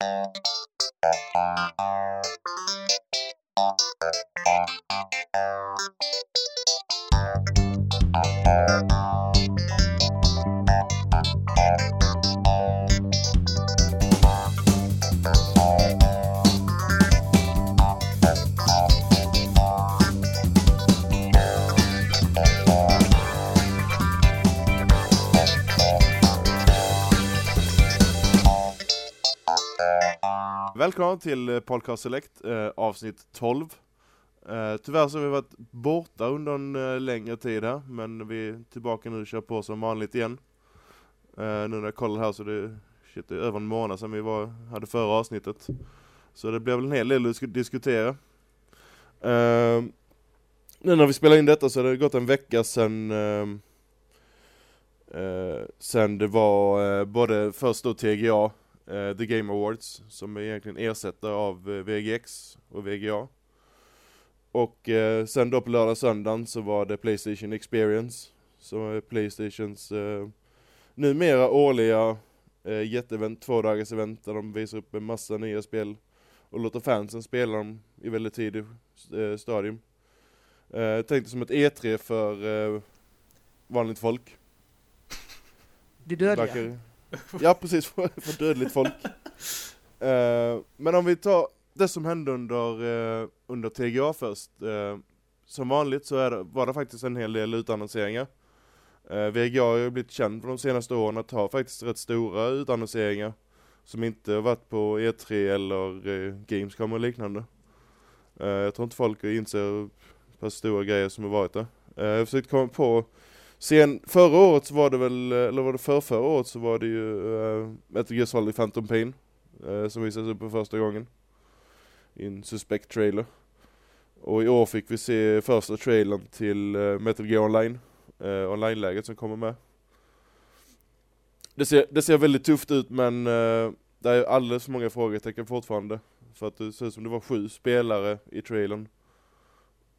Thank you. Välkomna till eh, Podcast Select, eh, avsnitt 12. Eh, tyvärr så har vi varit borta under en eh, längre tid här, men vi är tillbaka nu och kör på som vanligt igen. Eh, nu när jag kollar här så det, shit, det är över en månad sedan vi var, hade förra avsnittet. Så det blir väl en hel del att diskutera. Eh, nu när vi spelar in detta så har det gått en vecka sedan eh, eh, sen det var eh, både först då TGA eh, The Game Awards som är egentligen ersättare av eh, VGX och VGA. Och eh, sen då på lördag söndagen så var det Playstation Experience som är Playstations eh, numera årliga eh, jätteevent, två dagars event där de visar upp en massa nya spel och låter fansen spela dem i väldigt tidig eh, stadium. Eh, tänkte som ett E3 för eh, vanligt folk. De dödliga. Verkar- Ja precis, för, för dödligt folk. Eh, men om vi tar det som hände under, eh, under TGA först. eh, som vanligt så är det, var det faktiskt en hel del utannonseringar. Uh, VGA har ju blivit känd för de senaste åren att ha faktiskt rätt stora utannonseringar. Som inte har varit på E3 eller uh, Gamescom och liknande. Jag tror inte folk inser hur stora grejer som har varit där. Jag försökte komma på Sen förra året så var det väl, eller var det för förra året så var det ju äh, Metal Gear Solid Phantom Pain äh, Som visades upp för första gången. I en suspect trailer. Och i år fick vi se första trailern till äh, Metal Gear Online äh, Online-läget som kommer med. Det ser, det ser väldigt tufft ut men äh, det är alldeles för många frågetecken fortfarande. För att det ser ut som det var sju spelare i trailern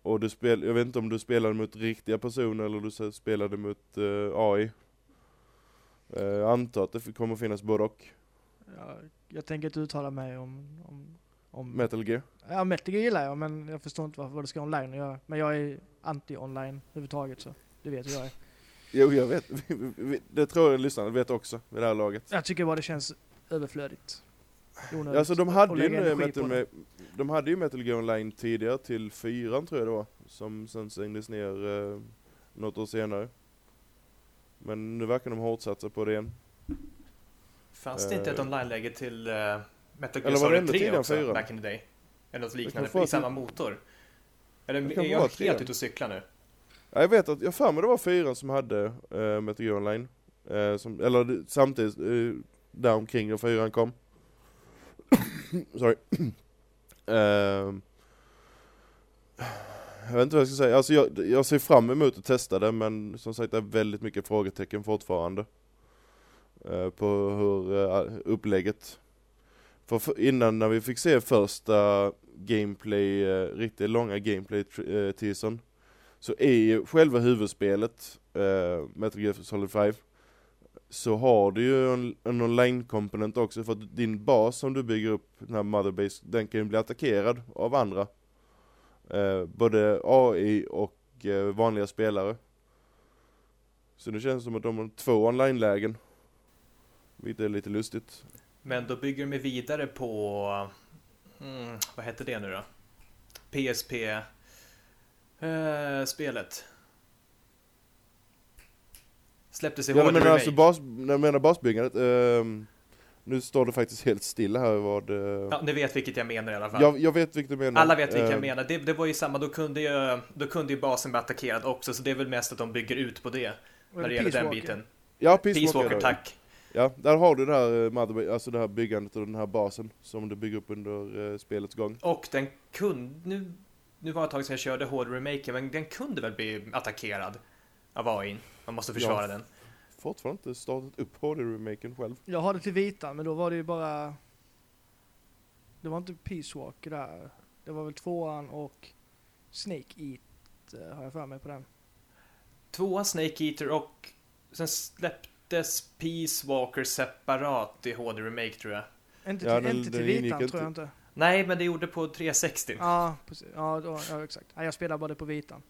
och du spel, jag vet inte om du spelade mot riktiga personer eller du spelade mot eh, AI. Eh, jag antar att det kommer finnas både och. Ja, jag tänker inte uttala mig om... om, om Metal Gear. Ja, Metal Gear gillar jag, men jag förstår inte varför vad det ska online göra. Men jag är anti-online överhuvudtaget, så det vet hur jag är. Jo, jag vet. det tror jag lyssnarna vet också vid det här laget. Jag tycker bara det känns överflödigt. Ja, alltså de hade, ju Metal, med, de hade ju Metal Gear Online tidigare till fyran tror jag det var. Som sen stängdes ner eh, något år senare. Men nu verkar de ha hårt satsa på det igen. Fanns det inte ett Eh, online-läge till uh, Metal eller Gear Solid ännu 3 tidigare än också, fyran? back in the day? Eller något liknande, i samma motor? Det Eller kan är jag helt ute och cyklar nu? Ja, jag vet att, jag för mig det var fyran som hade uh, Metal Gear Online. Eh, som, eller samtidigt, uh, där omkring då fyran kom. Sorry. Uh, jag vet inte vad jag ska säga, alltså jag, jag ser fram emot att testa det men som sagt det är väldigt mycket frågetecken fortfarande. Uh, på hur uh, upplägget. För, för innan när vi fick se första gameplay, uh, riktigt långa gameplay teasern så är ju själva huvudspelet, uh, Metal Gear Solid 5, så har du ju en, en online-komponent också för att din bas som du bygger upp, den här motherbase, den kan ju bli attackerad av andra. Eh, både AI och eh, vanliga spelare. Så det känns som att de har två online-lägen. Vilket är lite lustigt. Men då bygger de vidare på... Mm, vad hette det nu då? PSP-spelet. Eh, eh. Släpptes i Ja, hård men remake. alltså bas, när jag menar basbyggandet, ehm, nu står det faktiskt helt stilla här vad... eh, Ja, ni vet vilket jag menar i alla fall. jag, jag vet vilket du menar. Alla vet vilka jag Ehm, menar. Det, det var ju samma, då kunde ju, då kunde ju basen bli attackerad också, så det är väl mest att de bygger ut på det. När det gäller den biten. Ja, Peace Peace Walker, Walker, tack. Ja, där har du det här, eh, alltså det här byggandet och den här basen som du bygger upp under eh, spelets gång. Och den kunde, nu, nu var det ett tag sedan jag körde HD Remake, men den kunde väl bli attackerad av AI. Man måste försvara Ja. den. Fortfarande inte startat upp HD-remaken själv. Jag har det till vita, men då var det ju bara... Det var inte Peace Walker där. Det var väl tvåan och Snake Eat har jag för mig på den. Tvåa Snake Eater och sen släpptes Peace Walker separat i HD Remake tror jag. Inte Ja, till, den- inte till vitan inte. tror jag inte. Nej, men det gjorde på 360. Ja, precis. Ja, då, ja exakt. Ja, jag spelar bara det på vitan.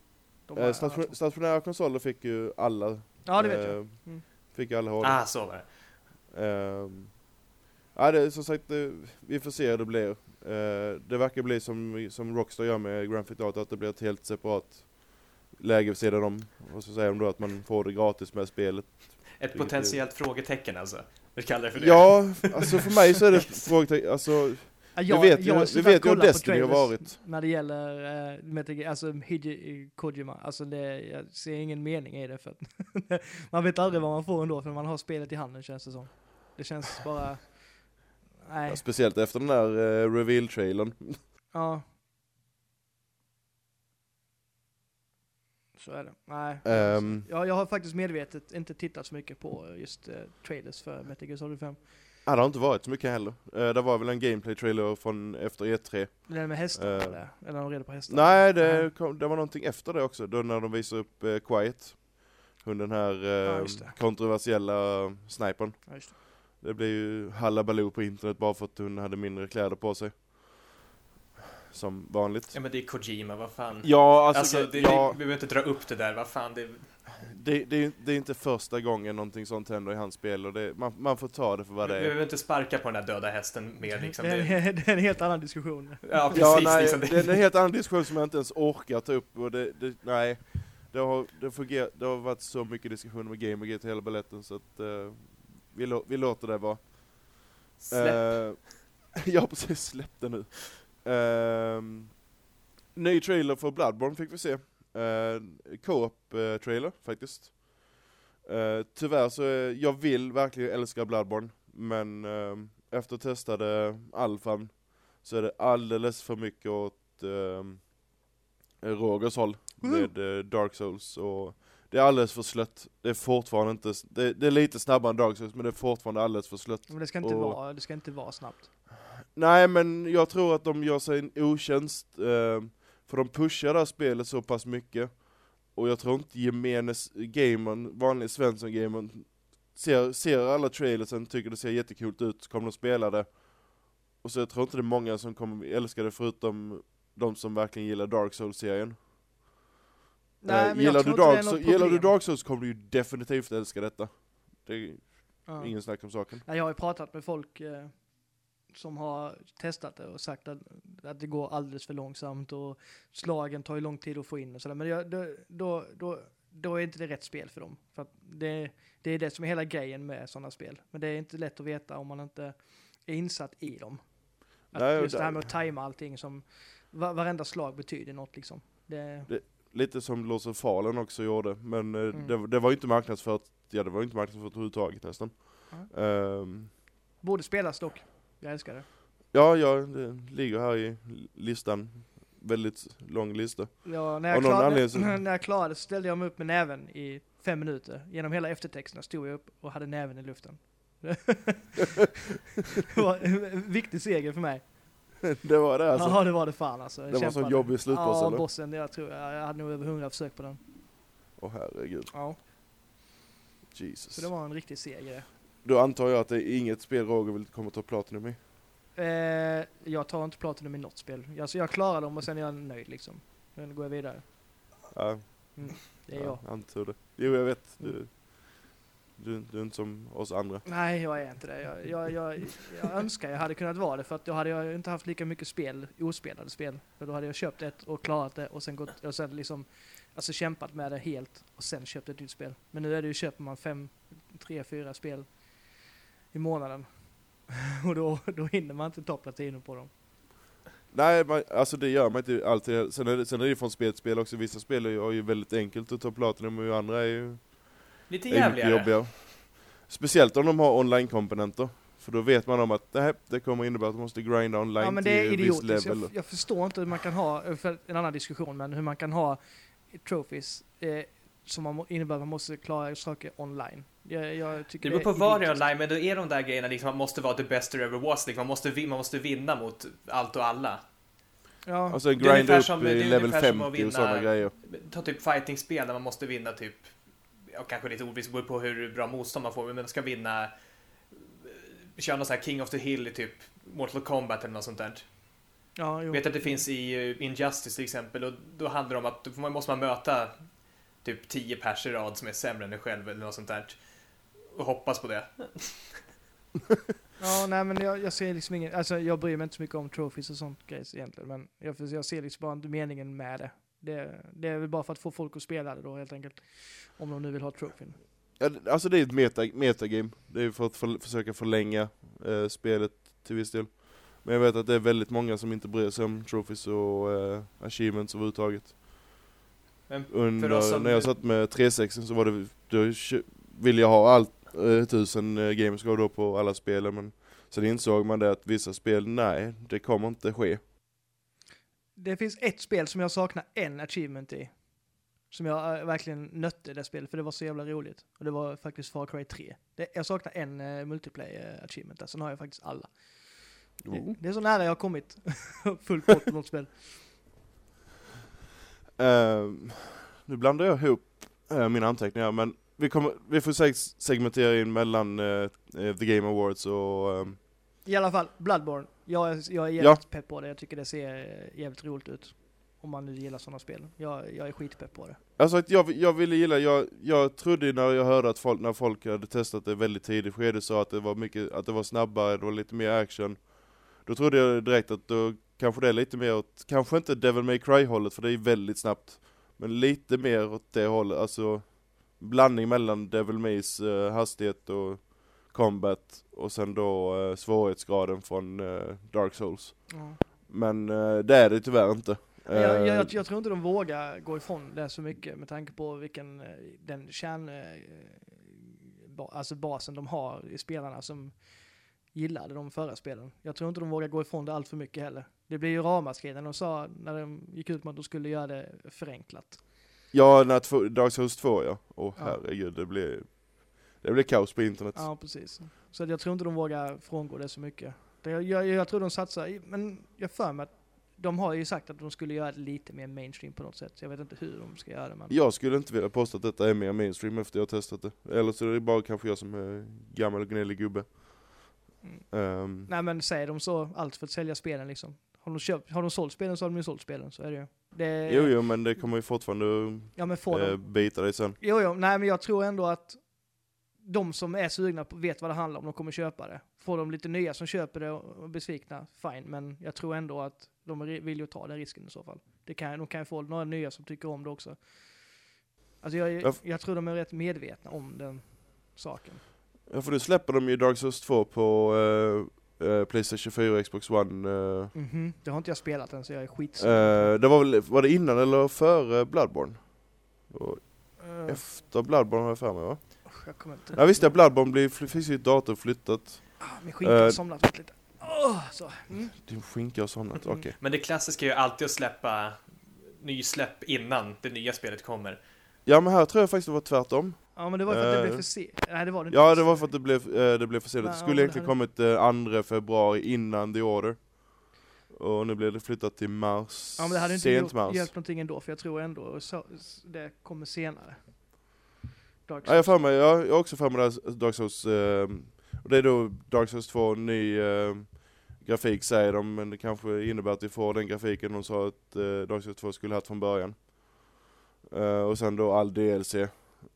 De Eh, bara- station, stationära konsoler fick ju alla. ja, det vet jag. eh, Mm. Fick ju alla det. Ah, så var det. Ehm, ja, det är som sagt, det, vi får se hur det blir. Eh, det verkar bli som, som Rockstar gör med Grand Theft Auto, att det blir ett helt separat läge vid sidan om. Och så säger de då att man får det gratis med spelet. Ett Det- potentiellt frågetecken alltså. Vi kallar det för det. Ja, alltså för mig så är det frågetecken, alltså Ja, vi vet vi sitter vet hur Destiny har varit. När det gäller uh, Metal Gear, alltså Hideo Kojima, alltså det, jag ser ingen mening i det för att man vet aldrig vad man får ändå för man har spelet i handen känns det som. Det känns bara, nej, Ja, speciellt efter den där uh, reveal-trailern. ja. Så är det. Nej. Ehm. ja, jag har faktiskt medvetet inte tittat så mycket på just uh, trailers för Metal Gear Solid 5. Ja, det har inte varit så mycket heller. Uh, det var väl en gameplay-trailer från efter E3. Den med hästar Eh. eller? Eller de redo på hästar? Nej, det, kom, det var någonting efter det också, då när de visade upp uh, Quiet. Hon den här Ja, uh, det. kontroversiella uh, snipern. Ja, just det. Det blev ju hallabaloo på internet bara för att hon hade mindre kläder på sig. Som vanligt. Ja men det är Kojima, vad fan. Ja, alltså, Alltså, det, ja, det, vi behöver inte dra upp det där, vad fan. Det, det, det, det är inte första gången någonting sånt händer i hans spel och det, man, man får ta det för vad vi det är. behöver inte sparka på den där döda hästen mer liksom. det, Det, är, det är en helt annan diskussion. ja, precis. Ja, nej, liksom, det, är en helt annan diskussion som jag inte ens orkar ta upp och det, det nej. Det har, det, fungerar, det har varit så mycket diskussioner med Gamergate hela baletten så att eh, vi, lå, vi låter det vara. Släpp. Eh, ja precis, släpp det nu. Ehm, ny trailer för Bloodborne fick vi se. Uh, Co-op eh, faktiskt. Uh, tyvärr så, är, jag vill verkligen älska Bloodborne, men efter att testade alfan så är det alldeles för mycket åt Rogers håll med eh, Dark Souls och det är alldeles för slött. Det är fortfarande inte, det, det är lite snabbare än Dark Souls men det är fortfarande alldeles för slött. Men det ska inte, Och- vara, det ska inte vara snabbt. Nej men jag tror att de gör sig en otjänst, eh, för de pushar det här spelet så pass mycket. Och jag tror inte gemene gamern, vanlig svensson gamern ser, ser alla trailersen, tycker det ser jättekult ut, kommer de spela det. Och så jag tror inte det är många som kommer älska det förutom de som verkligen gillar Dark Souls-serien. Nej, jag gillar, du Dark Souls, gillar du. Dark Souls kommer du ju definitivt älska detta. Det är Ja. ingen snack om saken. Nej, jag har ju pratat med folk eh, som har testat det och sagt att, att det går alldeles för långsamt och slagen tar ju lång tid att få in och sådär. Men jag, då, då, då, då är inte det rätt spel för dem. För det, det är det som är hela grejen med sådana spel. Men det är inte lätt att veta om man inte är insatt i dem. Att Nej, just det här med att tajma allting som, va, varenda slag betyder något liksom. Det, Lite som Lords of Fallen också gjorde, men eh, Mm. det, det var ju inte marknadsfört, ja det var ju inte marknadsfört överhuvudtaget nästan. Ehm, borde spelas dock. Jag älskar det. ja, ja, det ligger här i listan, väldigt lång lista. Ja, när, jag anledning så- när jag klarade så ställde jag mig upp med näven i fem minuter. Genom hela eftertexterna stod jag upp och hade näven i luften. det var en viktig seger för mig. det var det alltså. Ja, det var det fan alltså. Jag det var en sån kämpade. jobbig slutboss Ja, eller? bossen. Jag tror jag, jag hade nog över hundra försök på den. Åh herregud, Ja, Jesus. så det var en riktig seger. Då antar jag att det är inget spel Roger vill komma ta Platinum i? Eh, jag tar inte Platinum i något spel. Alltså jag klarar dem och sen är jag nöjd liksom. Sen går jag vidare. Ja, Det är ja, jag. antog det. Jo jag vet, Mm. du, du, du är inte som oss andra. Nej, jag är inte det. Jag, jag, jag, jag önskar jag hade kunnat vara det för att då hade jag inte haft lika mycket spel, ospelade spel. För då hade jag köpt ett och klarat det och sen gått och sen liksom alltså kämpat med det helt och sen köpt ett nytt spel. Men nu är det ju köper man fem, tre, fyra spel i månaden. Och då, då hinner man inte ta platinum på dem. Nej, man, alltså det gör man inte alltid. Sen är det, sen är det från spel till spel också. Vissa spel är ju, har ju väldigt enkelt att ta Platinum och andra är ju Lite är jävligare. jobbigare. Speciellt om de har online-komponenter. För då vet man om att det, här, det kommer innebära att man måste grinda online Ja men det är idiotiskt. level. Jag, jag förstår inte hur man kan ha, för en annan diskussion, men hur man kan ha trophies eh, som man innebär att man måste klara saker online. Jag, jag tycker Det beror på vad det är online, men då är de där grejerna liksom, man måste vara the best there ever was. Liksom, man, måste, man måste vinna mot allt och alla. Ja, Och sen Det är grinda ungefär upp som- i level ungefär som 50 att vinna- och sådana grejer. Ta typ fighting-spel där man måste vinna typ, ja kanske lite ovisst, beror på hur bra motstånd man får, men man ska vinna eh, köra någon sån här King of the Hill i typ Mortal Kombat eller något sånt där. Ja, jo. Vet att det finns i eh, Injustice till exempel och då handlar det om att då man- måste man möta typ 10 pers i rad som är sämre än en själv eller något sånt där. Och hoppas på det. Ja, nej men jag, jag ser liksom ingen, alltså jag bryr mig inte så mycket om trophies och sånt grejs egentligen, men jag, jag ser liksom bara inte meningen med det. det. Det är väl bara för att få folk att spela det då helt enkelt. Om de nu vill ha trofén. Ja, det- alltså det är ett meta, metagame, det är för att för, försöka förlänga eh, spelet till viss del. Men jag vet att det är väldigt många som inte bryr sig om trophies och eh, achievements överhuvudtaget. Men Under, när jag satt med 360 så var det, då ville jag ha allt, eh, tusen eh, gamescore då på alla spelen men sen insåg man det att vissa spel, nej, det kommer inte ske. Det finns ett spel som jag saknar en achievement i. Som jag eh, verkligen nötte det spelet, för det var så jävla roligt. Och det var faktiskt Far Cry 3. Det, jag saknar en uh, multiplayer achievement där, sen har jag faktiskt alla. Det, Oh. det är så nära jag har kommit. Fullt bort på något spel. Ehm, nu blandar jag ihop eh, mina anteckningar men vi, kommer, vi får säkert segmentera in mellan eh, The Game Awards och ehm, I alla fall, Bloodborne. Jag jag är jävligt pepp på det. Jag tycker det ser jävligt roligt ut. Om man nu gillar sådana spel. Jag, jag är skitpepp på det. Alltså jag, jag ville gilla, jag, jag trodde när jag hörde att folk, när folk hade testat det väldigt tidigt skede sa att det var mycket, att det var snabbare, det var lite mer action. Då trodde jag direkt att då kanske det är lite mer åt, kanske inte Devil May Cry hållet för det är väldigt snabbt. Men lite mer åt det hållet, alltså blandning mellan Devil Mays eh, hastighet och combat och sen då eh, svårighetsgraden från eh, Dark Souls. Men eh, det är det tyvärr inte. Jag, jag, jag, tror inte de vågar gå ifrån det så mycket med tanke på vilken, den kärn, alltså basen de har i spelarna som gillade de förra spelen. Jag tror inte de vågar gå ifrån det allt för mycket heller. Det blir ju ramaskri när de sa, när de gick ut med att de skulle göra det förenklat. Ja, när två, Dark Souls 2 ja. Åh Ja. herregud, det blir, det blir kaos på internet. Ja, precis. Så jag tror inte de vågar frångå det så mycket. Det- Jag, jag, jag tror de satsar, men jag för mig att de har ju sagt att de skulle göra det lite mer mainstream på något sätt. Så jag vet inte hur de ska göra det. Men... Jag skulle inte vilja påstå att detta är mer mainstream efter jag har testat det. Eller så är det bara kanske jag som är gammal och gnällig gubbe. Mm. Ehm, Nej men säger de så, allt för att sälja spelen liksom. Har de, köpt, har de sålt spelen så har de ju sålt spelen, så är det ju. Det, jo, jo, men det kommer ju fortfarande Ja men får eh, de... bita dig sen. Jo, jo, nej men jag tror ändå att de som är sugna på, vet vad det handlar om, de kommer köpa det. Får de lite nya som köper det och besvikna, fine. Men jag tror ändå att de vill ju ta den risken i så fall. Det kan, de kan ju få några nya som tycker om det också. Alltså jag, Ja, f- jag tror de är rätt medvetna om den saken. Ja, för nu släpper de ju Dark Souls 2 på eh, eh, Playstation 4 och Xbox One. eh. Mhm, Det har inte jag spelat än så jag är skit. Eh, det var väl, var det innan eller före Bloodborne? Och Uh, efter Bloodborne har jag för mig va? jag kommer inte... Ja visst ja, Bloodborne blir, fl- finns ju ett datum flyttat. Ah, min skinka har Eh, somnat lite. Åh, så. Mm. Din skinka och sånt, okej. Mm. Men det klassiska är ju alltid att släppa nysläpp innan det nya spelet kommer. Ja men här tror jag faktiskt det var tvärtom. Ja men det var för att det Eh, blev för sent. Nej det var det inte. Ja det var för att det blev, eh, det blev försenat. Nej, Det skulle egentligen kommit eh, 2 februari innan The Order. Och nu blev det flyttat till mars, Ja men det hade inte sent mars. hjälpt någonting ändå för jag tror ändå så, det kommer senare. Dark Ja, jag har Souls. för mig, jag jag har också för mig Dark Souls, eh, och det är då Dark Souls 2, ny eh, grafik säger de, men det kanske innebär att vi får den grafiken de sa att eh, Dark Souls 2 skulle haft från början. Eh, och sen då all DLC, eh,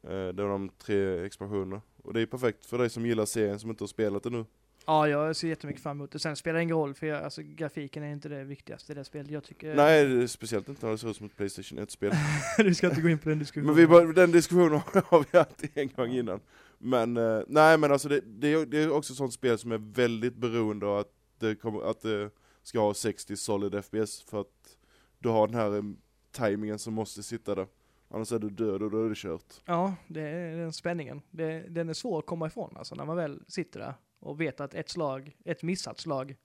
det var de tre expansionerna. Och det är perfekt för dig som gillar serien som inte har spelat det nu. Ja jag ser jättemycket fram emot det. Sen spelar det ingen roll för jag, alltså, grafiken är inte det viktigaste i det spelet. Jag tycker... Nej, det är speciellt inte när det ser ut som ett Playstation 1-spel. du ska inte gå in på den diskussionen. Men vi, bara- den diskussionen har vi haft en gång innan. Men eh, nej men alltså det, det, är, det är också ett sånt spel som är väldigt beroende av att det, kommer, att det ska ha 60 solid FPS för att du har den här um, timingen som måste sitta där. Annars är du död och då är det kört. Ja, det är den spänningen. Det, den är svår att komma ifrån alltså när man väl sitter där och vet att ett slag, ett missat slag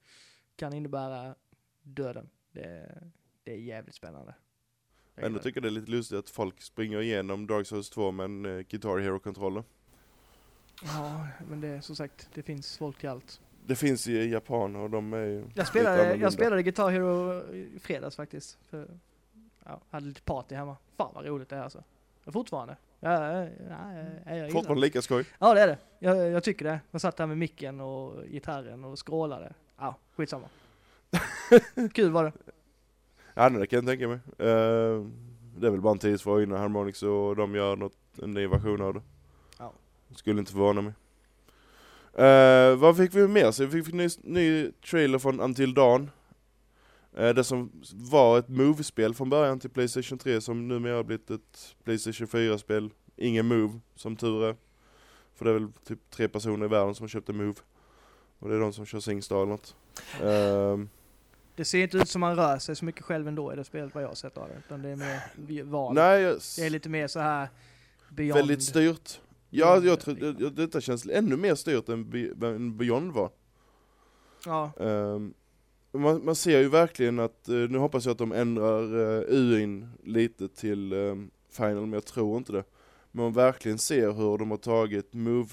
kan innebära döden. Det, det är jävligt spännande. Jag Ändå tycker jag det är lite lustigt att folk springer igenom Dark Souls 2 med en uh, Guitar Hero-kontroller. Ja, men det är som sagt, det finns folk till allt. Det finns ju i Japan och de är ju Jag spelade, jag spelade Guitar Hero i fredags faktiskt. För, ja, hade lite party hemma. Fan vad roligt det är alltså. Fortfarande. Ja, ja, ja, jag. Fortfarande lika skoj. Ja det är det. Jag, jag tycker det. Jag satt där med micken och gitarren och skrålade. Ja, skitsamma. Kul var det. Ja, nej, det kan jag tänka mig. Eh, det är väl bara en tidsfråga innan Harmonix och de gör något, en ny version av det. Ja. Skulle inte förvåna mig. Eh, vad fick vi mer? Så vi fick ny, ny trailer från Until Dawn. Eh, det som var ett Move-spel från början till Playstation 3 som numera har blivit ett Playstation 4-spel. Ingen Move, som tur är. För det är väl typ tre personer i världen som har köpt en Move. Och det är de som kör Singstar eller något. Ehm, Det ser inte ut som man rör sig så mycket själv ändå i det spelet vad jag har sett av det. Utan det är mer val. nej, jag, Det är lite mer så här beyond. väldigt styrt. Ja, Beyond, jag tror, liksom. jag- detta känns ännu mer styrt än än Beyond var. Ja, Ehm, man, man ser ju verkligen att, eh, nu hoppas jag att de ändrar uh, UIn lite till ehm, Final, men jag tror inte det. Men man verkligen ser hur de har tagit Move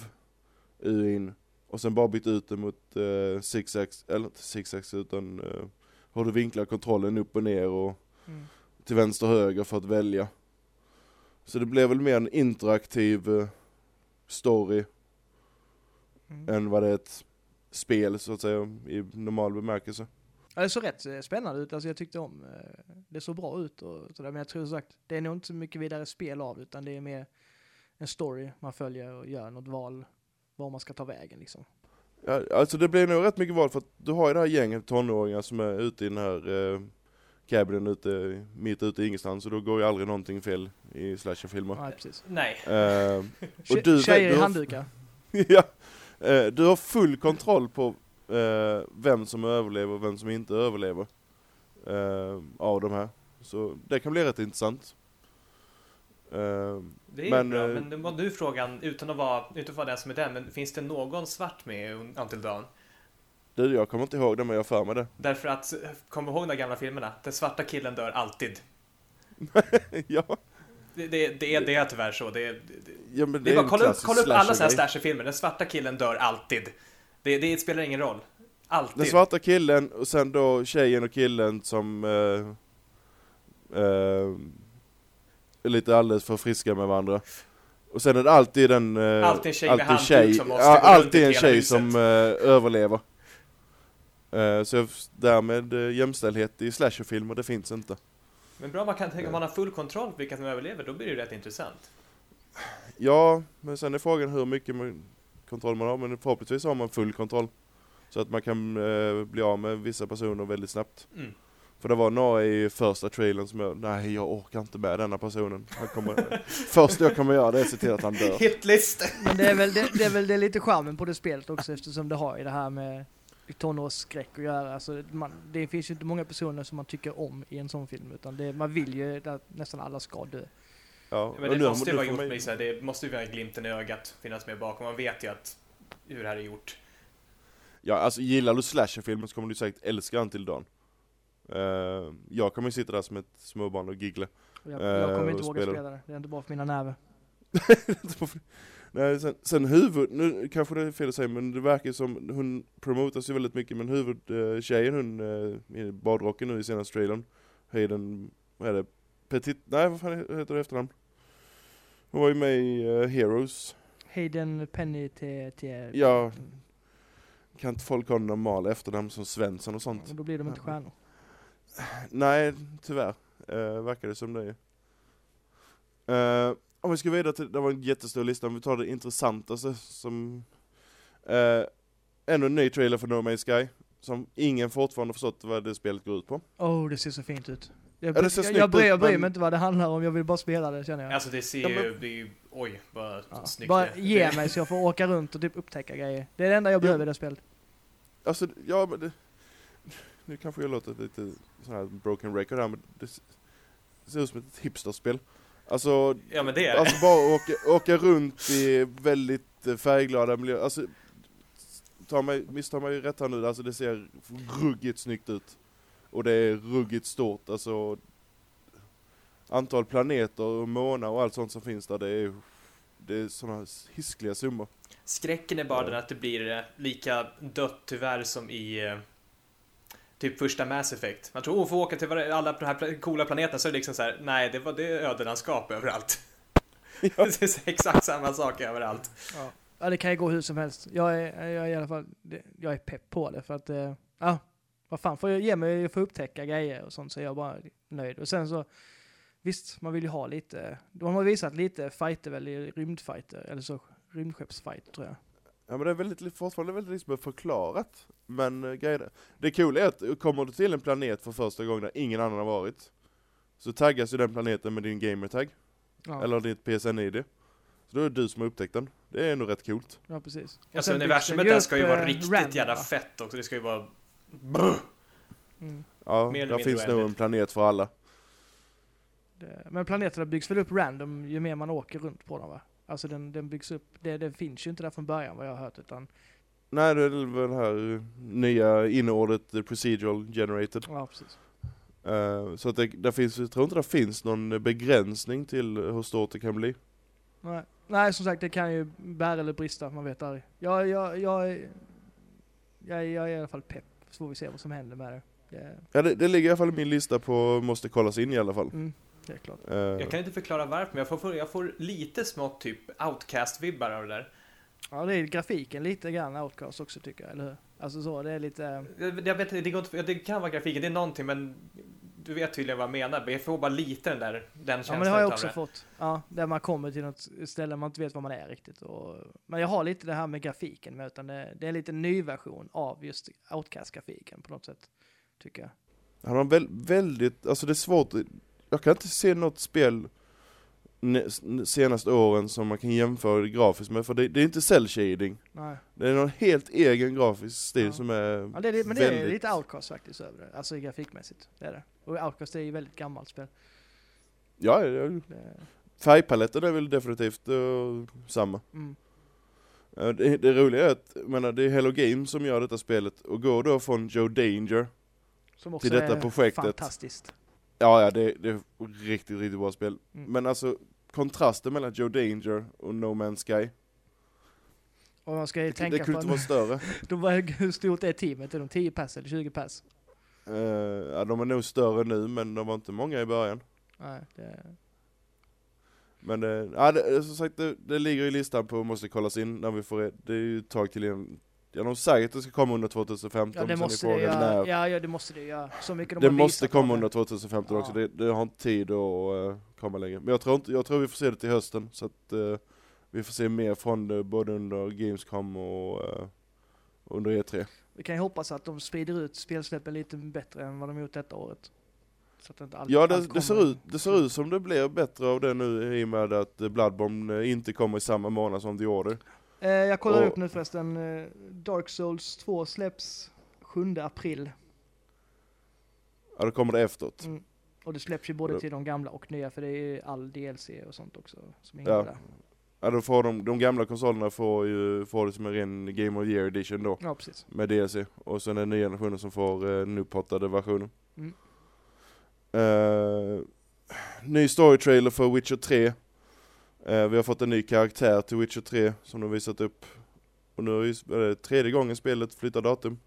UIn och sen bara bytt ut det mot uh, eller inte Six-Ax utan uh, hur du vinklar kontrollen upp och ner och mm. till vänster och höger för att välja. Så det blev väl mer en interaktiv eh, story Mm. än vad det är ett spel så att säga i normal bemärkelse. Ja, det såg rätt eh, spännande ut, alltså jag tyckte om eh, det såg bra ut och sådär, men jag tror som sagt, det är nog inte så mycket vidare spel av utan det är mer en story man följer och gör något val var man ska ta vägen liksom. Ja, alltså det blir nog rätt mycket val för att du har ju det här gänget tonåringar som är ute i den här eh, cabinen ute, mitt ute i ingenstans och då går ju aldrig någonting fel i slasherfilmer. Nej, precis. Nej. Eh, Tje- du Tjejer du i handdukar. ja, eh, du har full kontroll på eh, vem som överlever och vem som inte överlever eh, av de här. Så det kan bli rätt intressant. Eh, Det är Men, bra, eh, men var nu frågan, utan att, vara, utan att vara den som är den, men finns det någon svart med i Until Dawn? du, jag kommer inte ihåg det men jag har för mig det. Därför att, kom ihåg de gamla filmerna, den svarta killen dör alltid. ja, Det, det, det, är, det är tyvärr så. Det, det, ja, men det det är bara, kolla upp, klassisk kolla upp alla sådana här slasherfilmer, den svarta killen dör alltid. Det, det spelar ingen roll. Alltid. Den svarta killen och sen då tjejen och killen som eh, eh, är lite alldeles för friska med varandra. Och sen är det alltid den... Eh, Alltid en tjej med handduk tjej, som måste ja, Alltid en tjej huset. som eh, överlever. Eh, så därmed eh, jämställdhet i slasherfilmer, det finns inte. Men bra, man kan tänka om man har full kontroll på vilka som överlever, då blir det ju rätt intressant. Ja, men sen är frågan hur mycket man, kontroll man har, men förhoppningsvis har man full kontroll. Så att man kan eh, bli av med vissa personer väldigt snabbt. Mm. För det var några i första trailern som jag, nej jag orkar inte med denna personen. Han kommer, först jag kommer göra det är att se till att han dör. Hitlist! Men det är väl det, det, är väl det lite charmen på det spelet också eftersom det har ju det här med tonårsskräck att göra. Alltså, man, det finns ju inte många personer som man tycker om i en sån film utan det, man vill ju att nästan alla ska dö. Ja, Men det nu- måste ju nu vara gjort man- med så här, det måste ju vara glimten i ögat finnas med bakom. Man vet ju att hur det här är gjort. Ja, alltså gillar du slasherfilmer så kommer du säkert älska Until Dawn. Uh, jag kommer ju sitta där som ett småbarn och giggla. Jag, jag kommer Eh, inte våga spelar. spela det. Det är inte bra för mina nerver. Nej, sen, sen huvud, nu kanske det är fel att säga men det verkar som, hon promotas ju väldigt mycket men huvudtjejen hon uh, i badrocken nu i senaste trailern, Hayden, vad är det, Petit, nej vad fan heter det efternamn? Hon var ju med i eh, Heroes, Hayden Penny till... till Ja. kan inte folk ha normala efternamn som Svensson och sånt? Och då blir de inte stjärnor. Nej, tyvärr. Uh, verkar det som det är. Eh, om vi ska vidare till, det var en jättestor lista, om vi tar det intressantaste som... Uh, ännu en ny trailer för No Man's Sky, som ingen fortfarande förstått vad det spelet går ut på. Oh, det ser så fint ut. Jag, Ja, det ser jag, jag, bryr, ut, jag bryr men- mig inte vad det handlar om, jag vill bara spela det känner jag. Alltså det ser Ja, men- ju, det är ju, oj vad Ja. snyggt Bara det ge Det- mig så jag får åka runt och typ upptäcka grejer. Det är det enda jag behöver i det spelet. Alltså, ja men det, Nu kanske jag låter lite sån här broken record här, men det ser ut som ett hipsterspel. Alltså, Ja men det är det. Alltså bara åka, åka runt i väldigt eh, färgglada miljöer. Alltså, ta mig, missta mig rätt här nu, alltså det ser ruggigt snyggt ut. Och det är ruggigt stort, alltså antal planeter och månar och allt sånt som finns där, det är, det är sådana hiskliga summor. Skräcken är bara Ja. den att det blir eh, lika dött tyvärr som i eh, typ första Mass Effect. Man tror att får åka till alla de här coola planeterna så är det liksom så här, nej det var det ödelandskap överallt. Det är exakt samma sak överallt. Ja. ja, det kan ju gå hur som helst. Jag är, jag är i alla fall jag är pepp på det för att, eh, ja, vad fan, får jag ge mig, jag får upptäcka grejer och sånt så är jag bara nöjd. Och sen så, visst, man vill ju ha lite, de har visat lite fighter väl i rymdfighter, eller så rymdskeppsfighter tror jag. Ja men det är väldigt, fortfarande väldigt liksom förklarat. Men uh, grejen är, det coola är att kommer du till en planet för första gången där ingen annan har varit, så taggas ju den planeten med din gamertag, Ja, eller ditt PSN-ID. Så då är det du som har upptäckt den. Det är ändå rätt coolt. ja precis. Och Alltså universumet där ska ju vara eh, riktigt random, jävla va? fett också. Det ska ju vara... Brr. Mm. Ja, Mer där finns nog en planet för alla. Det, men planeterna byggs väl upp random ju mer man åker runt på dem va? Alltså den, den byggs upp, det, den finns ju inte där från början vad jag har hört utan, Nej, det är väl det här nya inneordet eh, procedural generated. ja precis. Eh, så att det, där finns, jag tror inte det finns någon begränsning till hur stort det kan bli. Nej. Nej, som sagt, det kan ju bära eller brista, man vet aldrig. Jag, jag, jag, jag, är- jag är i alla fall pepp, så får vi se vad som händer med det. Det, Ja, det, det ligger i alla fall i min lista på måste kollas in i alla fall. mm, det är klart. Eh, Jag kan inte förklara varför, men jag får, jag får lite smått typ outcast-vibbar av det där. Ja, det är grafiken lite grann outcast också tycker jag, eller hur? Alltså så, det är lite... Jag, jag vet, det, går inte, det kan vara grafiken, det är någonting, men du vet tydligen vad jag menar. Men jag får bara lite den där, den Ja känslan men det har jag också det. fått. Ja, där man kommer till något ställe man inte vet vad man är riktigt. Och, men jag har lite det här med grafiken med, utan det, det är lite en ny version av just outcast-grafiken på något sätt. Tycker jag. Han har väl, väldigt, alltså det är svårt, jag kan inte se något spel senaste åren som man kan jämföra det grafiskt med, för det, det är inte cell shading. Nej. Det är någon helt egen grafisk stil Ja. som är Ja, det är, men det är lite outcast faktiskt över det. Alltså grafikmässigt. Det är det. Och outcast är ju väldigt gammalt spel. Ja. Det, färgpaletten är väl definitivt uh, samma. mm. Eh, Det, det roliga är att, menar, det är Hello Games som gör detta spelet, och går då från Joe Danger, Som också Till detta är projektet. fantastiskt. ja ja det, det är riktigt, riktigt bra spel. Mm. Men alltså, kontrasten mellan Joe Danger och No Man's Sky, Och man ska det, tänka det kunde inte vara större. de var, hur stort är teamet? Är de 10 pass eller 20 pass? Eh, ja, de är nog större nu, men de var inte många i början. Nej, det, Men eh, ja, det, som sagt, det, det ligger i listan på måste kollas in när vi får det. Det är ju ett tag till en, ja, de säger att det ska komma under 2015, ja, det måste det göra. Ja, ja, det måste det göra. Så mycket de Det måste komma om det. under 2015 Ja. också, det, det har inte tid att eh, komma längre. Men jag tror, inte, jag tror vi får se det till hösten, så att eh, vi får se mer från det både under Gamescom och eh, under E3. Vi kan ju hoppas att de sprider ut spelsläppen lite bättre än vad de gjort detta året. Så att inte allt, Ja, allt det, det, ser ut, det ser ut som det blir bättre av det nu i och med att Bloodborne eh, inte kommer i samma månad som The Order. Eh, jag kollar Och- upp nu förresten. Eh, Dark Souls 2 släpps 7 april. Ja, då kommer det efteråt. Mm. Och det släpps ju både till de gamla och nya för det är ju all DLC och sånt också som ingår Ja. där. Ja, då får de, de gamla konsolerna får ju får det som en ren Game of the Year edition då, Ja, precis. med DLC. Och sen den nya generationen som får uh, nu pottade versionen. Mm. Eh, ny story trailer för Witcher 3. Eh, vi har fått en ny karaktär till Witcher 3 som de visat upp. Och nu är det tredje gången spelet flyttar datum.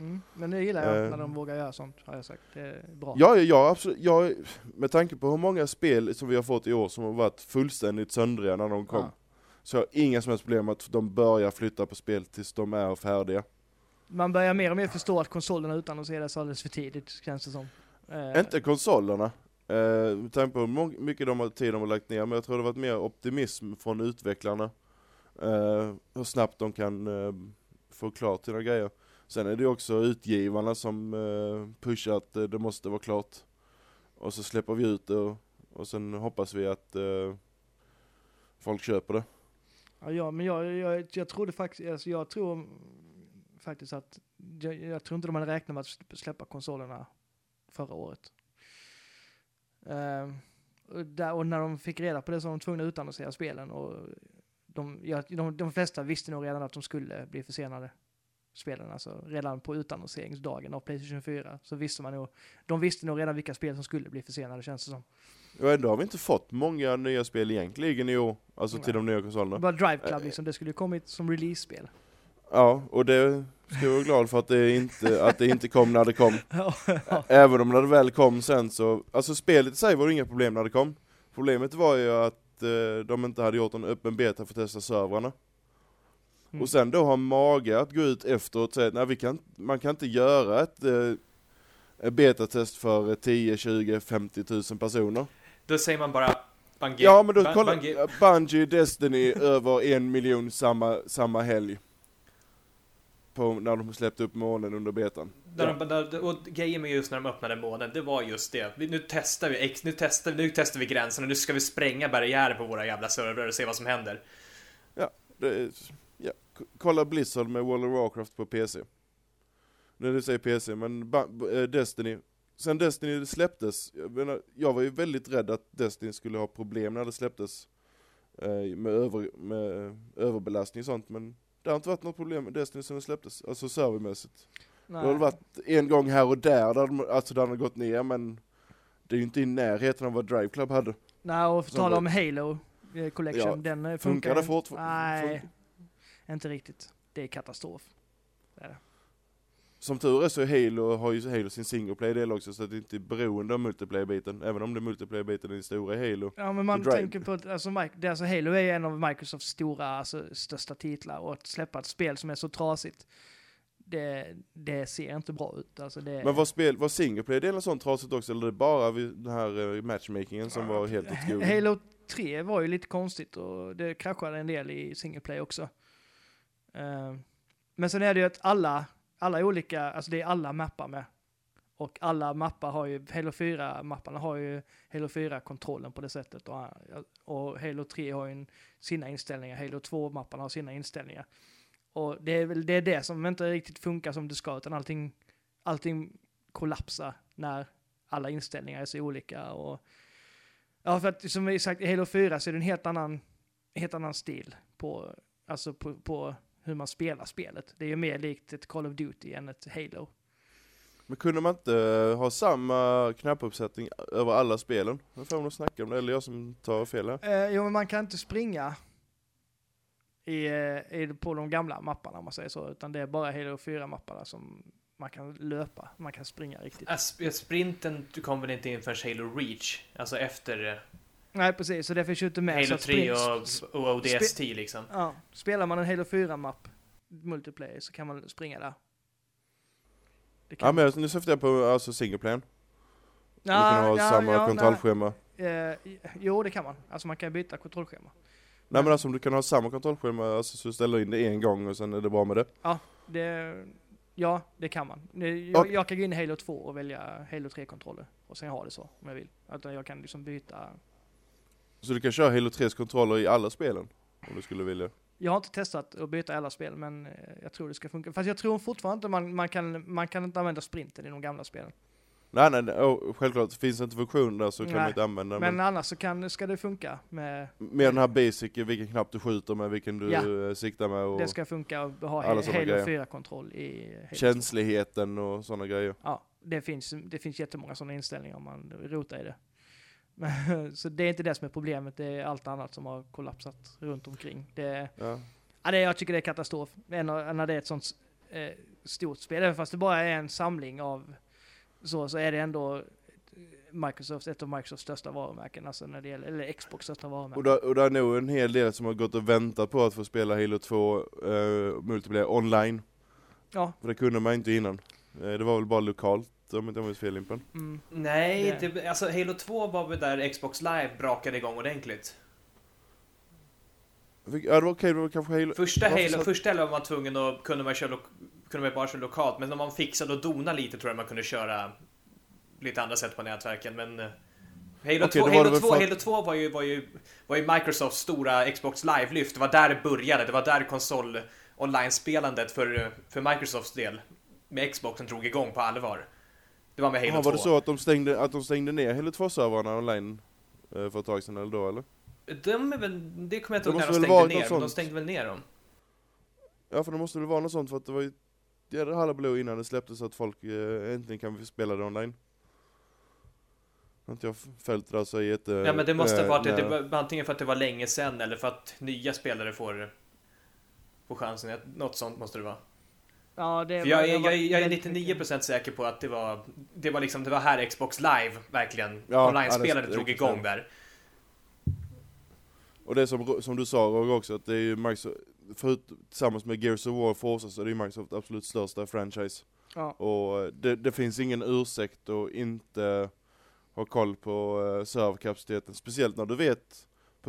Mm. Men det gillar jag Eh. när de vågar göra sånt, har jag sagt. Det är bra. Ja, ja absolut. Ja, med tanke på hur många spel som vi har fått i år som har varit fullständigt söndriga när de kom. Ja. Så jag har inga som helst problem att de börjar flytta på spel tills de är färdiga. Man börjar mer och mer förstå att konsolerna utannonseras alldeles för tidigt, känns det som. Eh, Inte konsolerna. Eh, med tanke på hur mycket de har, tid de har lagt ner, men jag tror det har varit mer optimism från utvecklarna. Eh, hur snabbt de kan eh, få klart sina grejer. Sen är det ju också utgivarna som eh, pushar att eh, det måste vara klart. Och så släpper vi ut det och, och sen hoppas vi att eh, folk köper det. Ja, ja men jag, jag, jag trodde faktiskt, alltså jag tror faktiskt att, jag, jag tror inte de hade räknat med att släppa konsolerna förra året. Eh, och, där, och när de fick reda på det så var de tvungna att utannonsera spelen och de, ja, de, de flesta visste nog redan att de skulle bli försenade. Spelen, alltså redan på utannonseringsdagen av Playstation 4 så visste man nog, de visste nog redan vilka spel som skulle bli försenade känns det som. Och ändå har vi inte fått många nya spel egentligen i år, alltså till Nej. de nya konsolerna. Bara Drive Club liksom, det skulle ju kommit som release-spel. Ja, och det ska jag vara glad för att det inte, att det inte kom när det kom. Ja, Även om när det väl kom sen så, alltså spelet i sig var det inga problem när det kom. Problemet var ju att att eh, de inte hade gjort en öppen beta för att testa servrarna. Mm. Och sen då ha mage att gå ut efteråt och säga att nej, vi kan, man kan inte göra ett eh, betatest för eh, 10, 20, 50 000 personer. Då säger man bara Bungie. Ja men då Bun- kolla, Bungie- Bungie Destiny över en miljon samma, samma helg. På, när de släppte upp månen under betan. Där de, där, och grejen med just när de öppnade månen, det var just det. Vi, nu testar vi, nu testar, nu testar vi gränsen och nu ska vi spränga barriärer på våra jävla servrar och se vad som händer. Det är, ja, kolla Blizzard med World of Warcraft på PC. Nu du säger PC, men eh, Destiny. Sen Destiny släpptes, jag, menar, jag var ju väldigt rädd att Destiny skulle ha problem när det släpptes. Eh, med, över, med överbelastning och sånt, men det har inte varit något problem med Destiny sen det släpptes, alltså servermässigt. Det har varit en gång här och där, där de, alltså där har gått ner, men det är ju inte i närheten av vad Drive Club hade. Nej, och för tala om Halo eh, Collection, Ja, den funkar... Funkar det fortfarande? Nej, Funkar- inte riktigt. Det är katastrof. Det är det. Som tur är så är Halo, har ju Halo sin single play del också så att det inte är beroende av multiplayer-biten. Även om det multiplayer-biten är den stora i Halo. Ja men man tänker på att alltså, det, alltså Halo är en av Microsofts stora, alltså största titlar och att släppa ett spel som är så trasigt, det, det ser inte bra ut. Alltså det, Men var, spel, var single player-delen sånt trasigt också eller är det bara den här eh, matchmakingen som var helt åt skogen? Halo 3 var ju lite konstigt och det kraschade en del i single play också. Eh, men sen är det ju att alla, alla olika, alltså det är alla mappar med. Och alla mappar har ju, Halo 4-mapparna har ju Halo 4-kontrollen på det sättet. Och, och Halo 3 har ju en, sina inställningar, Halo 2-mapparna har sina inställningar. Och det är väl det, är det som inte riktigt funkar som det ska, utan allting, allting kollapsar när alla inställningar är så olika. Och, ja, för att som vi sagt, i Halo 4 så är det en helt annan, helt annan stil på, alltså på, på hur man spelar spelet. Det är ju mer likt ett Call of Duty än ett Halo. Men kunde man inte eh, ha samma knappuppsättning över alla spelen? Jag får nog snacka om det, eller jag som tar fel här. Eh, jo, men man kan inte springa i, eh, i, på de gamla mapparna om man säger så, utan det är bara Halo 4-mapparna som man kan löpa, man kan springa riktigt. Sp- Sprinten kom väl inte in förrän Halo Reach, alltså efter eh, Nej, precis, så det finns ju inte med. så Halo att 3 spring- och, och ODST liksom. Ja, spelar man en Halo 4-mapp multiplayer så kan man springa där. Det Ja men nu syftar jag på alltså single player. Ja, du kan ha ja, samma ja, kontrollschema. Eh, jo, det kan man. Alltså man kan byta kontrollschema. Nej men alltså om du kan ha samma kontrollschema, alltså så du ställer in det en gång och sen är det bra med det. Det, ja, det kan man. Jag, Okej. jag kan gå in i Halo 2 och välja Halo 3-kontroller. Och sen ha det så, om jag vill. Att jag kan liksom byta. Så du kan köra Halo 3s kontroller i alla spelen? Om du skulle vilja. Jag har inte testat att byta alla spel, men eh, jag tror det ska funka. Fast jag tror fortfarande inte man, man, kan, man kan inte använda sprinten i de gamla spelen. Nej nej, nej oh, självklart, finns det inte funktion där så kan Nej. man inte använda den. Men annars så kan, ska det funka med, Med den här basic, vilken knapp du skjuter med, vilken du Ja. eh, siktar med och det ska funka att ha Halo såna grejer. 4-kontroll i Halo 2. känsligheten och sådana grejer. Ja, det finns, det finns jättemånga sådana inställningar om man rotar i det. Så det är inte det som är problemet, det är allt annat som har kollapsat runt omkring. Det, Ja. ja, det, jag tycker det är katastrof när, det är ett sånt eh, stort spel. Även fast det bara är en samling av så, så är det ändå Microsoft, ett av Microsofts största varumärken, alltså när det gäller, eller Xbox största varumärken. Och, där, och det är nog en hel del som har gått och väntat på att få spela Halo 2 uh, multiplayer online. Ja, För det kunde man inte innan. Eh, det var väl bara lokalt om inte jag minns fel Impen. mm, Nej, Det- det, alltså Halo 2 var väl där Xbox Live brakade igång ordentligt. Ja det var okej, det var kanske Halo... Första Halo, så- första Halo var man tvungen att, kunde man köra, lo- kunde man bara köra lokalt, men om man fixade och donade lite tror jag man kunde köra lite andra sätt på nätverken, men eh, Halo, Okej, 2, då var det Halo, väl 2, för att- Halo 2 var ju, var, ju, var ju Microsofts stora Xbox Live-lyft. Det var där det började. Det var där konsol online-spelandet för, för Microsofts del med Xboxen drog igång på allvar. Det var med Halo Jaha, 2. var det så att de stängde, att de stängde ner Halo 2-servrarna online eh, för ett tag sedan eller då eller? De är väl, det kommer jag inte Det ihåg när måste de väl vara stängde något ner, men de sånt. stängde väl ner dem. Ja för det måste väl vara något sånt för att det var ju jädra hallabaloo innan det släpptes att folk eh, äntligen kan spela det online. Har inte jag följt det där så jätte... Ja men det måste eh, varit det, det var, antingen för att det var länge sedan eller för att nya spelare får, får chansen. Något sånt måste det vara. Ja, det För jag, är- det var jag, jag är väldigt mycket. 99% säker på att det var, det var liksom, det var här Xbox Live verkligen, Ja, det- drog igång där. Och det är som, som du sa Roger också, att det är ju Microsoft, förut, tillsammans med Gears of War och Forza så är det ju Microsoft absolut största franchise. Ja. Och det, det finns ingen ursäkt att inte ha koll på uh, serverkapaciteten, speciellt när du vet,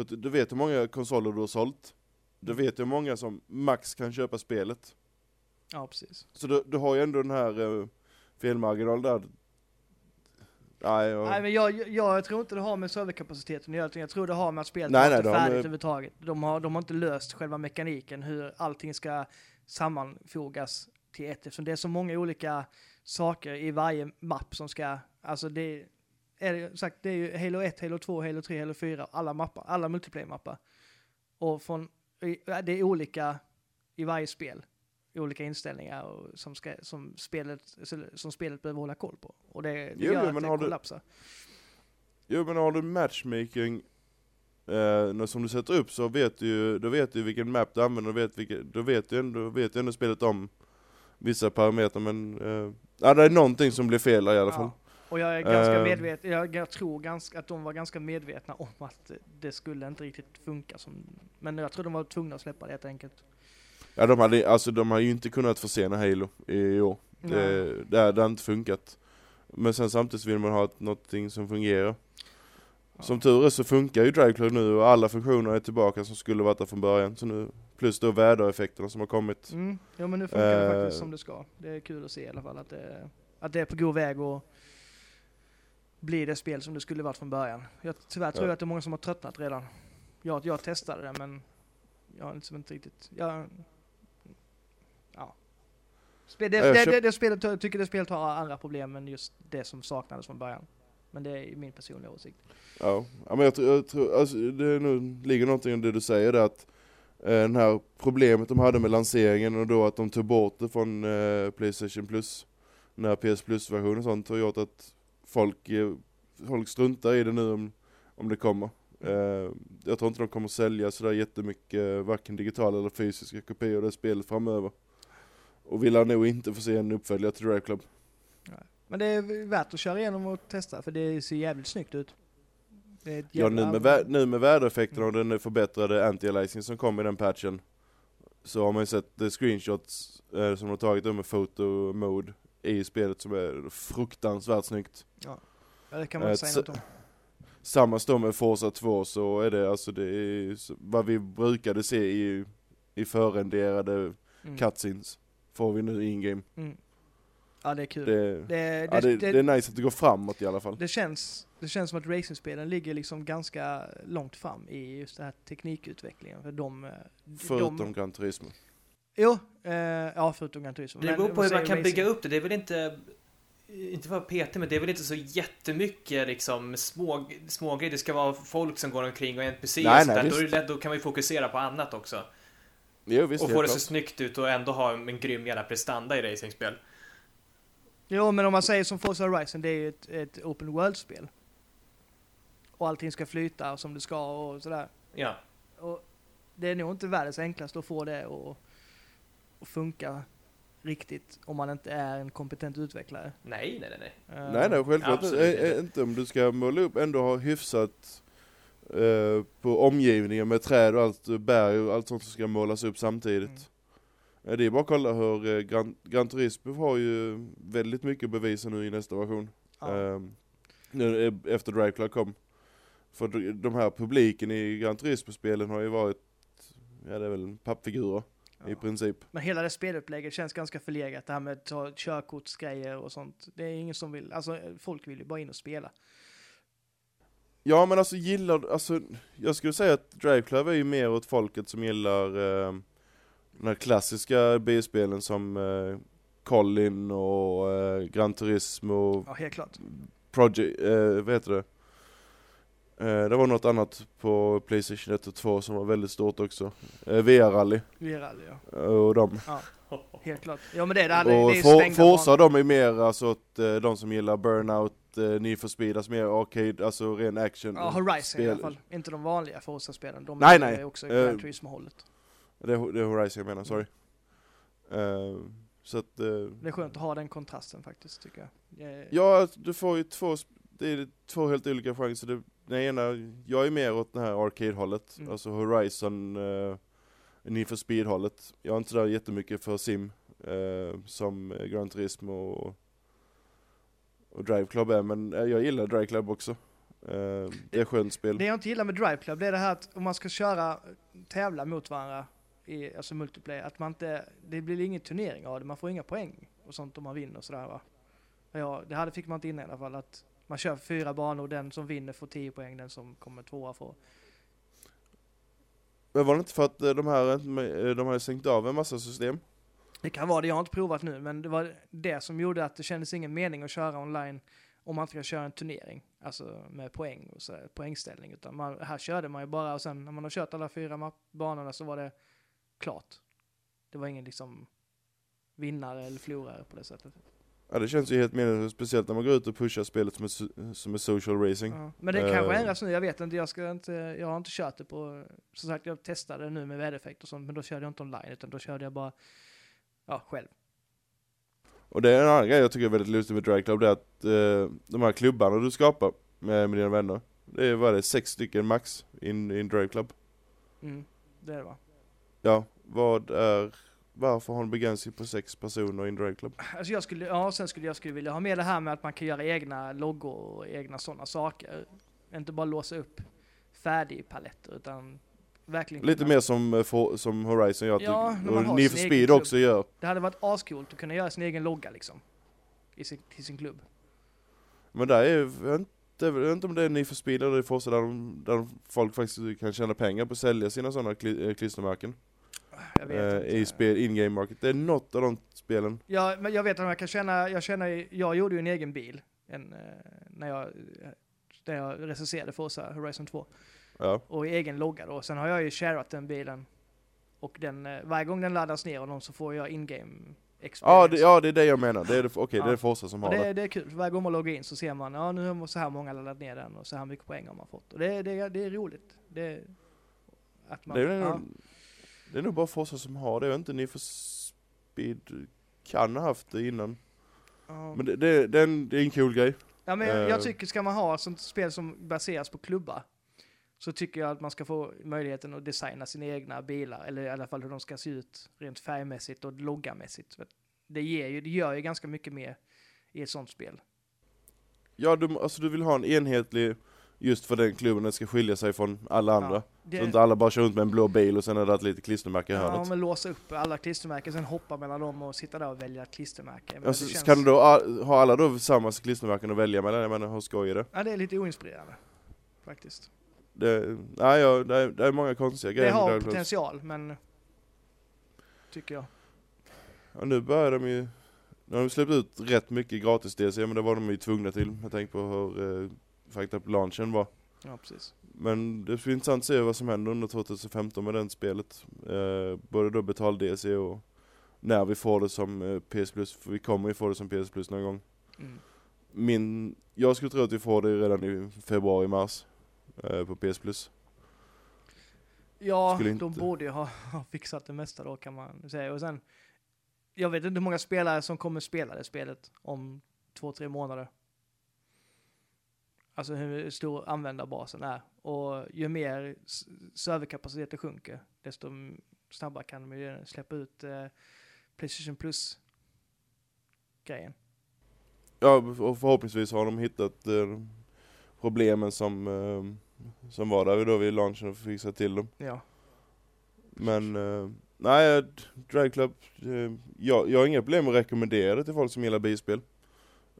du vet hur många konsoler du har sålt. Du vet hur många som max kan köpa spelet. Ja, precis. Så du, du har ju ändå den här uh, felmarginal där. Nej, jag, Nej men jag, jag, jag tror inte det har med serverkapaciteten att göra, jag tror det har med att spelet Nej, nej, inte har färdigt med- överhuvudtaget. De har, de har inte löst själva mekaniken, hur allting ska sammanfogas till ett, eftersom det är så många olika saker i varje mapp som ska, alltså det är sagt, det är ju Halo 1, Halo 2, Halo 3, Halo 4, alla mappar, alla multiplayer-mappar. Och från, det är olika i varje spel, olika inställningar och som, ska, som, spelet, som spelet behöver hålla koll på. Och det, det Jo, gör att det du- kollapsar. Jo men har du matchmaking eh, som du sätter upp så vet du ju, då vet du vilken map du använder, och vet vilka, då vet du ändå, vet ju ändå spelet om vissa parametrar men, eh, ja det är någonting som blir fel i alla fall. Ja. Och jag är ganska Eh. medveten, jag, jag tror ganska, att de var ganska medvetna om att det skulle inte riktigt funka som, men jag tror de var tvungna att släppa det helt enkelt. Ja de hade, alltså de hade ju inte kunnat försena Halo i år. Det, det, det har inte funkat. Men sen samtidigt vill man ha ett, någonting som fungerar. Som tur är så funkar ju DriveCloud nu och alla funktioner är tillbaka som skulle varit där från början. Så nu, plus då vädereffekterna som har kommit. Mm. Ja men nu funkar det Eh. faktiskt som det ska. Det är kul att se i alla fall att det, att det är på god väg och bli det spel som det skulle varit från början. Jag, tyvärr tror Ja. jag att det är många som har tröttnat redan. Jag, jag testade det men jag har liksom inte riktigt, jag, ja. Det, det, köp- det, det spelet, jag tycker det spelet har andra problem än just det som saknades från början. Men det är min personliga åsikt. Ja, men jag, tror- jag tror, alltså det nog, ligger någonting i det du säger där att eh, den här problemet de hade med lanseringen och då att de tog bort det från eh, Playstation Plus, den här PS Plus-versionen och sånt har gjort att folk, eh, folk struntar i det nu om, om det kommer. Eh, jag tror inte de kommer sälja sådär jättemycket, eh, varken digitala eller fysiska kopior av det spelet framöver. Och vill han nog inte få se en uppföljare till Drive Club. Men det är värt att köra igenom och testa för det ser jävligt snyggt ut. Ja nu med, vä- nu med vädereffekterna och den förbättrade anti-aliasing som kom i den patchen Så har man ju sett eh, screenshots eh, som de har tagit då med photo mode i spelet som är fruktansvärt snyggt Ja, det kan man Eh, säga något om. Samma står med Forza 2 så är det alltså det är vad vi brukade se i, i förrenderade Mm. cutscenes Får vi nu in-game Mm. Ja, det är kul. det, Det, det, ja, det, det, det är nice att det går framåt i alla fall det, känns, det känns som att racingspelen ligger liksom ganska långt fram i just den här teknikutvecklingen. För de, eh, Förutom de, Gran Turismo Jo, eh, ja förutom Gran Turismo. Det Men beror på hur man kan racing- bygga upp det. Det är väl inte... Inte för att PT, men det är väl inte så jättemycket liksom små, små grejer. Det ska vara folk som går omkring och NPC Nej, och sånt nej, där. Då, då kan man ju fokusera på annat också. Jo visst och få det så klart. snyggt ut och ändå ha en grym jävla prestanda i racingspel. Jo, men om man säger som Forza Horizon, det är ju ett, ett open world-spel. Och allting ska flyta som det ska och sådär. Ja. Och det är nog inte världens enklaste att få det att, funka riktigt om man inte är en kompetent utvecklare. Nej, nej, nej, nej. Eh, Nej nej självklart inte. inte om du ska måla upp, ändå ha hyfsat eh, på omgivningen med träd och allt, eh, berg och allt sånt som ska målas upp samtidigt. Eh, det är bara att kolla hur Gran, Gran Turismo har ju väldigt mycket bevisa nu i nästa version. Ja. Eh, nu, eh, efter Drive Club kom. För de- här publiken i Gran Turismo-spelen har ju varit, ja det är väl pappfigurer i Ja. princip. Men hela det spelupplägget känns ganska förlegat. Det här med att ta körkortsgrejer och sånt. Det är ingen som vill, alltså folk vill ju bara in och spela. Ja men alltså gillar, alltså jag skulle säga att Drive Club är ju mer åt folket som gillar eh, de här klassiska bilspelen som eh, Colin och eh, Gran Turismo, Ja, helt klart. Project, eh, vad heter det? Eh, det var något annat på Playstation 1 och 2 som var väldigt stort också. Eh, VR-rally Vi är rally, ja. och de. Helt klart. Ja men det, är det, det, och är ju For, Forza de är mer alltså åt eh, de som gillar Burnout, eh, Need for Speed, alltså mer arcade, alltså ren action. Ja, Horizon i alla spel. fall. Inte de vanliga Forza-spelen. De Nej, är nej. också Eh, Gran Turismo-hållet. Det är, Horizon jag menar, sorry. Eh, så att, eh, Det är skönt att ha den kontrasten faktiskt, tycker jag. Eh, ja du får ju två, det är två helt olika chanser. Det, den ena, jag är mer åt det här arcade-hållet, Mm. alltså Horizon, uh, Need for Speed-hållet. Jag är inte där jättemycket för sim, eh, som eh, Gran Turismo och, och Drive Club är, men eh, jag gillar Drive Club också. Eh, det är ett skönt spel. Det jag inte gillar med Drive Club det är det här att om man ska köra, tävla mot varandra i alltså multiplayer, att man inte, det blir ingen turnering av det, man får inga poäng och sånt om man vinner och sådär va. Ja, det hade fick man inte in i alla fall, att man kör fyra banor, den som vinner får 10 poäng, den som kommer tvåa får. Men var det inte för att eh, de här, de har stängt av en massa system? Det kan vara det, jag har inte provat nu, men det var det som gjorde att det kändes ingen mening att köra online om man inte kan köra en turnering, alltså med poäng och så, poängställning. Utan man, här körde man ju bara och sen när man har kört alla fyra banorna så var det klart. Det var ingen liksom vinnare eller förlorare på det sättet. Ja det känns ju helt meningslöst, speciellt när man går ut och pushar spelet som är, so- som är social racing. Ja. Men det kanske Eh. ändras nu, jag vet inte, jag, ska inte, jag har inte kört det på, som sagt jag testade nu med vädereffekt och sånt, men då körde jag inte online utan då körde jag bara, ja själv. Och det är en annan grej jag tycker är väldigt lustigt med Drag Club, det är att eh, de här klubbarna du skapar med, med dina vänner, det är vad det är, sex stycken max i en Drag Club. Mm, det är det va? Ja, vad är, varför har en begränsning på sex personer i en Drag Club? Alltså jag skulle, ja sen skulle jag skulle vilja ha med det här med att man kan göra egna loggor och egna sådana saker. Inte bara låsa upp färdigpaletter utan verkligen Lite kunna- mer som, eh, for, som Horizon gör, Ja, typ, och Need for egen Speed klubb. också gör. Det hade varit ascoolt att kunna göra sin egen logga liksom. I sin, till sin klubb. Men där är, jag inte, jag vet inte om det är Need for Speed eller Forza där, de, där folk faktiskt kan tjäna pengar på att sälja sina sådana kli, eh, klistermärken. Jag Eh. I spel, in-game market. Det är något av de spelen. Ja, men jag vet att man kan känna, jag känner, jag gjorde ju en egen bil. En, eh, när jag, när jag recenserade Forza Horizon 2. Ja. och i egen logga då. Sen har jag ju sharat den bilen. Och den, eh, varje gång den laddas ner av någon så får jag in-game. Ja, det, ja, det är det jag menar. Det är okej, Ja. det är Forza som har det, det. det är kul, för varje gång man loggar in så ser man, ja nu har så här många laddat ner den och så här mycket poäng har man fått. Och det, det, det är roligt. Det, att man, Det är, ja. nog, det är nog bara Forza som har det. Jag inte, Need for Speed kan ha haft det innan. Ja. Men det, det, det, är, en, det är en cool grej. Ja, men jag, Eh. jag tycker ska man ha sånt spel som baseras på klubbar så tycker jag att man ska få möjligheten att designa sina egna bilar eller i alla fall hur de ska se ut rent färgmässigt och loggamässigt. Det, ger ju, det gör ju ganska mycket mer i ett sånt spel. Ja, du, alltså du vill ha en enhetlig, just för den klubben, den ska skilja sig från alla andra. Ja, det, Så inte alla bara kör runt med en blå bil och sen är det ett litet klistermärke i ja, hörnet. men låsa upp alla klistermärken, sen hoppa mellan dem och sitta där och välja ett klistermärke. Men Ja, det så känns- Kan du då ha alla då samma klistermärken att välja mellan? Jag menar, hur skoj är det? Ja, det är lite oinspirerande. Faktiskt. Det nej, ja, det, är, det är många konstiga Det grejer med har potential, men... Tycker jag. Ja, nu börjar de ju... Nu har de släppt ut rätt mycket gratis DLC, men det var de ju tvungna till. Jag tänker på hur eh, fakta på launchen var. Ja, precis. Men det blir intressant att se vad som händer under 2015 med det spelet. Eh, både då betal DLC och när vi får det som eh, PS Plus, för vi kommer ju få det som PS Plus någon gång. Mm. Min, jag skulle tro att vi får det redan i februari, mars. Eh, på PS Plus. Ja, Skulle de inte- borde ju ha, ha fixat det mesta då kan man säga. Och sen, jag vet inte hur många spelare som kommer spela det spelet om två, tre månader. Alltså hur stor användarbasen är. Och ju mer serverkapaciteten sjunker, desto snabbare kan de ju släppa ut eh, Playstation Plus-grejen. Ja, och förhoppningsvis har de hittat eh, problemen som, eh, som var där då vid launchen och fixat till dem. Ja. Men, eh, nej, Drag Club, eh, jag, jag har inga problem med att rekommendera det till folk som gillar bilspel.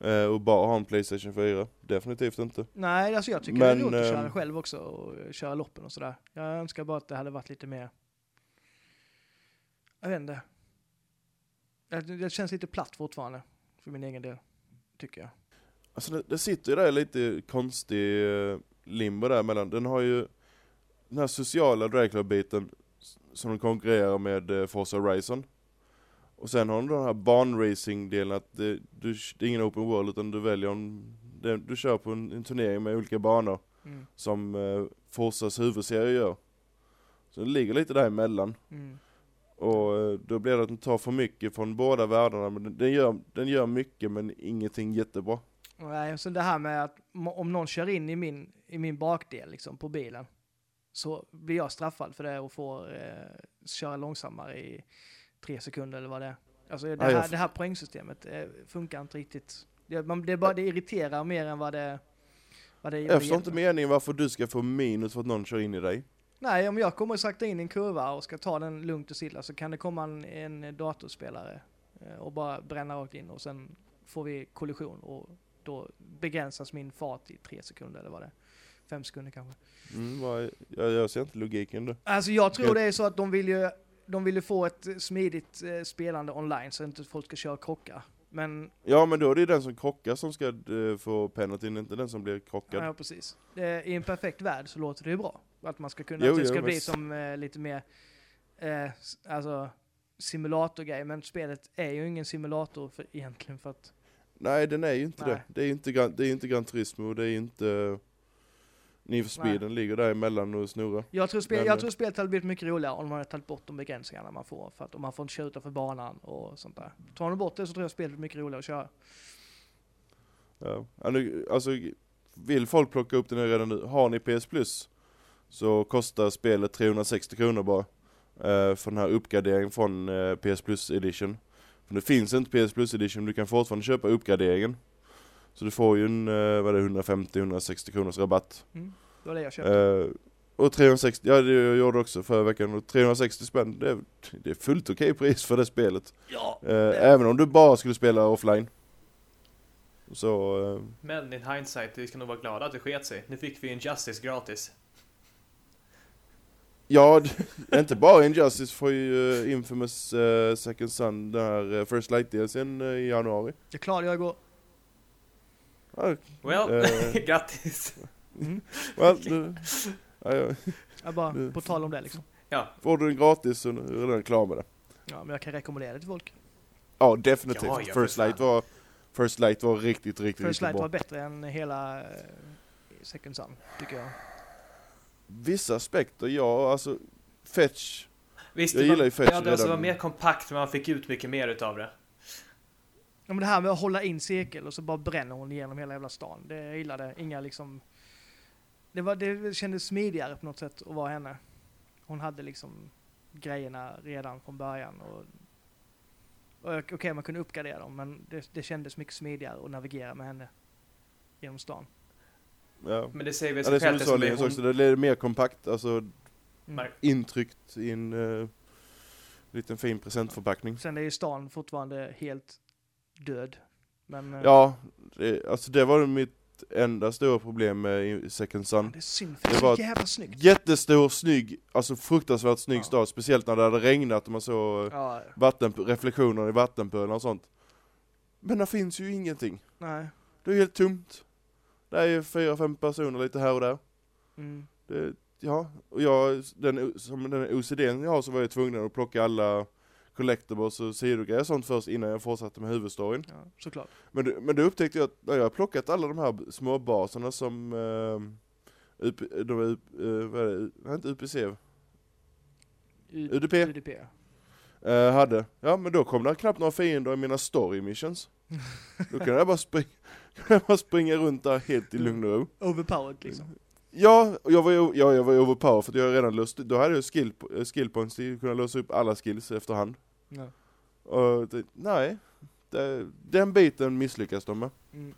Eh, och bara ha en Playstation 4. Definitivt inte. Nej, alltså jag tycker Men, det är roligt att köra ehm, själv också och köra loppen och sådär. Jag önskar bara att det hade varit lite mer... Jag vet inte. Det, det känns lite platt fortfarande, för min egen del. Tycker jag. Alltså det, det sitter ju där lite konstig eh, limbo där mellan, den har ju den här sociala Drag Club-biten s- som de konkurrerar med eh, Forza Horizon. Och sen har de den här banracing-delen att det, du, det är ingen open world utan du väljer om, det, du kör på en, en turnering med olika banor Mm. som eh, Forzas huvudserie gör. Så det ligger lite däremellan. Mm. Och eh, då blir det att den tar för mycket från båda världarna, men den- den gör, den gör mycket men ingenting jättebra. Nej, så det här med att om någon kör in i min, i min bakdel liksom, på bilen så blir jag straffad för det och får eh, köra långsammare i tre sekunder eller vad det är. Alltså det, här, det här poängsystemet eh, funkar inte riktigt. Det, man, det, bara, det irriterar mer än vad det, vad det Jag förstår inte meningen varför du ska få minus för att någon kör in i dig. Nej, om jag kommer sakta in i en kurva och ska ta den lugnt och stilla så kan det komma en, en datorspelare eh, och bara bränna rakt in och sen får vi kollision och då begränsas min fart i tre sekunder eller vad det är. Fem sekunder kanske. Mm, vad, jag, jag ser inte logiken då. Alltså jag tror det är så att de vill ju, de vill ju få ett eh, smidigt eh, spelande online så inte folk ska köra krocka. Men, Ja men då är det den som krockar som ska eh, få penaltyn, inte den som blir krockad. ja precis. Det, I en perfekt värld så låter det ju bra. Att man ska kunna, Jo, att det jo, ska men bli som eh, lite mer, eh, alltså simulatorgrej. Men spelet är ju ingen simulator för, egentligen för att, Nej den är ju inte Nej. det. Det är ju inte, det är inte Gran Turismo, det är ju inte Need for. Speeden ligger där emellan och snurrar. jag tror, spel, Men- jag tror spelet hade blivit mycket roligare om man hade tagit bort de begränsningarna man får. För att om man får inte köra utanför banan och sånt där. Tar man bort det så tror jag spelet blir mycket roligare att köra. Ja. Alltså, vill folk plocka upp den här redan nu, har ni PS Plus så kostar spelet 360 kronor bara. Eh, för den här uppgraderingen från eh, PS Plus Edition. För det finns inte PS Plus Edition, men du kan fortfarande köpa uppgraderingen. Så du får ju en, eh, vad är det, 150-160 kronors rabatt. Mm. Det var det jag köpte. Eh, och 360, ja det jag gjorde också förra veckan, och 360 spänn, det är, det är fullt okej pris för det spelet. ja, Eh, även om du bara skulle spela offline. Så, Men in hindsight, vi ska nog vara glada att det sket sig. Nu fick vi en Justice gratis. Ja, inte bara Injustice får ju uh, Infamous eh, Second Son, den här uh, First Light DLCn uh, i januari. det klarade jag igår. Ja, Well, Eh. grattis! Mm. well, du, ja, ja, Jag bara, Det- på tal om det liksom. Ja, får du den gratis så är den klar med det. Ja, men jag kan rekommendera det till folk. Ja, definitivt. Ja, First Light var First Light var riktigt, riktigt, First riktigt Light bra. var bättre än hela eh, Second Sun, tycker jag. Vissa aspekter, ja alltså Fetch, visst, Jag gillar ju Fetch ja, det alltså redan. var mer kompakt, men man fick ut mycket mer utav det. Ja, men det här med att hålla in cirkel och så bara bränner hon igenom hela jävla stan. Det jag gillade. Inga liksom... Det, var, det kändes smidigare på något sätt att vara henne. Hon hade liksom grejerna redan från början. Och, och Okej, man kunde uppgradera dem, men det, det kändes mycket smidigare att navigera med henne genom stan. Ja. Men det säger väl Ja, det sig är som självt du sa det också, det är mer kompakt, alltså Mm. Mar- intryckt i en uh, liten fin presentförpackning. Sen är ju stan fortfarande helt död. Men eh, Ja, det, alltså det var mitt enda stora problem med i Second Son. det är synd för det det är var jävla snyggt. Jättestor, snygg, alltså fruktansvärt snygg Ja. stad, speciellt när det hade regnat och man såg eh, Ja, vatten, reflektioner i vattenpölar och sånt. Men det finns ju ingenting. nej. Det är helt tomt. Det är ju fyra, fem personer lite här och där. Mm. Det, ja, och jag, den, som den OCDn jag har så var jag tvungen att plocka alla collectibles och sidogrejer och sånt först innan jag fortsatte med huvudstoryn. Ja, såklart. Men, men då upptäckte jag att när jag har plockat alla de här små baserna som eh, UP, de, UP, eh, vad är det, UPC? U- UDP UDP. eh, hade. Ja men då kom det knappt några fiender i mina story missions. Då kunde jag bara, spring, kunde jag bara springa runt där helt i lugn och ro. Overpowered liksom. Ja, jag var ja, jag var ju overpower för att jag redan löst, då hade jag skill, eh, skill points att kunna låsa upp alla skills efterhand. Ja. Och det, nej, det, den biten misslyckas de med. Mm.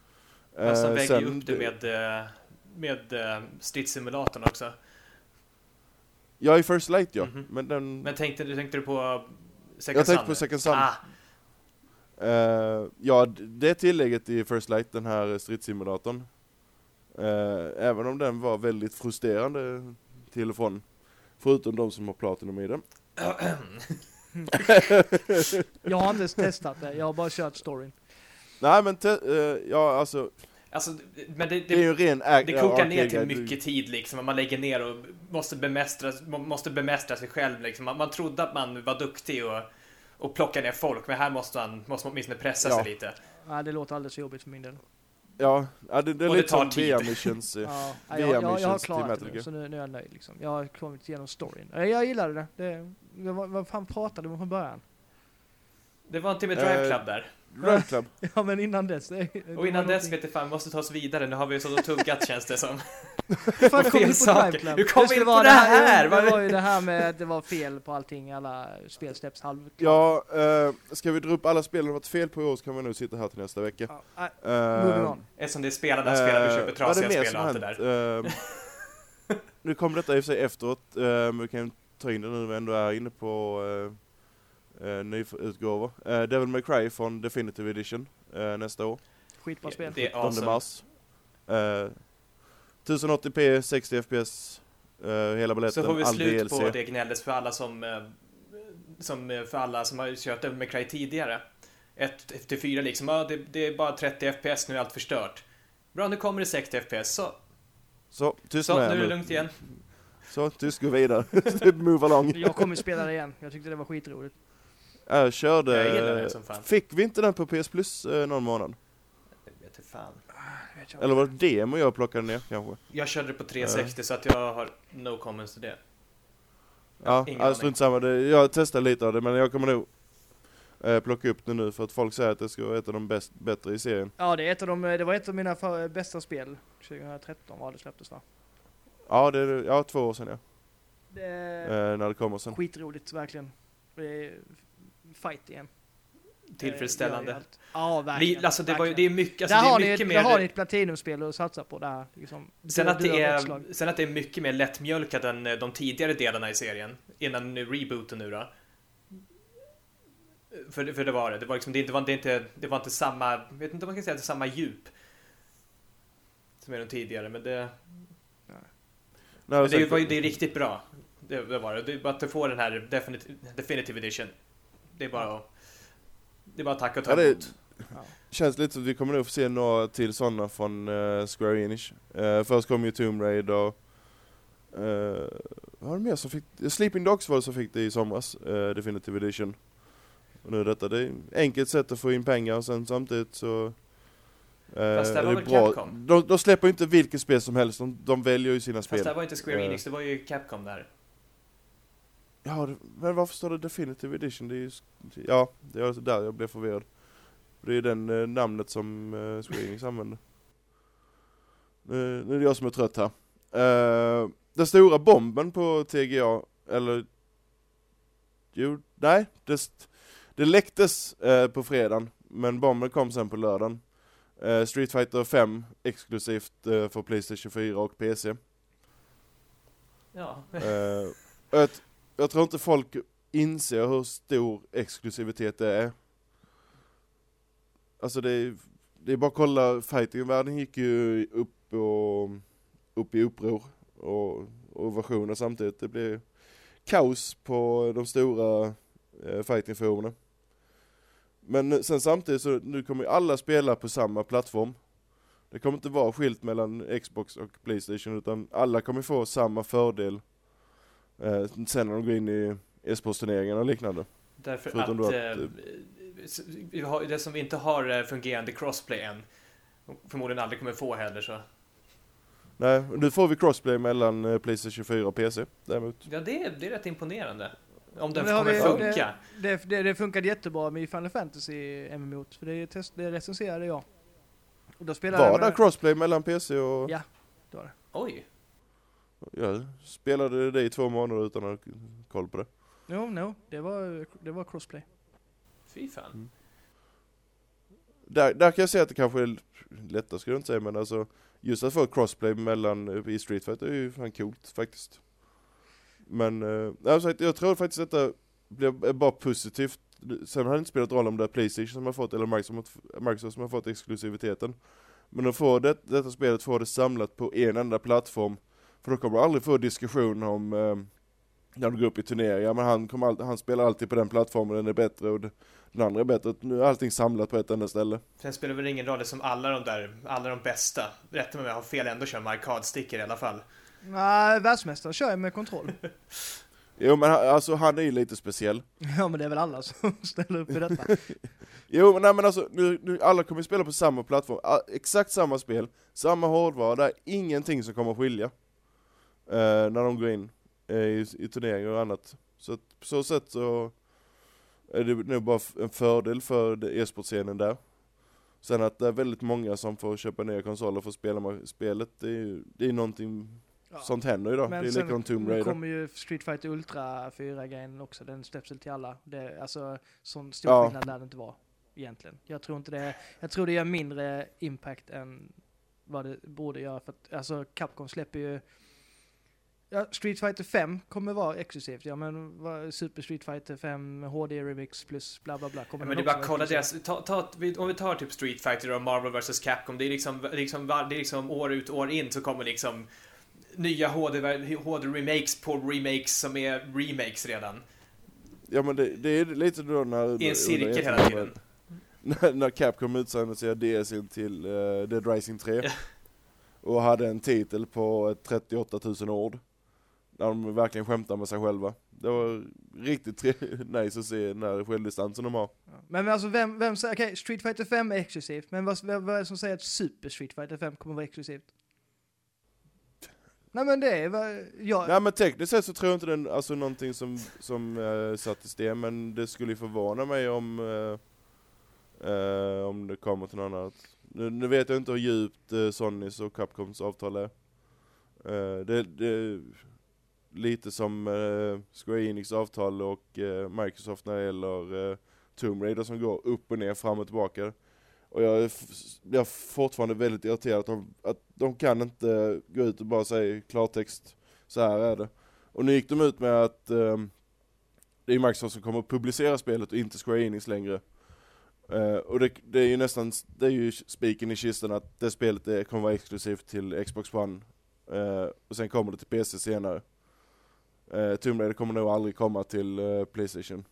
De Eh, väger ju upp det med, eh, med eh, stridssimulatorn också. Ja, i First Light ja. Mhm. Men den... Men tänkte, du tänkte du på Second jag tänkte Sun? på Second Sun. Ah, Eh, ja, det tillägget i First Light, den här stridssimulatorn. Eh, även om den var väldigt frustrerande till och från. Förutom de som har Platinum i den. Jag har inte testat det, jag har bara kört storyn. Nej men, te- eh, ja alltså, alltså, men det, det är ju det, en ren ä- det ja, kokar ner till mycket tid liksom. Man lägger ner och måste bemästra, måste bemästra sig själv liksom. Man, man trodde att man var duktig och, och plocka ner folk, men här måste man, måste man åtminstone pressa Ja. sig lite. Nej, det låter alldeles för jobbigt för min del. Ja, ja det, det är Och lite som eh. Ja, VR jag, jag, jag har klarat det nu, så nu, nu är jag nöjd liksom. Jag har kommit igenom storyn. Eh, Jag gillade det. det, vad, vad fan pratade om från början? Det var inte med Eh, Drive Club där. Drive Club. Ja men innan dess. Det, det Och innan var dess vet jag fan, måste ta oss vidare. Nu har vi så tuggat känns det som. Hur fan Vad kom fel vi på saker. Club? Hur kom vi in på vara det här? Det Vad- var ju det här med att det var fel på allting, alla spel släpps halv... Ja, eh, ska vi dra upp alla spel det varit fel på i år så kan vi nog sitta här till nästa vecka. Ja, nej, Eh, moving on. Eftersom det är spelarna spelar, vi köper vad är trasiga det spel och allt det där. Eh, nu kom detta i och för sig efteråt, eh, men vi kan ta in det nu när vi ändå är inne på uh, nyutgåvor. Uh, Devil May Cry från Definitive Edition eh, nästa år, Skitbra spel. Det är 17 awesome. mars. Uh, 1080p, 60 fps, hela baletten, Så får vi slut DLC. på det gnället för alla som, eh, som eh, för alla som har kört Devil May Cry tidigare. 1 till 4 liksom, ja, det, det är bara 30 FPS, nu är allt förstört. Bra, nu kommer det 60 FPS, så, Så, tyst så med nu är det lugnt igen. Så, tyst, gå vidare. Move along. Jag kommer spela det igen. Jag tyckte det var skitroligt. Jag körde... Jag gillar det som fan. Fick vi inte den på PS Plus eh, någon månad? Jag vet inte fan. Vet Eller var det demo jag plockade ner kanske? Jag körde det på 360 så att jag har no comments till det. Ja, ingen aning. strunt samma. Jag testade lite av det men jag kommer nog eh, plocka upp det nu för att folk säger att det ska vara ett av de bäst, bättre i serien. Ja, det, är ett av de, det var ett av mina för, bästa spel. 2013 var det släpptes va? Ja, det är ja, två år sedan ja. Det Eh, när det kommer sen. skitroligt verkligen. Det är fight igen. Tillfredsställande. Allt. Ja, verkligen. Li, alltså det, var, ju- det verkligen. är mycket, alltså där, det har är mycket ett- mer... där har ni ett Platinum-spel att satsa på där. Liksom, Sen att, det är, sen att det är mycket mer lättmjölkat än eh, de tidigare delarna i serien. Innan nu rebooten nu då. För, det- för det var det. Det var, liksom, det, inte, var, det, inte, det var inte samma, jag vet inte om man kan säga att det är samma djup. Som är de tidigare, men det, Nej, men det, var, ju- det är riktigt bra. Det, det var det. Det bara att du får den här definitive, definitive edition. Det är bara att, det är bara att tacka och ta Ja, det- emot. Ja. Känns lite som att vi kommer nog få se några till sådana från eh, Square Enix. Uh, först kom ju Tomb Raider och... Uh, vad var det mer som fick... Sleeping Dogs var det som fick det i somras, eh, Definitive Edition. Och nu detta, det är enkelt sätt att få in pengar och sen samtidigt så... eh, Fast det är var det väl Capcom? De, de släpper inte vilket spel som helst, de, de väljer ju sina Fast spel. det här var inte Square Eh. Enix, det var ju Capcom där. Ja, men varför står det Definitive Edition? Det är ju, ja, det är där jag blev förvirrad. Det är den eh, namnet som eh, Enix använder. Nu, nu är det jag som är trött här. Eh, den stora bomben på TGA, eller... Jo, nej. Det, det läcktes eh, på fredagen, men bomben kom sen på lördagen. Eh, Street Fighter 5 exklusivt eh, för Playstation 4 och PC. Ja. Eh, jag, tror inte folk inser hur stor exklusivitet det är. Alltså det är, det är bara att kolla, fightingvärlden gick ju upp och upp i uppror och och ovationer samtidigt. Det blev kaos på de stora eh, fightingforumen. Men sen samtidigt så nu kommer ju alla spela på samma plattform. Det kommer inte vara skilt mellan Xbox och Playstation utan alla kommer få samma fördel eh, sen när de går in i e-sportsturneringarna och liknande. Därför Förutom att, att, eh, har, det som vi inte har eh, fungerande crossplay än, och förmodligen aldrig kommer få heller så. Nej, nu får vi crossplay mellan eh, Playstation 4 och PC däremot. Ja, det är, det är rätt imponerande. Om den kommer vi- funka. Det, det, det funkade jättebra med Final Fantasy MMO, för det, test, det recenserade jag. Och då spelade Var jag det med- crossplay mellan PC och... Ja. det var det. Oj. Jag spelade det i två månader utan att ha koll på det. Jo, no, det var, det var crossplay. Fy fan. Där, där kan jag säga att det kanske är lättare skulle jag inte säga men alltså Just att få crossplay mellan, i Street Fighter är ju fan coolt faktiskt. Men, eh, jag, sagt, jag tror faktiskt att detta blir bara positivt. Sen har det inte spelat roll om det är Playstation som har fått eller Microsoft, Microsoft som har fått exklusiviteten. Men att få det, detta spelet, få det samlat på en enda plattform. För då kommer du aldrig få diskussion om eh, när du går upp i turneringar, men han, kommer all, han spelar alltid på den plattformen, den är bättre och den andra är bättre. Nu är allting samlat på ett enda ställe. Sen spelar väl ingen roll, det som alla de där, alla de bästa. Rätta mig om jag har fel, ändå kör med arkadstickor i alla fall. Nej, världsmästaren kör jag med kontroll. Jo men han- alltså han är ju lite speciell. ja, men det är väl alla som ställer upp i detta. Jo men nej men alltså, nu, nu, alla kommer ju spela på samma plattform, exakt samma spel, samma hårdvara, det är ingenting som kommer att skilja. Eh, när de går in eh, i, i turneringar och annat. Så att på så sätt så, är det nog bara en fördel för e-sportscenen där. Sen att det är väldigt många som får köpa nya konsoler för att spela med spelet, det är ju det är någonting, Ja. sånt händer idag. Men det är sen Tomb Raider. kommer ju Street Fighter Ultra 4-grejen också, den släpps väl till alla. Det, alltså, sån stor Ja. skillnad lär det inte vara egentligen. Jag tror inte det, jag tror det gör mindre impact än vad det borde göra för att, alltså Capcom släpper ju Ja, Street Fighter 5 kommer vara exklusivt, ja men Super Street Fighter 5 HD Remix plus bla bla bla kommer Ja, men det är bara kolla deras, ta, ta, om vi tar typ Street Fighter och Marvel vs Capcom, det är liksom, liksom, det är liksom år ut år in så kommer liksom nya HD, HD-remakes på remakes som är remakes redan. Ja men det, det är lite då när... I en cirkel hela tiden. När, när Capcom utannonserade DLCn till uh, Dead Rising 3 Ja. och hade en titel på 38 000 ord. När de verkligen skämtar med sig själva. Det var riktigt tre- nice att se den här självdistansen de har. Men alltså vem, vem säger, okej Street Fighter 5 är exklusivt, men vad, vad vad är det som säger att Super Street Fighter 5 kommer vara exklusivt? Nej men det är vad, jag, Nej men tekniskt sett så tror jag inte den, alltså någonting som, som uh, satt i sten, men det skulle ju förvåna mig om, eh, eh, om det kommer till något annat. Nu, nu vet jag inte hur djupt uh, Sonys och Capcoms avtal är. Det, det lite som eh, Square Enix avtal och eh, Microsoft när det gäller eh, Tomb Raider som går upp och ner, fram och tillbaka. Och jag är jag är fortfarande väldigt irriterad att de, att de kan inte gå ut och bara säga klartext, så här är det. Och nu gick de ut med att eh, det är Microsoft som kommer att publicera spelet och inte Square Enix längre. Eh, och det, det är ju nästan, det är ju spiken i kistan att det spelet är, kommer vara exklusivt till Xbox One. Eh, och sen kommer det till PC senare. Uh, Tomb Raider kommer nog aldrig komma till eh, Playstation.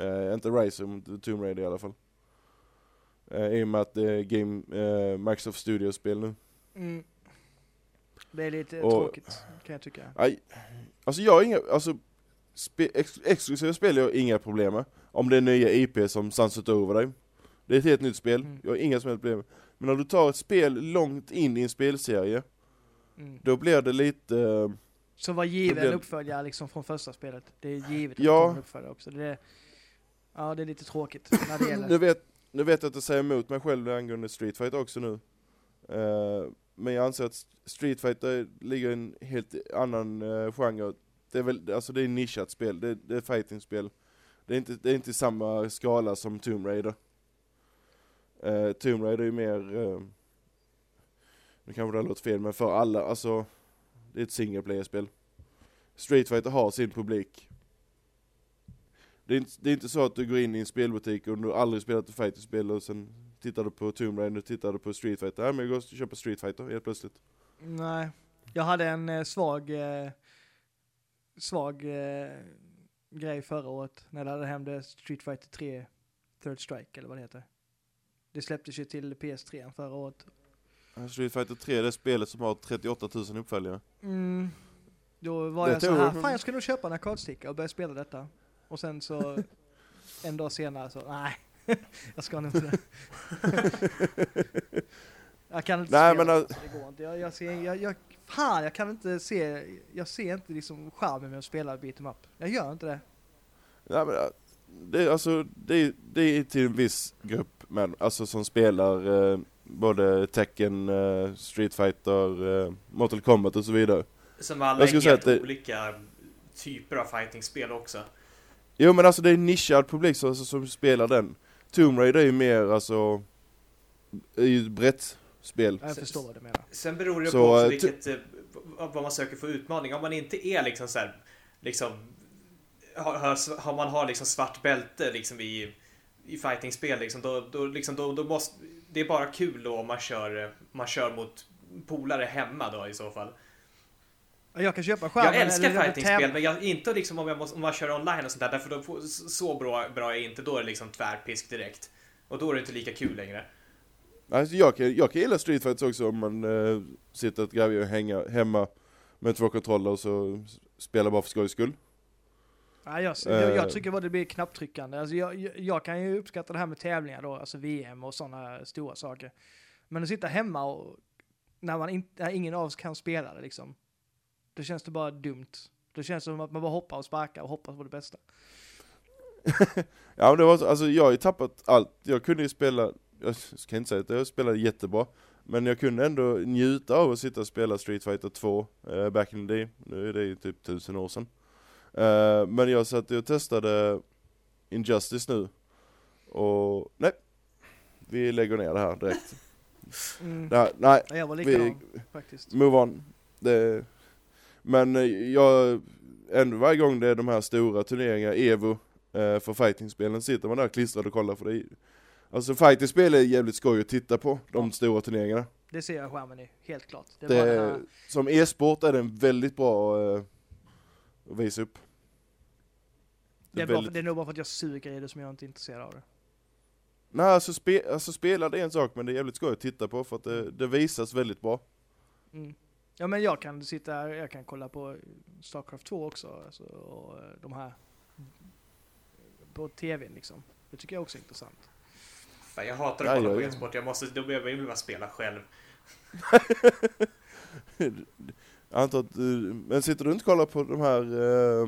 Eh, inte Rise, Tomb Raider i alla fall. Uh, I och med att det är Game, Microsoft Studios-spel nu. mm, det är lite Och- tråkigt kan jag tycka. Aj, alltså jag har inga, alltså spe, ex, exklusiva spel jag har inga problem med. Om det är nya IP som Sunset Overdrive. Det är ett helt nytt spel, Mm. jag har inga som helst problem. Men när du tar ett spel långt in i en spelserie, Mm. då blir det lite, Så var given Det uppföljare liksom från första spelet. Det är givet att Ja. kommer en uppföljare också. Det är, ja, det är lite tråkigt när det gäller. nu vet, nu vet jag att jag säger emot mig själv angående Street Fighter också nu. Eh, men jag anser att Street Fighter ligger i en helt annan uh, genre. Det är väl, alltså det är nischat spel, det, det är fighting-spel. Det är, inte, det är inte samma skala som Tomb Raider. Uh, Tomb Raider är ju mer, uh, nu kanske det låter fel, men för alla, alltså det är ett single player-spel. Street Fighter har sin publik. Det är, inte, det är inte så att du går in i en spelbutik och du aldrig spelat ett fighting-spel och sen tittar du på Tomb Raider och tittar du på Street Fighter. Nej, men jag går och köper Street Fighter helt plötsligt. Nej, jag hade en eh, svag, eh, svag eh, grej förra året när det hade hände det Street Fighter 3 Third Strike eller vad det heter. Det släpptes ju till PS3 förra året. Street Fighter 3 det är spelet som har 38 000 uppföljare. Mm. Då var Det jag så här, fan jag ska nog köpa en arkadsticka och börja spela detta. Och sen så en dag senare så, nej, jag ska nog inte det. jag kan inte Nej, spela men, det, så det går inte. Jag, jag ser, jag, jag, fan jag kan inte se, jag ser inte liksom charmen med att spela beat em up. Jag gör inte det. Ja, men, äh, det, är alltså, det, är- det är till en viss grupp män, alltså som spelar eh, både Tekken, eh, Street Fighter, eh, Mortal Kombat och så vidare. Som alla Jag är skulle säga helt att det- olika typer av fightingspel också. Jo men alltså det är en nischad publik som, som spelar den. Tomb Raider är ju mer alltså, är ju ett brett spel. Jag förstår vad du menar. Sen beror det Så, på också eh, vilket, vad man söker för utmaning. Om man inte är liksom så här, liksom, har, har, har man har liksom svart bälte liksom i, i fightingspel liksom, då, då, liksom, då, då måste, det är bara kul då om man kör, man kör mot polare hemma då i så fall. Jag kan köpa skärmen Jag älskar fightingspel men jag, inte liksom om, jag måste, om man kör online och sånt där, därför då så bra, bra är inte, då är det liksom tvärpisk direkt. Och då är det inte lika kul längre. Alltså jag kan, jag kan gilla Street Fighter också om man eh, sitter ett och hänga hemma med två kontroller och så spelar bara för skojs skull. Ja, jag, jag, jag Eh. tycker bara det blir knapptryckande. Alltså jag, jag, kan ju uppskatta det här med tävlingar då, alltså VM och sådana stora saker. Men att sitta hemma och när man inte, när ingen av oss kan spela det liksom. Då känns det bara dumt. Då känns det som att man bara hoppar och sparkar och hoppas på det bästa. Ja men det var så, alltså jag har ju tappat allt, jag kunde ju spela, jag ska inte säga att jag spelade jättebra Men jag kunde ändå njuta av att sitta och spela Street Fighter 2 eh, back in the day, nu är det ju typ tusen år sedan eh, Men jag satt och testade Injustice nu Och nej, vi lägger ner det här direkt Mm. Nej, nej Ja, Jag var vi, likadan faktiskt. move on det, Men eh, jag, ändå varje gång det är de här stora turneringarna, Evo eh, för fightingspelen sitter man där klistrad och kollar för det Alltså fightingspel är jävligt skoj att titta på, de Ja. stora turneringarna Det ser jag skärmen i, helt klart. Det, det, här, Som e-sport är den väldigt bra eh, att visa upp det, är väldigt- bara, det är nog bara för att jag suger i det som jag inte är intresserad av det. Nej alltså, spe, alltså spela det är en sak men det är jävligt skoj att titta på för att det, det visas väldigt bra Mm. Ja men jag kan sitta här, jag kan kolla på Starcraft 2 också, alltså, och eh, de här på tvn liksom. Det tycker jag också är intressant. Fan, jag hatar att kolla på e-sport, jag måste, då behöver jag bara spela själv. Jag antar att, men sitter du inte och kollar på de här eh,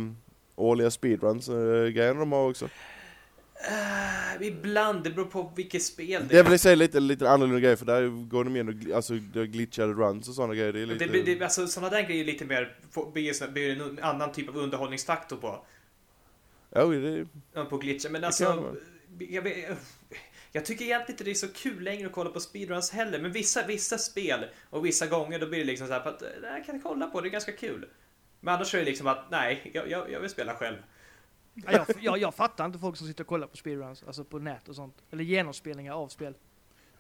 årliga speedruns eh, de har också? Uh, ibland, det beror på vilket spel Det är väl i sig lite, lite annorlunda grejer för där går de igenom, alltså det glitchade runs och sådana grejer, det är Det, lite... det, det, alltså, sådana där grejer är lite mer, blir det en annan typ av underhållningsfaktor på. Ja, det, än på glitchen. Men Det alltså, jag, vet- jag tycker egentligen inte det är så kul längre att kolla på speedruns heller. Men vissa, vissa spel och vissa gånger då blir det liksom så här, att det här kan jag kolla på, det är ganska kul. Men annars är det liksom att nej, jag, jag, jag vill spela själv. Ja, jag, jag, jag fattar inte folk som sitter och kollar på speedruns, alltså på nät och sånt. Eller genomspelningar av spel.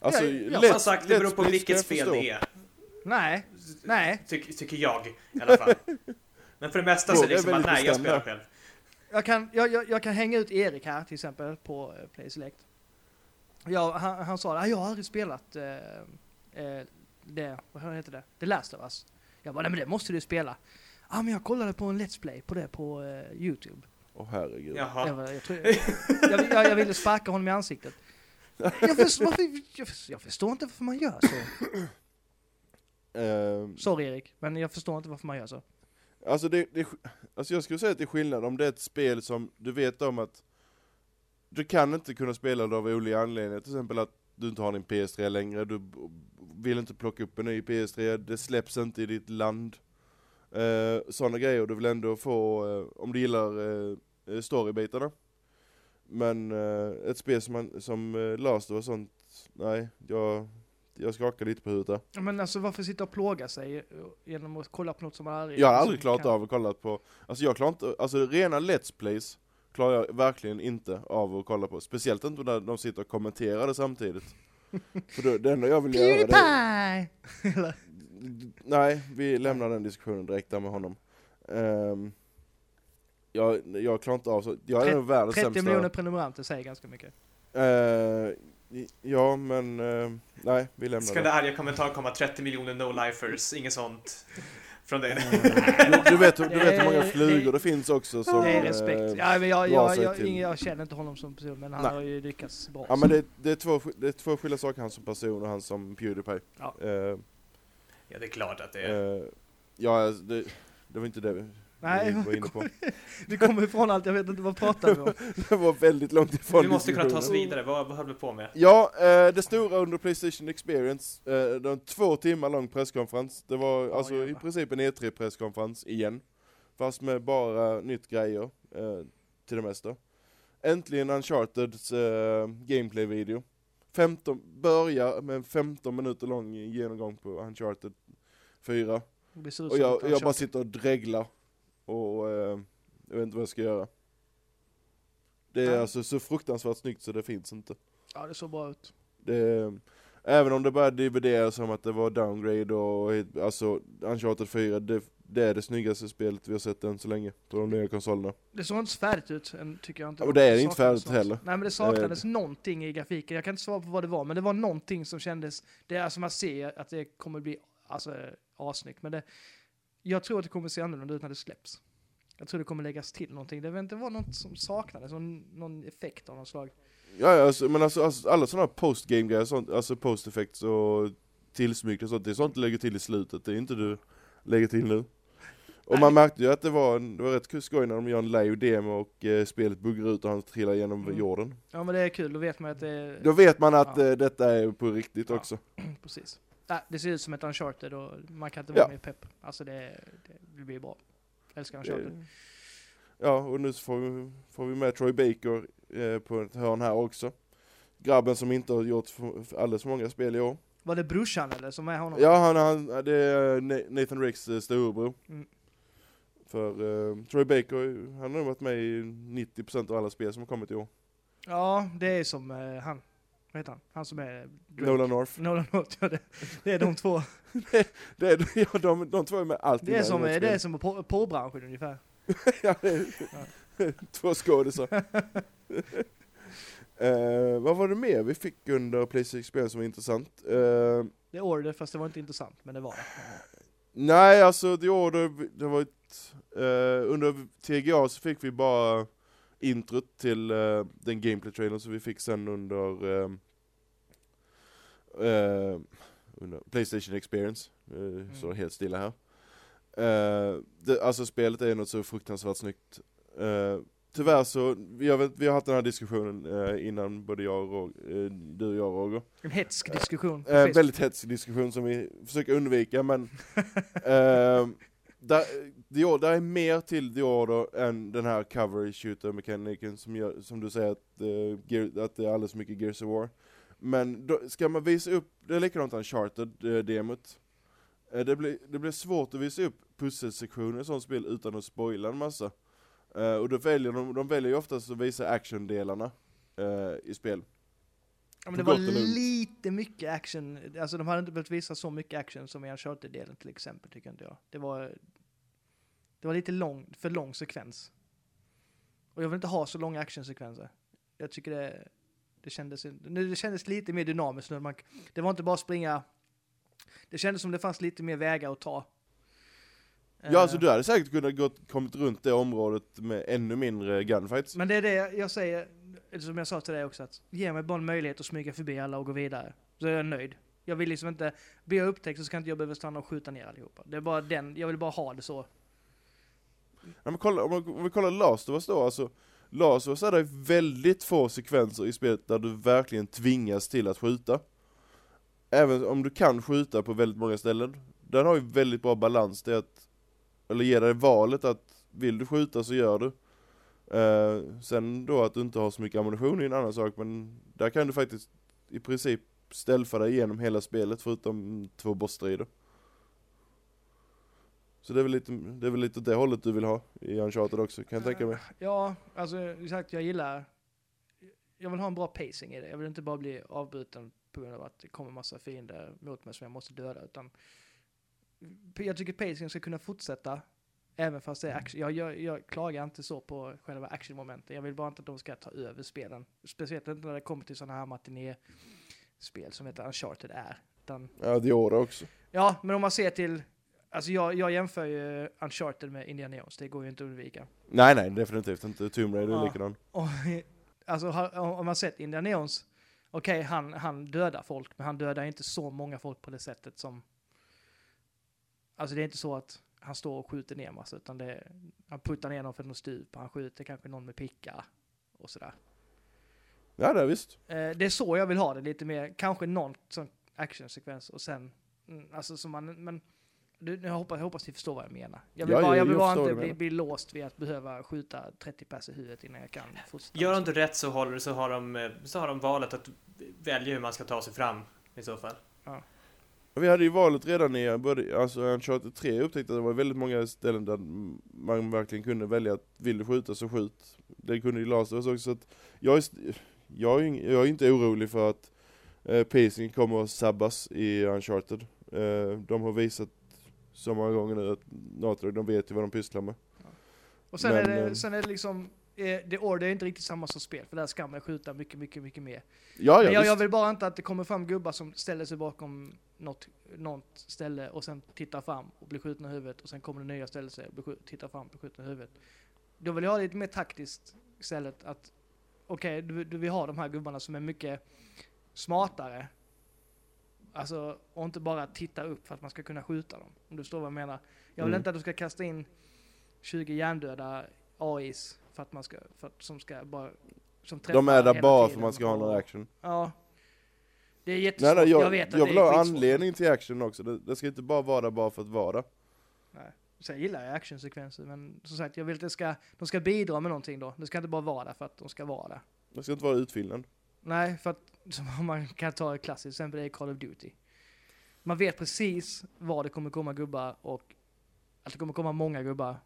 alltså, Ja, ja, lätt- Som sagt, det beror på vilket spel det är. Nej, nej. Tyck, tycker jag i alla fall. Men för det mesta så är det liksom att nej, jag spelar själv. Jag kan, jag, jag, jag kan hänga ut Erik här till exempel på eh, Play Select. Jag, han, han sa att jag har aldrig spelat eh, det, vad heter det? The Last of Us. Jag bara, nej men det måste du spela. Ja ah, men jag kollade på en Let's Play på det på eh, Youtube. Åh herregud. Jaha. Jag, var- jag, tror, jag, jag, jag ville sparka honom i ansiktet. Jag förstår, varför, jag, jag förstår inte varför man gör så. Ehm, Sorry Erik, men jag förstår inte varför man gör så. Alltså, det, det, alltså jag skulle säga att det är skillnad om det är ett spel som du vet om att du kan inte kunna spela det av olika anledningar, till exempel att du inte har din PS3 längre, du vill inte plocka upp en ny PS3, det släpps inte i ditt land. Eh, Sådana grejer, du vill ändå få, eh, om du gillar eh, eh, storybitarna. Men eh, ett spel som, man, som eh, Last Us sånt, nej, jag, jag skakar lite på huvudet där. Men alltså varför sitta och plåga sig eh, genom att kolla på något som man aldrig... Jag har aldrig klarat kan- av att kolla på, alltså jag klarar inte, alltså rena Let's Plays klarar jag verkligen inte av att kolla på. Speciellt inte när de sitter och kommenterar det samtidigt. För då, det enda jag vill göra det Pewdiepie! Nej, vi lämnar den diskussionen direkt där med honom. Ehm, jag, jag klarar inte av så, jag är nog världens 30 sämsta. miljoner prenumeranter säger ganska mycket. Eh, ja men, eh, nej vi lämnar Ska det. det arga kommentar komma 30 miljoner no-lifers, inget sånt från dig? Du, du, vet, du vet hur många flugor det- finns också som... Det är eh, respekt. Ja, men jag, jag, jag, till- jag känner inte honom som person, men han Nej. har ju lyckats bra. Ja men det, det, är två, det är två skilda saker, han som person och han som Pewdiepie. Ja. Eh, Ja, det är klart att det är. eh, ja, alltså, det, det var inte det vi Nej, var inne på. vi kommer ifrån allt, jag vet inte vad pratar vi om. Det var väldigt långt ifrån Vi måste kunna ta oss vidare, vad, vad höll vi på med? Ja, eh, det stora under Playstation Experience, eh, det var en två timmar lång presskonferens. Det var Ja, alltså i jävlar. princip en E3-presskonferens igen. Fast med bara nytt grejer, eh, till det mesta. Äntligen Uncharteds eh, gameplay-video. 15, börjar med en 15 minuter lång genomgång på Uncharted 4. Det ser ut Och jag, jag bara sitter och dreglar. Och eh, jag vet inte vad jag ska göra. Det är Nej. alltså så fruktansvärt snyggt så det finns inte. Ja, det såg bra ut. Det, även om det började divideras som att det var downgrade och alltså Uncharted 4, det, det är det snyggaste spelet vi har sett än så länge på de nya konsolerna. Det såg inte färdigt ut, än, tycker jag inte. Och det är inte saknades färdigt något. heller. Nej men det saknades någonting i grafiken, jag kan inte svara på vad det var, men det var någonting som kändes, det är alltså man ser att det kommer bli, alltså assnyggt, men det, jag tror att det kommer se annorlunda ut när det släpps. Jag tror det kommer läggas till någonting, det vet inte var något som saknades, någon, någon effekt av något slag. Ja, ja alltså, men alltså, alltså alla sådana postgame grejer, sånt, alltså post effects och tillsmygt och sånt, det är sånt du lägger till i slutet, det är inte du lägger till nu. Och man märkte ju att det var, en, det var rätt skoj när de gör en live demo och eh, spelet buggar ut och han trillar genom Mm. jorden. Ja men det är kul, då vet man att det är... Då vet man att Ja. eh, detta är på riktigt Ja. också. Precis. Det ser ut som ett Uncharted och man kan inte Ja. vara mer pepp. Alltså det, det blir bra. Jag älskar Uncharted. Eh, Ja, och nu så får vi, får vi med Troy Baker eh, på ett hörn här också. Grabben som inte har gjort alldeles för många spel i år. Var det brorsan eller som är honom? Ja, han, han, det är Na- Nathan Ricks eh, storebror. Mm. För eh, Troy Baker, han har varit med i 90% av alla spel som har kommit i år. Ja, det är som eh, han. Vad heter han? Han som är Drake. Nolan North. Nolan North, ja det, det är de två. Det är, ja, de, de två är med alltid Det är som, något det är spel. som på, porrbranschen ungefär. ja, det är, två skådisar. Eh, vad var det mer vi fick under Playstation Experience som var intressant? Eh, Det är Order, fast det var inte intressant, men det var det. nej, alltså The Order, det var ett, eh, under TGA så fick vi bara introt till eh, den gameplay-trailern som vi fick sen under, eh, under Playstation Experience. Uh, Så helt stilla här. Det, alltså spelet är något så fruktansvärt snyggt. Tyvärr så, vi har, vi har haft den här diskussionen eh, innan, både jag och Roger, eh, du och jag Roger. En hetsk diskussion. Eh, väldigt hetsig diskussion som vi försöker undvika men där, Order, där är mer till The Order än den här cover shooter mekaniken som, gör, som du säger att, eh, Gear, att det är alldeles mycket Gears of War. Men då, ska man visa upp, det är likadant Uncharted-demot. Eh, det, blir, det blir svårt att visa upp pusselsektioner i sånt spel utan att spoila en massa. Eh, och då väljer de, de väljer ju oftast att visa actiondelarna eh, i spel. Ja, men det var lite mycket action. Alltså de hade inte behövt visa så mycket action som i Uncharted-delen till exempel, tycker inte jag. Det var, det var lite lång, för lång sekvens. Och jag vill inte ha så långa actionsekvenser. Jag tycker det, det, kändes, nu, det kändes lite mer dynamiskt. Man, det var inte bara springa. Det kändes som det fanns lite mer vägar att ta. Ja, alltså Eh, du hade säkert kunnat gått, kommit runt det området med ännu mindre gunfights. Men det är det jag säger, som jag sa till dig också, att ge mig bara en möjlighet att smyga förbi alla och gå vidare. Så är jag nöjd. Jag vill liksom inte, blir jag upptäckt så ska inte jag behöva stanna och skjuta ner allihopa. Det är bara den, jag vill bara ha det så. Ja, men kolla, om, man- om vi kollar Last of Us då, alltså Last of Us är det väldigt få sekvenser i spelet där du verkligen tvingas till att skjuta. Även om du kan skjuta på väldigt många ställen. Den har ju väldigt bra balans, det att, eller ger dig valet att vill du skjuta så gör du. Eh, sen då att du inte har så mycket ammunition är en annan sak, men där kan du faktiskt i princip ställfa dig igenom hela spelet förutom två bossstrider. Så det är väl lite, det är väl lite det hållet du vill ha i Uncharted också, kan jag tänka mig. Ja, alltså sagt, jag gillar, jag vill ha en bra pacing i det. Jag vill inte bara bli avbruten på grund av att det kommer massa fiender mot mig som jag måste döda, utan jag tycker pacingen ska kunna fortsätta Även fast det är action. Jag, jag, jag klagar inte så på själva actionmomenten. Jag vill bara inte att de ska ta över spelen. Speciellt inte när det kommer till sådana här matiné-spel som heter Uncharted är. Utan, Ja, Order också. ja, men om man ser till... Alltså jag, jag jämför ju Uncharted med Indiana Jones. Det går ju inte att undvika. Nej, nej, definitivt inte. Tomb Raider är likadan. Och, alltså har, om man sett Indiana Jones, okej han, han dödar folk, men han dödar inte så många folk på det sättet som... Alltså det är inte så att han står och skjuter ner massa, utan det han puttar ner någon för något stup, han skjuter kanske någon med picka och sådär. Ja, det är visst. Eh, det är så jag vill ha det, lite mer, kanske någon sån actionsekvens och sen, mm, alltså som man, men du, jag, hoppas, jag hoppas ni förstår vad jag menar. Jag vill Ja, bara, jag- vill jag bara inte bli, bli låst vid att behöva skjuta 30 pers i huvudet innan jag kan fortsätta. Gör de inte rätt så, håller, så, har de, så har de valet att välja hur man ska ta sig fram i så fall. Och Vi hade ju valet redan i både, alltså Uncharted 3 upptäckte att det var väldigt många ställen där man verkligen kunde välja att vill du skjuta så skjut. Det kunde ju Last också, så att jag är, jag är, jag är inte orolig för att eh, pacing kommer att sabbas i Uncharted. Eh, de har visat så många gånger nu att Dog, de vet ju vad de pysslar med. Och sen, Men, är eh, det, sen är det liksom, eh, The Order är inte riktigt samma som spel, för där ska man skjuta mycket, mycket, mycket mer. Ja, ja, Men jag, jag vill bara inte att det kommer fram gubbar som ställer sig bakom något, något ställe och sen tittar fram och blir skjutna i huvudet och sen kommer det nya ställer sig och tittar fram och blir skjutna i huvudet. Då vill jag ha lite mer taktiskt istället att okej, du, du vill ha de här gubbarna som är mycket smartare Alltså, och inte bara titta upp för att man ska kunna skjuta dem. Om du förstår vad jag menar. Jag vill Mm. inte att du ska kasta in 20 hjärndöda AIs för att man ska, för att, som ska bara, som De är där bara för tiden. man ska ha någon action. Ja. Det är Nej, jättesvårt. nej, jag, jag vet att jag det vill är ha anledning till action också. Det, det ska inte bara vara där bara för att vara. Nej. Så jag gillar ju actionsekvenser, men som sagt, jag vill att det ska, de ska bidra med någonting då. Det ska inte bara vara där för att de ska vara där. Det ska inte vara utfyllnad. Nej, för att som man kan ta ett klassiskt exempel, det är Call of Duty. Man vet precis var det kommer komma gubbar och att det kommer komma många gubbar.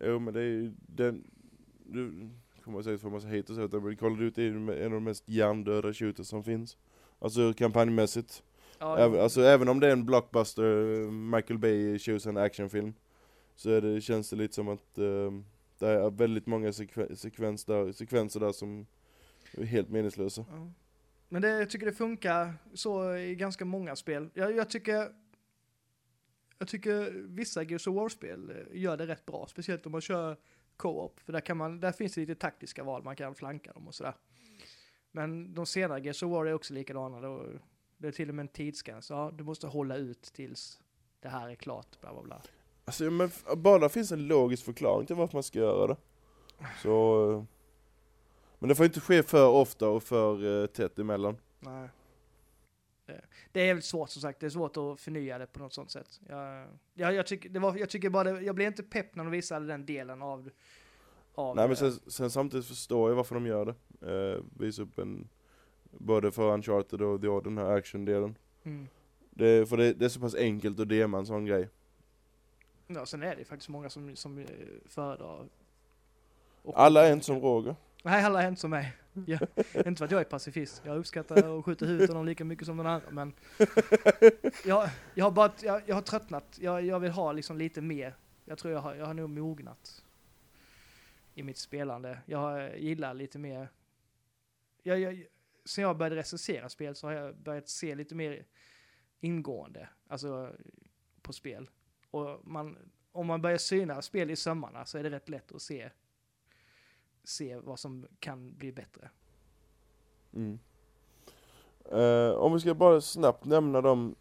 Jo men det är ju den... Du kommer säkert få massa hate och så, men Call of Duty är en av de mest hjärndöda shooters som finns. Alltså kampanjmässigt. Ja, Även, alltså även om det är en blockbuster, Michael Bay choose en actionfilm. Så är det, känns det lite som att eh, det är väldigt många sekve- sekvens där, sekvenser där som är helt meningslösa. Ja. Men det, jag tycker det funkar så i ganska många spel. Jag, jag tycker jag tycker vissa Gears of War-spel eh, gör det rätt bra, speciellt om man kör co-op, för där, kan man, där finns det lite taktiska val, man kan flanka dem och sådär. Men de senare Gears of War är också likadana, då, det är till och med en tidsgräns, ja du måste hålla ut tills det här är klart, bla bla bla. Alltså men bara finns en logisk förklaring till varför man ska göra det. Så... eh, Men det får inte ske för ofta och för eh, tätt emellan. Nej. Det- Det är jävligt svårt som sagt, det är svårt att förnya det på något sånt sätt. Jag, jag, jag, tycker, det var, jag tycker bara det, jag blev inte pepp när de visade den delen av... av Nej men eh, sen, sen samtidigt förstår jag varför de gör det. Eh, visa upp en... Både för Uncharted och då den här action-delen. mm. Det, för det, det är så pass enkelt att DMa en sån grej. Ja, sen är det faktiskt många som, som eh, föredrar... Alla är inte som Roger. Nej, alla är inte som mig. Jag, inte för att jag är pacifist. Jag uppskattar att skjuta huvudet av dem lika mycket som den andra. men... Jag, jag har bara, jag, jag har tröttnat. Jag, jag vill ha liksom lite mer. Jag tror jag har, jag har nog mognat. I mitt spelande. Jag gillar lite mer... Jag, jag, sen jag började recensera spel så har jag börjat se lite mer ingående, alltså på spel. Och man, om man börjar syna spel i sömmarna så är det rätt lätt att se se vad som kan bli bättre. Mm. Eh, om vi ska bara snabbt nämna de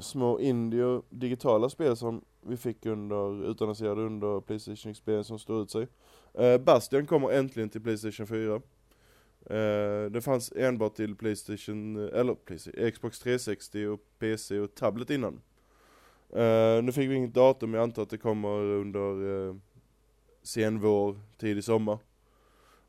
små indie och digitala spel som vi fick under, utannonserade under Playstation Experience som står ut sig. Eh, Bastion kommer äntligen till Playstation 4. Eh, det fanns enbart till Playstation, eller Playstation, Xbox 360 och PC och tablet innan. Eh, nu fick vi inget datum, jag antar att det kommer under uh, sen vår, tidig sommar.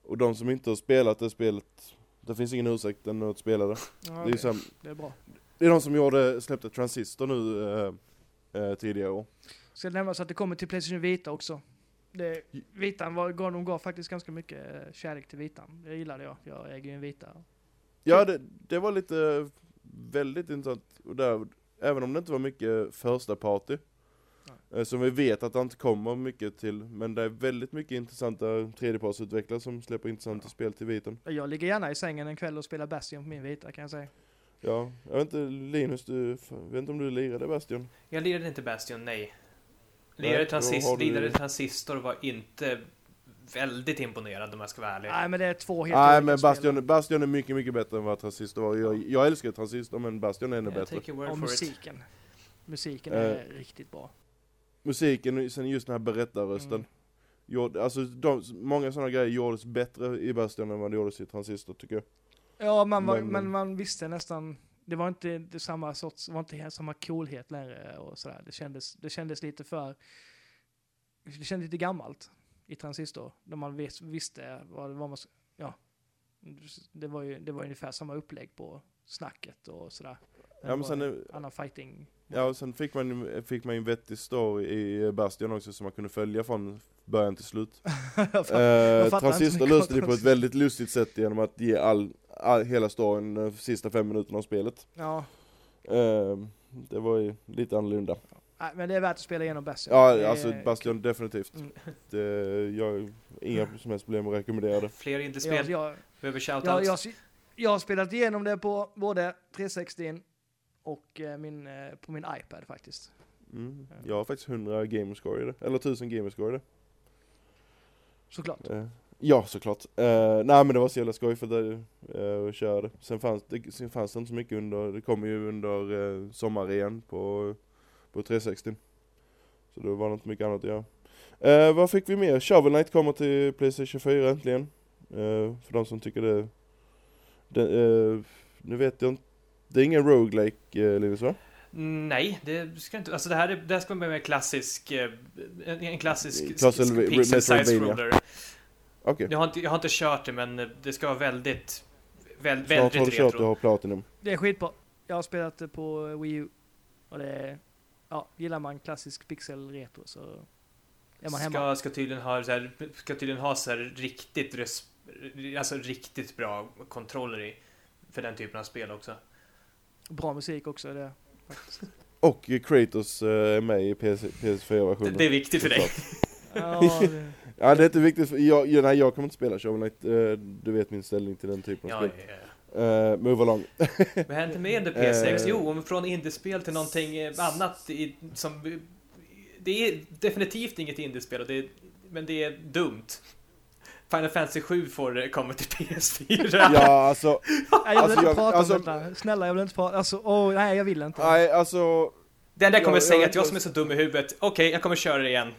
Och de som inte har spelat det spelet, det finns ingen ursäkt än att spela det. Ja, Det är, ju sam- det är bra. det är de som gjorde, släppte Transistor nu eh, eh, tidigare år. Ska nämnas att det kommer till Playstation Vita också. Det, vitan var, gav, de gav faktiskt ganska mycket eh, kärlek till vitan. Det gillade jag. Jag äger ju en vita. Ja, det, det var lite väldigt intressant. Och där, även om det inte var mycket första party. Eh, Som vi vet att det inte kommer mycket till. Men det är väldigt mycket intressanta tredjepartsutvecklare som släpper intressanta spel till viten. Jag ligger gärna i sängen en kväll och spelar Bastion på min vita kan jag säga. Ja, jag vet inte Linus, du, vet inte om du lirade Bastion? Jag lirade inte Bastion, nej. Nej, Lirade då transist, du- lirade Transistor var inte väldigt imponerad om jag ska vara ärlig. Nej men det är två helt Nej men. Bastion, Bastion är mycket, mycket bättre än vad Transistor var. Jag, jag älskar Transistor men Bastion är ännu Jag bättre. take your word Och for it. musiken. Musiken Eh, är riktigt bra. Musiken, sen just den här berättarrösten. Mm. Gjorde, alltså de, många sådana grejer gjordes bättre i Bastion än vad det gjordes i Transistor tycker jag. Ja, man var, Men- men, man visste nästan, det var inte det samma sorts, var inte samma coolhet längre och sådär. Det kändes, det kändes lite för, det kändes lite gammalt i Transistor. När man vis, visste vad, vad man, ja. Det var ju det var ungefär samma upplägg på snacket och sådär. Ja men sen, annan fighting. Ja, och sen fick man, ju- fick man ju en vettig story i Bastion också som man kunde följa från början till slut. Jag Eh, jag inte Transistor löste det på ett väldigt lustigt sätt genom att ge all, all hela storyn de sista fem minuterna av spelet. ja, Eh, det var ju lite annorlunda. nej, men det är värt att spela igenom Bastion. Ja Det alltså Bastion definitivt. Mm. Det, jag har inga som helst problem att rekommendera det. Fler Jag, indiespel jag, behöver jag, shoutouts. jag, jag har spelat igenom det på både 360 och eh, min, eh, på min iPad faktiskt. Mm. Jag har faktiskt 100 gamerscore i det, eller 1000 gamerscore i det. Såklart. Eh, Ja, såklart. Uh, nej men det var så jävla skoj för det, uh, att köra det. Sen fanns det, sen fanns det inte så mycket under, det kom ju under uh, sommaren på, på 360. Så då var det inte mycket annat att göra. Uh, vad fick vi mer? Shovel Knight kommer till Playstation 4 äntligen. Uh, för de som tycker det, det nu vet jag inte, det är ingen roguelike uh, Linus va? Nej, det ska inte, alltså det här, är, det här ska vara mer klassisk, en klassisk Castle, pixel size roller. Okay. Jag, har inte, jag har inte kört det men det ska vara väldigt, väldigt, Snart väldigt har du retro. kört och har Platinum. Det är skitbra. Jag har spelat det på Wii U. Och det ja, gillar man klassisk pixel retro så är man hemma. Ska, ska tydligen ha så här, ska tydligen ha så här riktigt, res, alltså riktigt bra kontroller i för den typen av spel också. Bra musik också det. Faktiskt. Och Kratos uh, är med i PS, PS4-versionen. Det, det är viktigt för dig. Ja, det, Ja det är inte viktigt för jag, jag, nej, jag kommer inte spela Shovel Knight, uh, du vet min ställning till den typen av Ja, spel. ja, ja. Uh, move along. Vad hände med under PS6? Eh. Jo, om från indiespel till någonting eh, annat i, som... Det är definitivt inget indiespel, och det är, men det är dumt. Final Fantasy 7 får eh, komma till PS4. ja alltså, nej, jag vill Alltså, inte jag- prata alltså- om detta. Snälla, jag vill inte prata. Alltså, åh, nej, jag vill inte. nej alltså. Det enda jag kommer Jag- säga jag- att jag som är så dum i huvudet, okej, jag kommer köra det igen.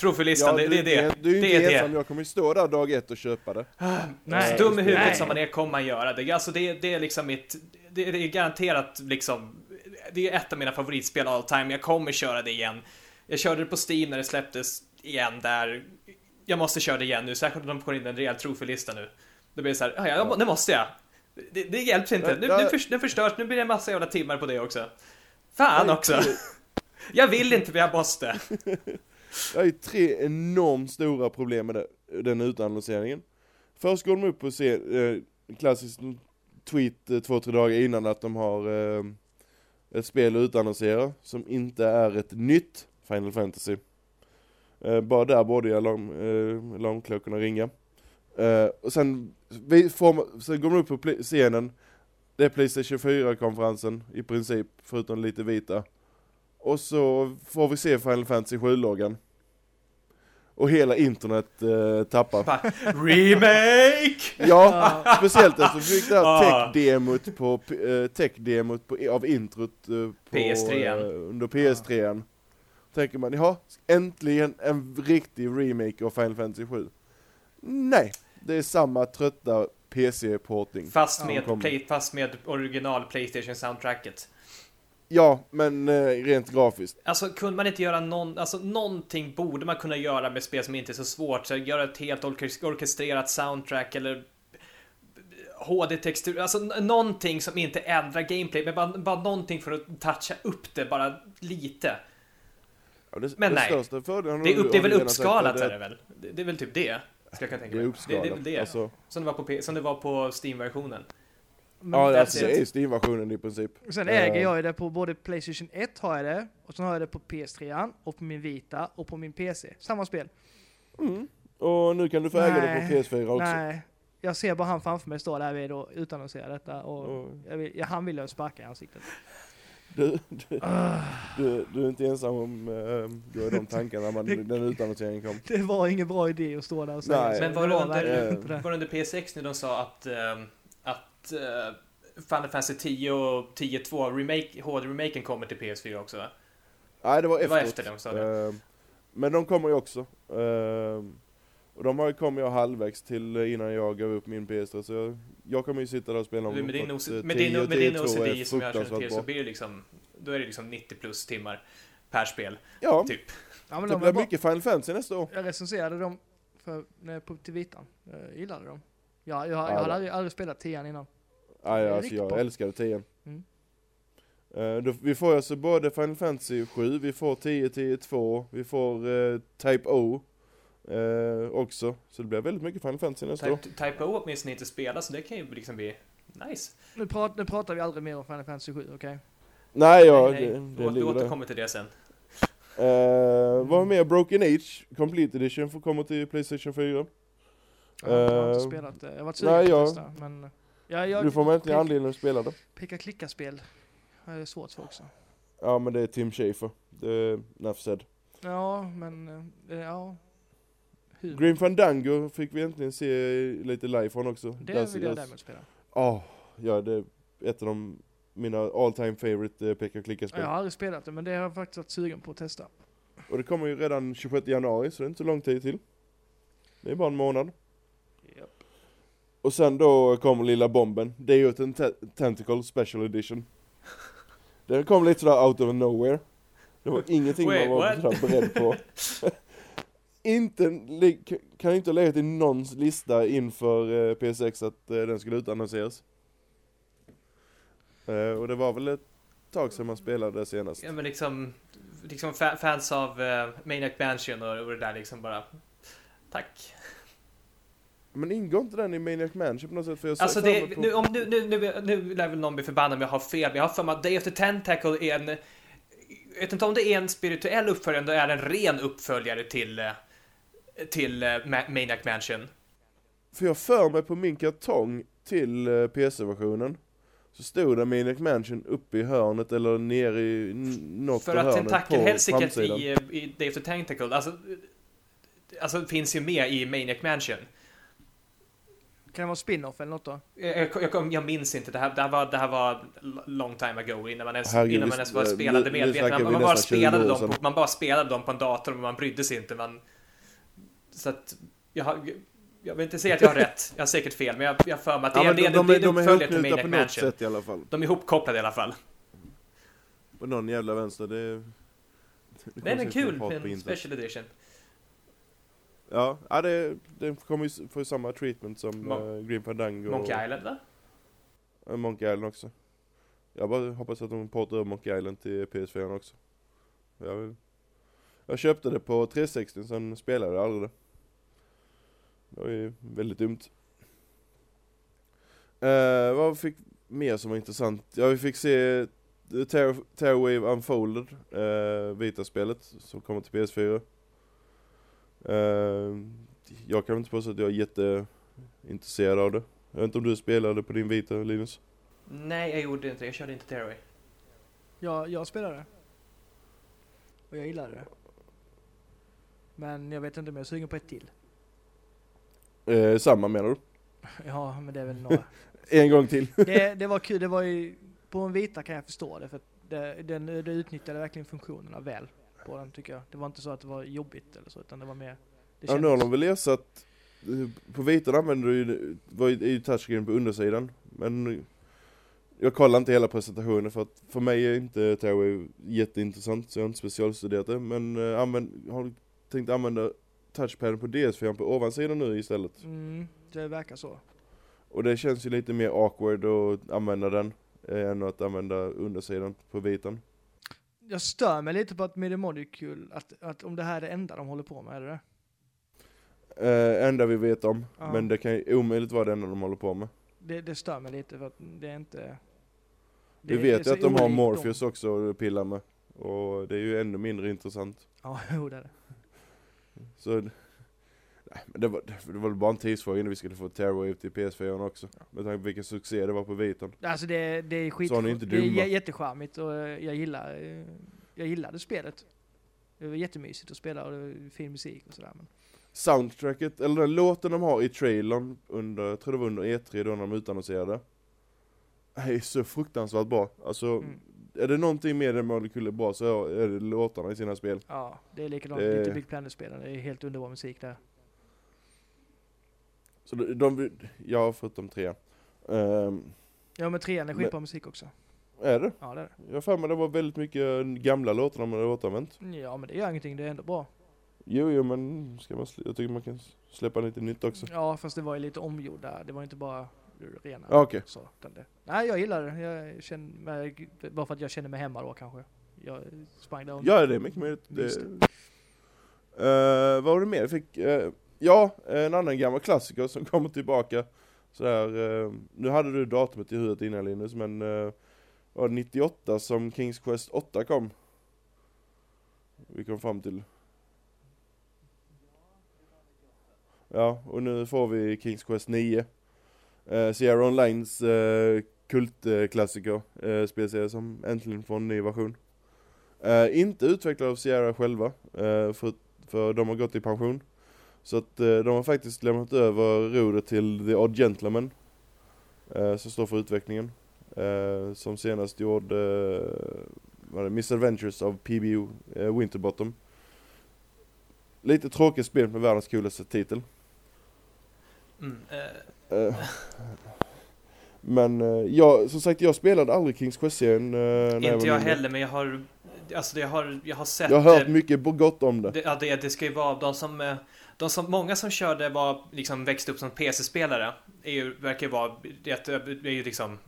Trofélistan, det, det är det. Du är Det inte är det. ensam, jag kommer ju stå där dag ett och köpa det. Nej. Så dum i huvudet Nej. som man är kommer man göra det. Alltså det, det är liksom mitt... Det, det är garanterat liksom... Det är ett av mina favoritspel all time. Jag kommer köra det igen. Jag körde det på Steam när det släpptes igen där. Jag måste köra det igen nu, särskilt om de får in en rejäl trofélista nu. Då blir det så här, "Ja, ja, det måste jag. Det, det hjälps inte. Nu, nu, förs- nu förstörs, nu blir det en massa jävla timmar på det också. Fan också. Jag vill inte, men jag måste. Jag har ju tre enormt stora problem med det, den utannonseringen. Först går de upp och ser, eh, klassiskt tweet eh, två, tre dagar innan att de har eh, ett spel att utannonsera som inte är ett nytt Final Fantasy. Eh, bara där borde ju alarm, eh, alarmklockorna ringa. Eh, och sen, vi får, sen går de upp på scenen, det är Playstation 4-konferensen i princip, förutom lite vita. Och så får vi se Final Fantasy 7-loggan. Och hela internet eh, tappar. Remake! Ja, speciellt efter vi fick det här Ah. tech-demot på, eh, tech-demot på, av introt eh, på, PS3. eh, under PS3. Tänker man, ja, äntligen en riktig remake av Final Fantasy 7. Nej, det är samma trötta PC-porting. Fast med, play, fast med original Playstation soundtracket. Ja, men eh, rent grafiskt. Alltså kunde man inte göra någon, alltså någonting borde man kunna göra med spel som inte är så svårt. Så göra ett helt orkes- orkestrerat soundtrack eller HD-textur, alltså någonting som inte ändrar gameplay, men bara, bara någonting för att toucha upp det bara lite. Ja, det, Men det nej. största fördelen Det upp, det är väl uppskalat är det väl? Det, det är väl typ det. Ska jag kunna tänka Det är mig. uppskalat. Det, det är väl det. Alltså, Som det var på, som det var på Steam-versionen. Men ja, alltså, det är Steam-versionen i princip. Sen Eh, äger jag ju det på både Playstation 1 har jag det, och sen har jag det på PS3 och på min Vita och på min PC. Samma spel. Mm. Och nu kan du få äga det på PS4 också. Nej, jag ser bara han framför mig stå där vid och utannonsera detta och jag vill, han vill jag sparka i ansiktet. Du, du, Ah, du, du är inte ensam om uh, de tankarna när Det- man, den utannonseringen kom. det var ingen bra idé att stå där och säga Nej. så. Men var det under, det. var det under PS6 när de sa att, ehm, att uh, Final Fantasy 10 och 10.2 remake, HD-remaken kommer till PS4 också va? Nej, det var Det efter. var efter de sa det. Eh, men de kommer ju också. Och de har ju kommit jag halvvägs till eh, innan jag gav upp min PS3 så jag, jag kommer ju sitta där och spela om med din, OC, eh, med 10 din, med din 10 är OCD som jag känner till så blir det liksom, då är det liksom 90 plus timmar per spel. Ja, typ. Ja, men det de blir mycket Final Fantasy nästa år. Jag recenserade dem för, när, på, till Vitan. Jag gillade dem. Ja, jag, jag, Ja, hade aldrig, aldrig spelat 10 innan. Nej, är alltså jag bra. älskade 10. Mm. Då, vi får alltså både Final Fantasy 7, vi får 10, 10, 2, vi får eh, Type O eh, också. Så det blir väldigt mycket Final Fantasy nästa år. Type, O åtminstone inte spela så det kan ju liksom bli nice. Nu, prat, nu pratar vi aldrig mer om Final Fantasy 7, okej? Nej, ja, nej, nej. det, Du, det du återkommer till det sen. Uh, vad mer? Broken Age Complete Edition får komma till Playstation 4. Ja, jag har inte Eh, spelat det. Jag har varit sugen på att testa, men... Ja, jag, Nu får man äntligen anledning att spela det. Peka-klicka-spel är det svårt för också. Ja men det är Tim Schafer. Det är said. Ja, men... eh, Ja... Hur? Grim Fandango fick vi äntligen se lite live från också. Det Där- vill jag däremot spela. Ja, ja det är ett av de, mina all time favorite eh, peka klicka spel. Jag har aldrig spelat det, men det har jag faktiskt varit sugen på att testa. Och det kommer ju redan 26 januari, så det är inte så lång tid till. Det är bara en månad. Japp. Och sen då kommer lilla bomben, det är ju Tent- Tentacle Special Edition. Den kom lite sådär out of nowhere. Det var ingenting Wait, man var beredd på. inte, kan inte ha legat i någons lista inför eh, PS6 att eh, den skulle utannonseras. Eh, och det var väl ett tag sedan man spelade det senast. Ja, men liksom, liksom fa- fans av Maniac Mansion och, det där liksom bara... Tack. Men ingår inte den i Maniac Mansion på något sätt? För jag Alltså det, på- nu, om, nu, nu, nu, nu lär väl någon bli förbannad om jag har fel, men jag har för mig att Day of the Tentacle är en... Jag vet inte om det är en spirituell uppföljare, eller är en ren uppföljare till, till eh, Ma- Maniac Mansion. För jag för mig på min kartong till eh, PC-versionen Så stod det Maniac Mansion uppe i hörnet eller nere i n- något För av att hörnen tentakelhälsiket framsidan. i, i Day of the Tentacle, alltså, alltså finns ju med i Maniac Mansion. Kan det vara spin-off eller något då? Jag, jag, jag, jag minns inte, det här, det här var, det här var long time ago innan man ens, Herregud, innan man ens var eh, spelade nu- nu med. snackar Man, man, bara nästan 20 spelade dem på, man bara spelade dem på en dator men man brydde sig inte. Man, så att, jag, har, jag vill inte säga att jag har rätt, jag har säkert fel, men jag jag för mig att det, Ja, är- men det, är- de, det, de, är de en är uppföljare till Maniac Mansion. sätt i alla fall De är ihopkopplade i alla fall. På någon jävla vänster, det... det Det är en kommer kul en special edition. Ja, ja det, det kommer ju ju samma treatment som Mon- uh, Green Fandango Monkey Island va? och uh, Monkey Island också Jag bara hoppas att de portar över Monkey Island till PS4 också jag, vill- jag köpte det på 360 sen spelade jag aldrig det Det var ju väldigt dumt Eh, Vad fick mer som var intressant? Ja vi fick se Terror, Terrorwave Unfolded, uh, Vita-spelet som kommer till PS4 Eh, Jag kan inte påstå att jag är jätteintresserad av det Jag vet inte om du spelade på din Vita Linus? Nej, jag gjorde inte det. Jag körde inte Tearaway. Jag, jag spelade. Och jag gillade det. Men jag vet inte om jag är sugen på ett till. Eh, samma menar du? Ja, men det är väl några. En gång till? det, det var kul, det var ju, på en vita kan jag förstå det för det, den, det utnyttjade verkligen funktionerna väl på den tycker jag. Det var inte så att det var jobbigt eller så utan det var mer, det Ja nu har de väl ersatt eh, På Vitan använder du ju, var ju, är ju touchscreen på undersidan Men Jag kollar inte hela presentationen för att för mig är inte Terrorwave jätteintressant så jag har inte specialstuderat det Men eh, använd, har du tänkt använda touchpaden på DS4 på ovansidan nu istället? Mm, det verkar så. Och det känns ju lite mer awkward att använda den eh, än att använda undersidan på Vitan Jag stör mig lite på att Media Molecule, att, att om det här är det enda de håller på med, är det det? eh, Enda vi vet om, Ja. men det kan ju omöjligt vara det enda de håller på med Det, det stör mig lite för att det är inte... Vi det- vet det är ju att de har Morpheus också att pilla med Och det är ju ännu mindre intressant Ja, jo det är det. Så Nej men det var, det var bara en tidsfråga innan vi skulle få Terrorwave till PS4 också Med tanke på vilken succé det var på Vitan Alltså det, det är skit... Så är inte det är dumma. jä- jättecharmigt och eh, jag gillar... eh, Jag gillade spelet. Det var jättemysigt att spela och det var fin musik och sådär men... Soundtracket, eller den låten de har i trailern under, jag tror det var under E3 då när de utannonserade är så fruktansvärt bra, alltså Mm. Är det någonting med den Molecule är bra så är det låtarna i sina spel Ja, det är likadant Eh. lite Big Planet-spelen. Det är helt underbar musik där. Så de, de ja förutom tre Ehm, Ja men trean är skitbra musik också. Är det? Ja det är Jag har för mig det var väldigt mycket gamla låtar de hade återanvänt det. Ja men det gör ingenting, det är ändå bra. Jo, jo men ska man, jag tycker man kan släppa lite nytt också. Ja fast det var ju lite omgjord där. Det var inte bara rena. Okej. Det. Nej jag gillar det. Jag känner mig, bara för att jag känner mig hemma då kanske. Jag sprang där Ja, det är mycket möjligt. Det, uh, vad var det mer? Jag fick, eh, ja, en annan gammal klassiker som kommer tillbaka. Så här, eh, nu hade du datumet i huvudet innan Linus, men uh, var det 98 som Kings Quest 8 kom? Vi kom fram till. Ja, och nu får vi Kings Quest 9. Uh, Sierra Onlines uh, kultklassiker, uh, spelserie som äntligen får en ny version. Eh, inte utvecklad av Sierra själva, eh, för, för de har gått i pension. Så att de har faktiskt lämnat över rodret till The Odd Gentleman. Som står för utvecklingen. Som senast gjorde eh, vad är det, Misadventures of PBO Winterbottom. Lite tråkigt spel med världens coolaste titel. Mm, Eh, men eh, jag, som sagt, jag spelade aldrig Kings Quest-serien eh, jag inte jag mindre. heller, men jag har... Alltså jag har, jag har sett... Jag har hört eh, mycket gott om det. Det, ja, det, det ska ju vara de som, eh, de som, många som körde var, liksom växte upp som PC-spelare. Ju, verkar ju vara, det, det är ju liksom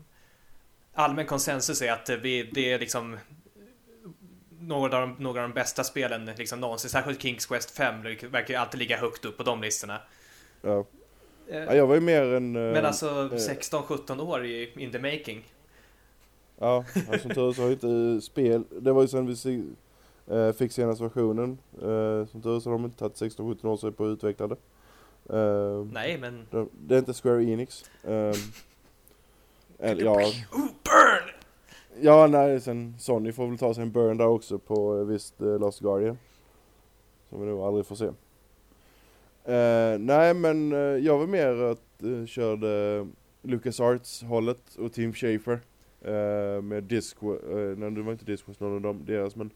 allmän konsensus är att vi, det är liksom några av de, några av de bästa spelen liksom någonsin. Särskilt Kings Quest 5 verkar ju alltid ligga högt upp på de listorna. Ja. Eh, Ja, jag var ju mer en... eh, Men alltså eh, 16-17 år i in the making. Ja, ja, som tur så har ju inte spel, det var ju sen vi eh, fick senaste versionen. Eh, som tur så har de inte tagit 16-17 år sig på att utveckla det. Eh, Nej, men... de, det är inte Square Enix. Eh, eller, ja, burn! ja, nej, sen Sony får väl ta sig en burn där också på eh, visst eh, Last Guardian. Som vi nog aldrig får se. Eh, nej men eh, jag var mer att uh, körde LucasArts hållet och Team Schafer. med Discworld, uh, nej det var inte Discworld någon av dem, deras men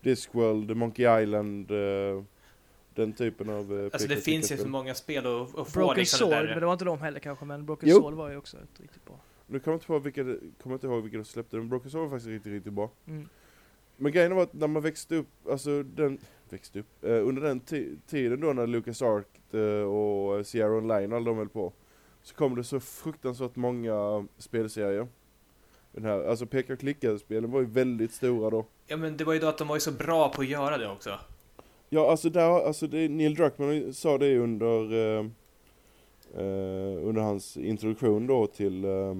Discworld, Monkey Island, den typen av uh, Alltså det finns ju så många spel att, att få Broken liksom Sword, det där. men det var inte de heller kanske, men Broken Jo. Sword var ju också ett riktigt bra. Nu kommer jag inte ihåg vilka, kommer inte ihåg vilka de släppte, men Broken Sword var faktiskt riktigt, riktigt bra. Mm. Men grejen var att när man växte upp, alltså den, växte upp, eh, under den ti- tiden då när LucasArts eh, och Sierra Online alla de höll på, så kom det så fruktansvärt många spelserier. Den här, alltså peka och klicka-spelen var ju väldigt stora då. Ja men det var ju då att de var ju så bra på att göra det också. Ja, alltså där, alltså det, Neil Druckmann sa det under, eh, eh, under hans introduktion då till eh,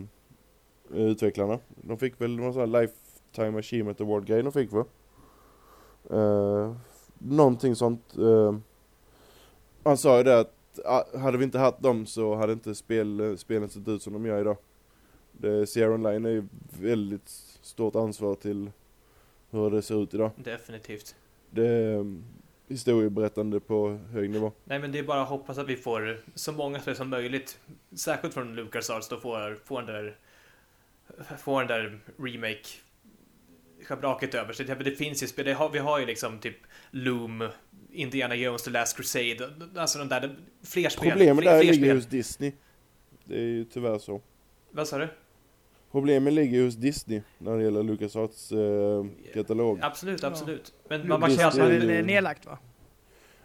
utvecklarna. De fick väl någon sån här Lifetime Achievement Award-grej de fick va? Någonting sånt. Eh, han sa ju det att ah, hade vi inte haft dem så hade inte spel, spelen sett ut som de gör idag. Det, Sierra Online är ju väldigt stort ansvar till hur det ser ut idag. Definitivt. Det är um, historieberättande på hög nivå. Nej men det är bara att hoppas att vi får så många spel som möjligt. Särskilt från LucasArts då får, får den där får den där remake schabraket över sig. Det finns ju spel, det har, vi har ju liksom typ Loom, Indiana Jones, The Last Crusade, alltså de där, fler spel. Problemet fler, där fler ligger spel. hos Disney. Det är ju tyvärr så. Vad sa du? Problemet ligger hos Disney när det gäller LucasArts eh, katalog. Absolut, Ja. absolut. Men man, man kan Alltså, det är nedlagt va?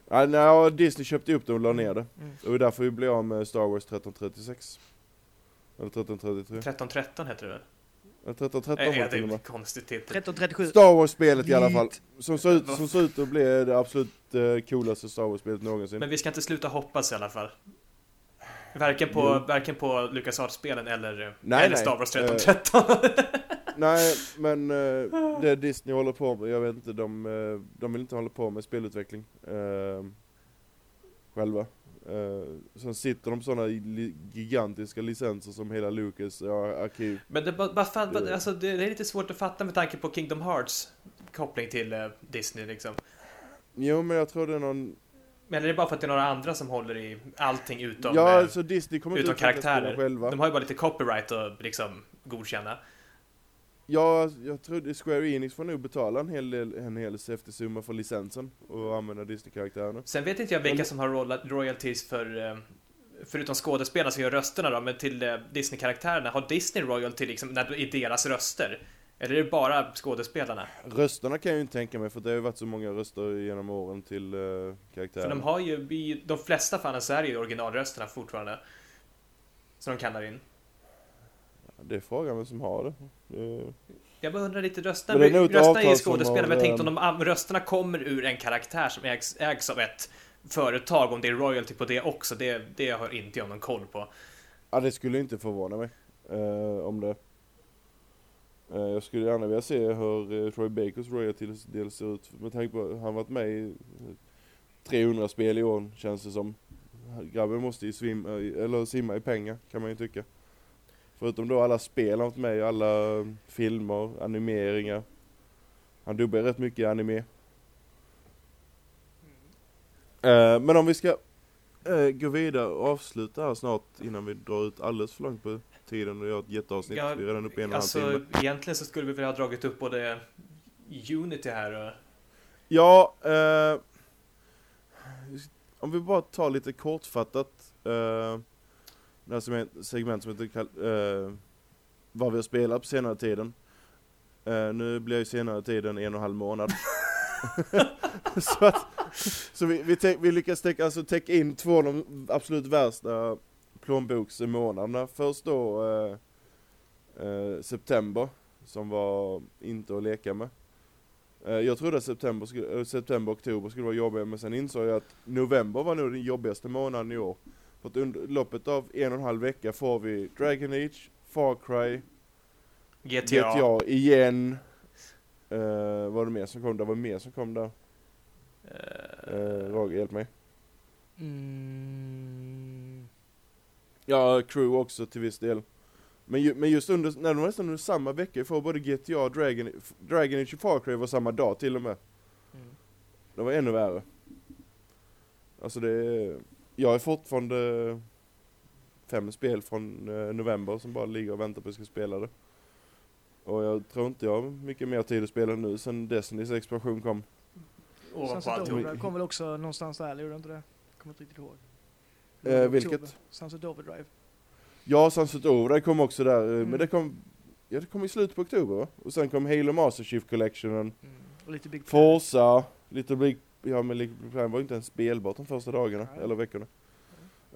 Ja, nej, Disney köpte upp det och la ner det. Mm. Det var därför vi blev av med Star Wars 1336. Eller 1333. 1313 heter det väl? Eller 1313 Nej, var ja, det till är och en med. konstig titel. 1337. Star Wars-spelet i alla fall. Som såg ut, som såg ut att bli det absolut eh, coolaste Star Wars-spelet någonsin. Men vi ska inte sluta hoppas i alla fall. Varken på, varken på LucasArts-spelen eller, Nej, eller nej. Star Wars Eh, 1313. Nej, men eh, det Disney håller på med, jag vet inte, de, eh, de vill inte hålla på med spelutveckling eh, själva. Eh, sen sitter de på sådana gigantiska licenser som hela Lucas ja, arkiv. Men det, bara, bara fan, Det- alltså, det, är lite svårt att fatta med tanke på Kingdom Hearts koppling till eh, Disney liksom. Jo, men jag tror det är någon... Men är det bara för att det är några andra som håller i allting utom... ja, alltså Disney kommer utom karaktärer. själva. De har ju bara lite copyright att liksom godkänna. Ja, jag tror Square Enix får nog betala en hel del, en hel summa för licensen och använda Disney-karaktärerna. Sen vet inte jag vilka Men- som har royalties för... eh, Förutom skådespelarna som gör rösterna då, men till eh, Disney-karaktärerna. Har Disney royalty liksom när, i deras röster? Eller är det bara skådespelarna? Rösterna kan jag ju inte tänka mig för det har ju varit så många röster genom åren till uh, karaktärerna. För de har ju, i de flesta fallen så är det ju originalrösterna fortfarande. Som de kallar in. Det är frågan vem som har det. det Jag bara undrar lite, rösterna, rösterna är ju skådespelare, men jag tänkte om de, rösterna kommer ur en karaktär som ägs, ägs av ett företag, om det är royalty på det också, det, det har inte jag någon koll på. Ja, det skulle inte förvåna mig eh, om det. Eh, jag skulle gärna vilja se hur eh, Troy Bakers royalties del ser ut. Med tanke på att han varit med i eh, 300 spel i år känns det som. Grabben måste ju svimma, eller simma i pengar kan man ju tycka. Förutom då alla spel han varit med i, alla eh, filmer, animeringar. Han dubbar rätt mycket i anime. Eh, men om vi ska eh, gå vidare och avsluta här snart innan vi drar ut alldeles för långt på tiden och gör ett jätteavsnitt. Ja, vi är redan uppe i en och en halv Alltså, timme. egentligen så skulle vi väl ha dragit upp både Unity här och... Ja, eh, om vi bara tar lite kortfattat eh, det här segment, som heter uh, vad vi har spelat på senare tiden. Uh, nu blir ju senare tiden en och en halv månad. så att, så vi, vi, te, vi lyckas täcka, alltså, täcka in två av de absolut värsta plånboksmånaderna. Först då eh, eh, september, som var inte att leka med. Eh, Jag trodde att september, skulle, eh, september oktober skulle vara jobbiga men sen insåg jag att november var nog den jobbigaste månaden i år. Att under loppet av en och en halv vecka får vi Dragon Age, Far Cry, GTA. GTA igen. Uh, vad var det mer som kom? Det var mer som kom där. Eh, Uh, Roger, hjälp mig. Mm. Ja, Crew också till viss del. Men, ju, men just under, när de nästan under samma vecka, får både GTA och Dragon, Dragon Age och Far Cry var samma dag till och med. Mm. Det var ännu värre. Alltså det är, jag är fortfarande fem spel från eh, november som bara ligger och väntar på att jag ska spela det. Och jag tror inte jag har mycket mer tid att spela nu sen Destinys expansion kom. Ovanpå. Overdrive kom väl också någonstans där, eller gjorde det inte det? Kommer inte riktigt ihåg. Eh, vilket? Sunset Overdrive. Ja, Sunset Overdrive kom också där, eh, Mm. men det kom, ja det kom i slutet på oktober? Och sen kom Halo Master Chief Collectionen, Mm. Och lite Big Planet. Forza, Little Big, ja men Big Planet var inte ens spelbart de första dagarna, Nej. eller veckorna.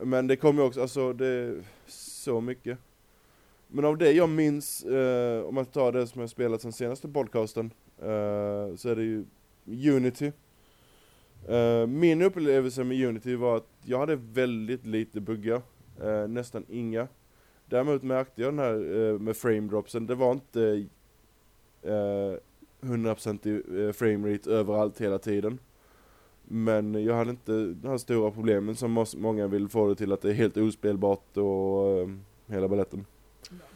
Men det kom ju också, alltså det är så mycket. Men av det jag minns, eh, om man tar det som jag spelat sen senaste podcasten, eh, så är det ju Unity. Eh, min upplevelse med Unity var att jag hade väldigt lite buggar, eh, nästan inga. Däremot märkte jag den här eh, med frame dropsen, det var inte eh, 100% i, eh, frame rate överallt hela tiden. Men jag hade inte de här stora problemen som många vill få det till att det är helt ospelbart och eh, hela balletten.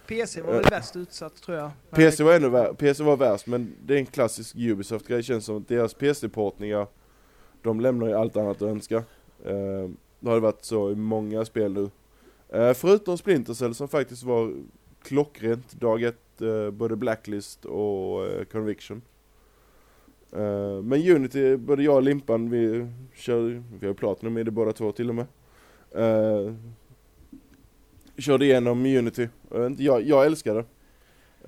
PC var väl värst utsatt tror jag. PC var ännu vär- PC var värst men det är en klassisk Ubisoft-grej, känns som att deras PC-portningar de lämnar ju allt annat att önska. Eh, det har det varit så i många spel nu. Eh, förutom Splinter Cell som faktiskt var klockrent dag ett, eh, både Blacklist och eh, Conviction. Eh, men Unity, både jag och Limpan, vi kör, vi har Platinum i det båda två till och med. Eh, körde igenom Unity, jag, jag, älskar det.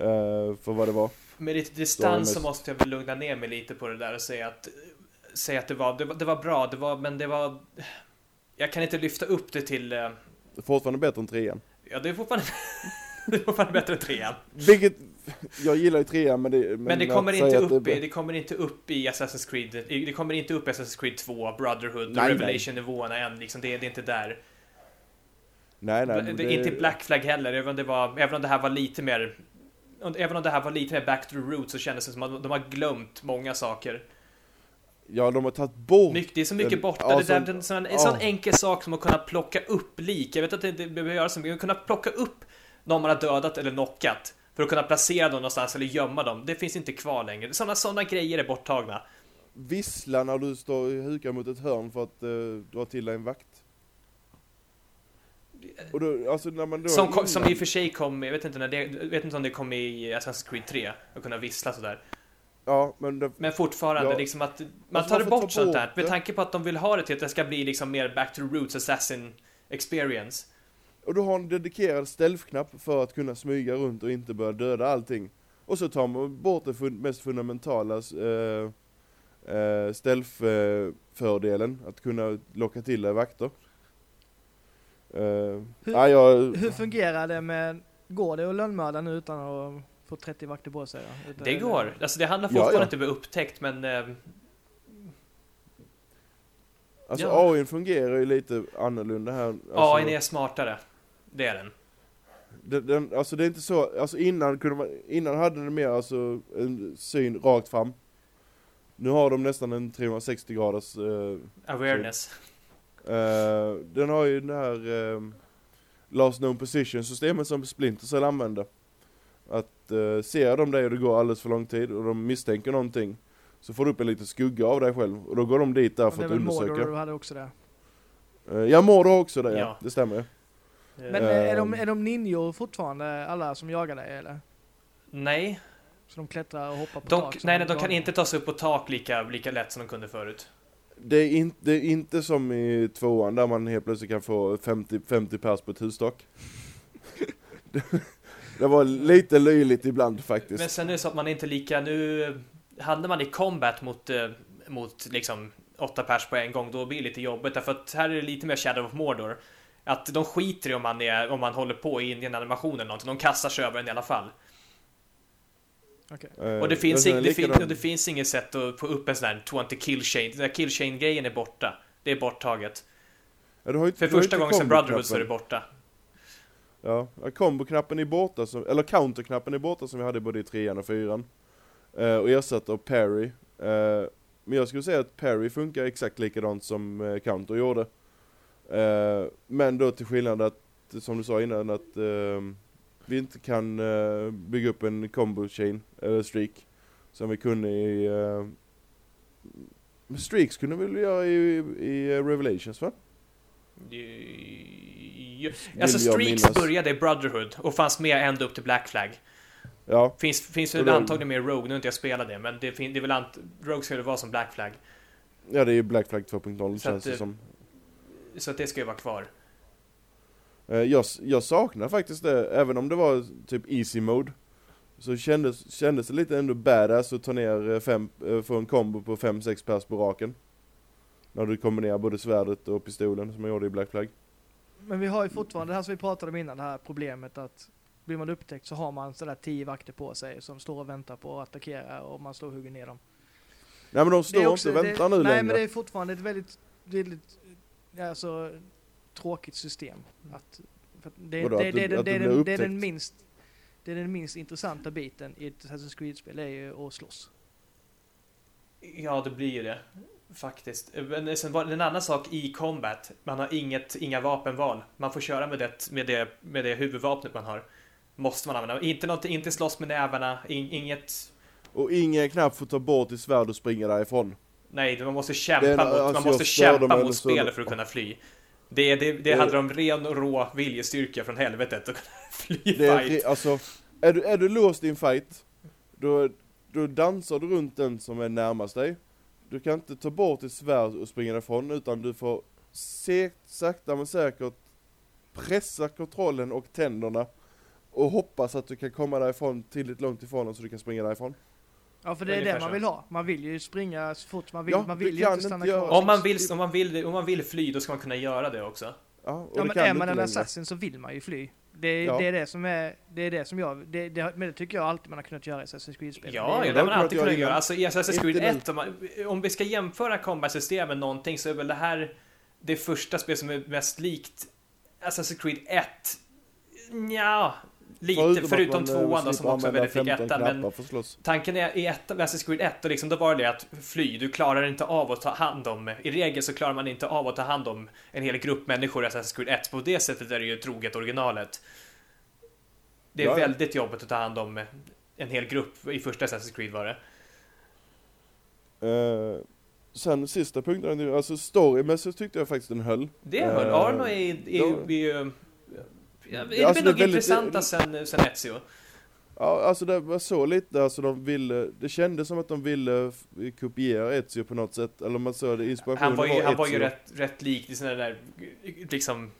Eh, för vad det var. Med lite distans så måste jag väl lugna ner mig lite på det där och säga att säga att det var, det var, det var bra, det var, men det var jag kan inte lyfta upp det till är fortfarande bättre än trean. Ja, det är fortfarande det är fortfarande bättre än trean. Vilket, jag gillar ju trean men det Men, Men det kommer, inte upp det, i, det kommer inte upp i Assassin's Creed, det kommer inte upp i Assassin's Creed 2, Brotherhood, Nej, nej. Revelation-nivåerna än, liksom, det, är- det är inte där. Nej nej. det, är inte Black Flag heller, även om, det var, även om det här var lite mer Även om det här var lite mer back to the roots så kändes det som att de har glömt många saker. Ja de har tagit bort. Mycket, det är så mycket borta. ja, det som- en, sån, en ja. enkel sak som att kunna plocka upp lik. Jag vet att det inte behöver göra så mycket, men kunna plocka upp någon man har dödat eller knockat. För att kunna placera dem någonstans eller gömma dem. Det finns inte kvar längre. Sådana såna grejer är borttagna. Vissla när du står hukar mot ett hörn för att uh, dra till dig en vakt. Och då, alltså när man då Som, innan- som i och för sig kom, jag vet inte, när det, vet inte om det kom i Assassin's Creed 3. Att kunna vissla sådär. Ja men det, Men fortfarande Ja. liksom att man Alltså, tar bort ta sånt bort där. Med tanke på att de vill ha det till att det ska bli liksom mer back to roots assassin experience. Och du har en dedikerad stealth-knapp för att kunna smyga runt och inte börja döda allting. Och så tar man bort det fun mest fundamentala uh, uh, stealth-fördelen, att kunna locka till dig vakter. Uh, Hur- ja, jag, Hur fungerar det med, går det att lönnmörda nu utan att få 30 vakter på sig? Utan- Det går. Alltså det handlar Ja, fortfarande ja. inte om upptäckt men eh, alltså Ja. AIn fungerar ju lite annorlunda här. Alltså, AI är smartare. Det är den. Den, den, alltså det är inte så, alltså innan kunde man, innan hade den mer alltså en syn rakt fram. Nu har de nästan en 360 graders, eh, Awareness. eh, den har ju den här eh, last known position systemet som Splinter Cell använder. Att eh, ser de dig och det går alldeles för lång tid och de misstänker någonting så får du upp en liten skugga av dig själv och då går de dit där Och för det är att väl Mordor undersöka. du hade också det. Eh, ja, Mordor också det, ja. Ja. Det stämmer. Men eh, är, de, Ehm. är de ninjor fortfarande, alla som jagar dig eller? Nej, Så de klättrar och hoppar på de, tak? nej, nej, de kan inte ta sig upp på tak lika, lika lätt som de kunde förut. Det är, in, det är inte som i tvåan där man helt plötsligt kan få 50, 50 pers på ett hustak. det, det var lite löjligt ibland faktiskt. Men sen är det så att man är inte lika, nu hamnar man i combat mot, eh, mot liksom åtta pers på en gång, då blir det lite jobbigt därför att här är det lite mer Shadow of Mordor. Att de skiter i om man, är, om man håller på i en animation eller någonting, de kastar sig över en i alla fall. Okej. Eh, Och det finns, ing, det, fin, det finns inget sätt att få upp en sån där 20 kill chain, den där kill chain grejen är borta. Det är borttaget. Ja, du har ju- För första gången sen. Brotherhood så är det borta. Ja, combo-knappen är borta, som, eller counter-knappen är borta som vi hade både i trean och fyran. Eh, och ersatt av parry. Eh, men jag skulle säga att parry funkar exakt likadant som counter gjorde. Eh, men då till skillnad att, som du sa innan, att eh, vi inte kan eh, bygga upp en combo chain, eller streak, som vi kunde i... Eh, streaks kunde vi väl göra i, i Revelations va? Vill Alltså Streaks minnas. började i Brotherhood och fanns med ända upp till Black Flag. Ja, Finns, finns väl antagligen med i Rogue, nu har inte jag spelat det, men det, fin, det är väl ant, Rogue ska det vara som Black Flag. ja det är ju Black Flag 2.0 Så känns det som. Så att det ska ju vara kvar. Eh, Jag, jag saknar faktiskt det, även om det var typ easy mode. Så kändes, kändes det lite ändå badass att ta ner eh, fem, eh, få en kombo på 5-6 pers på raken. När du kombinerar både svärdet och pistolen som jag gjorde i Black Flag. Men vi har ju fortfarande det här som vi pratade om innan, det här problemet att blir man upptäckt så har man sådär tio vakter på sig som står och väntar på att attackera och man står och hugger ner dem. Nej men de står också- inte och väntar det, nu Nej längre. men det är fortfarande ett väldigt, väldigt alltså, tråkigt system. Att, för att det, Vadå, det, att det, du- det, att det, det är den minst det är den minst intressanta biten i ett Assassin's Creed-spel, är ju att slåss. Ja, det blir ju det. Faktiskt. Men sen var det en annan sak i combat. Man har inget, inga vapenval. Man får köra med det, med det, med det huvudvapnet man har. Måste man använda. Inte, något, inte slåss med nävarna, in, inget... Och ingen knapp får ta bort ditt svärd och springa därifrån. Nej, man måste kämpa, Det mot, alltså, man måste kämpa mot spelet för att kunna fly. Det, det, det Det- handlar om ren och rå viljestyrka från helvetet att kunna fly Det fight. re- alltså, är du, är du låst i en fight, då, då dansar du runt den som är närmast dig. Du kan inte ta bort ditt svärd och springa därifrån, utan du får segt, sakta men säkert pressa kontrollen och tänderna och hoppas att du kan komma därifrån tillräckligt långt ifrån så du kan springa därifrån. Ja för det är det man vill ha. Man vill ju springa så fort man vill. Ja, man vill ju inte stanna kvar. Om man, vill, om, man vill, om man vill fly, då ska man kunna göra det också. Ja, och Ja det men är man en assassin så vill man ju fly. Det är, Ja. det är det som är, det är det som jag, det, det, men det tycker jag alltid man har kunnat göra i Assassin's Creed-spel. Ja, det ja, är, det har det man har alltid kunnat göra. Alltså i Assassin's Creed Inte nu. 1, om, man, om vi ska jämföra combat-system med någonting så är väl det här det första spel som är mest likt Assassin's Creed 1. Ja, lite, förutom man, eh, tvåan då som också använda väldigt fick 15 ettan. Men tanken är i ettan med Assassin's Creed 1 och liksom, då var det att fly, du klarar inte av att ta hand om, i regel så klarar man inte av att ta hand om en hel grupp människor i Assassin's Creed 1. På det sättet är det ju troget originalet. Det är Ja, ja. väldigt jobbigt att ta hand om en hel grupp i första Assassin's Creed var det. Eh, sen sista punkten, alltså storymässigt tyckte jag faktiskt den höll. Det höll. Eh, Arno är, är, då- är ju... Ja, det är Alltså, är nog väldigt- intressanta sen, sen Ezio. Ja, alltså det var så lite, alltså de ville, det kändes som att de ville kopiera Ezio på något sätt, eller man såg det, inspirationen Han var ju, han var ju rätt, rätt lik i såna där, liksom,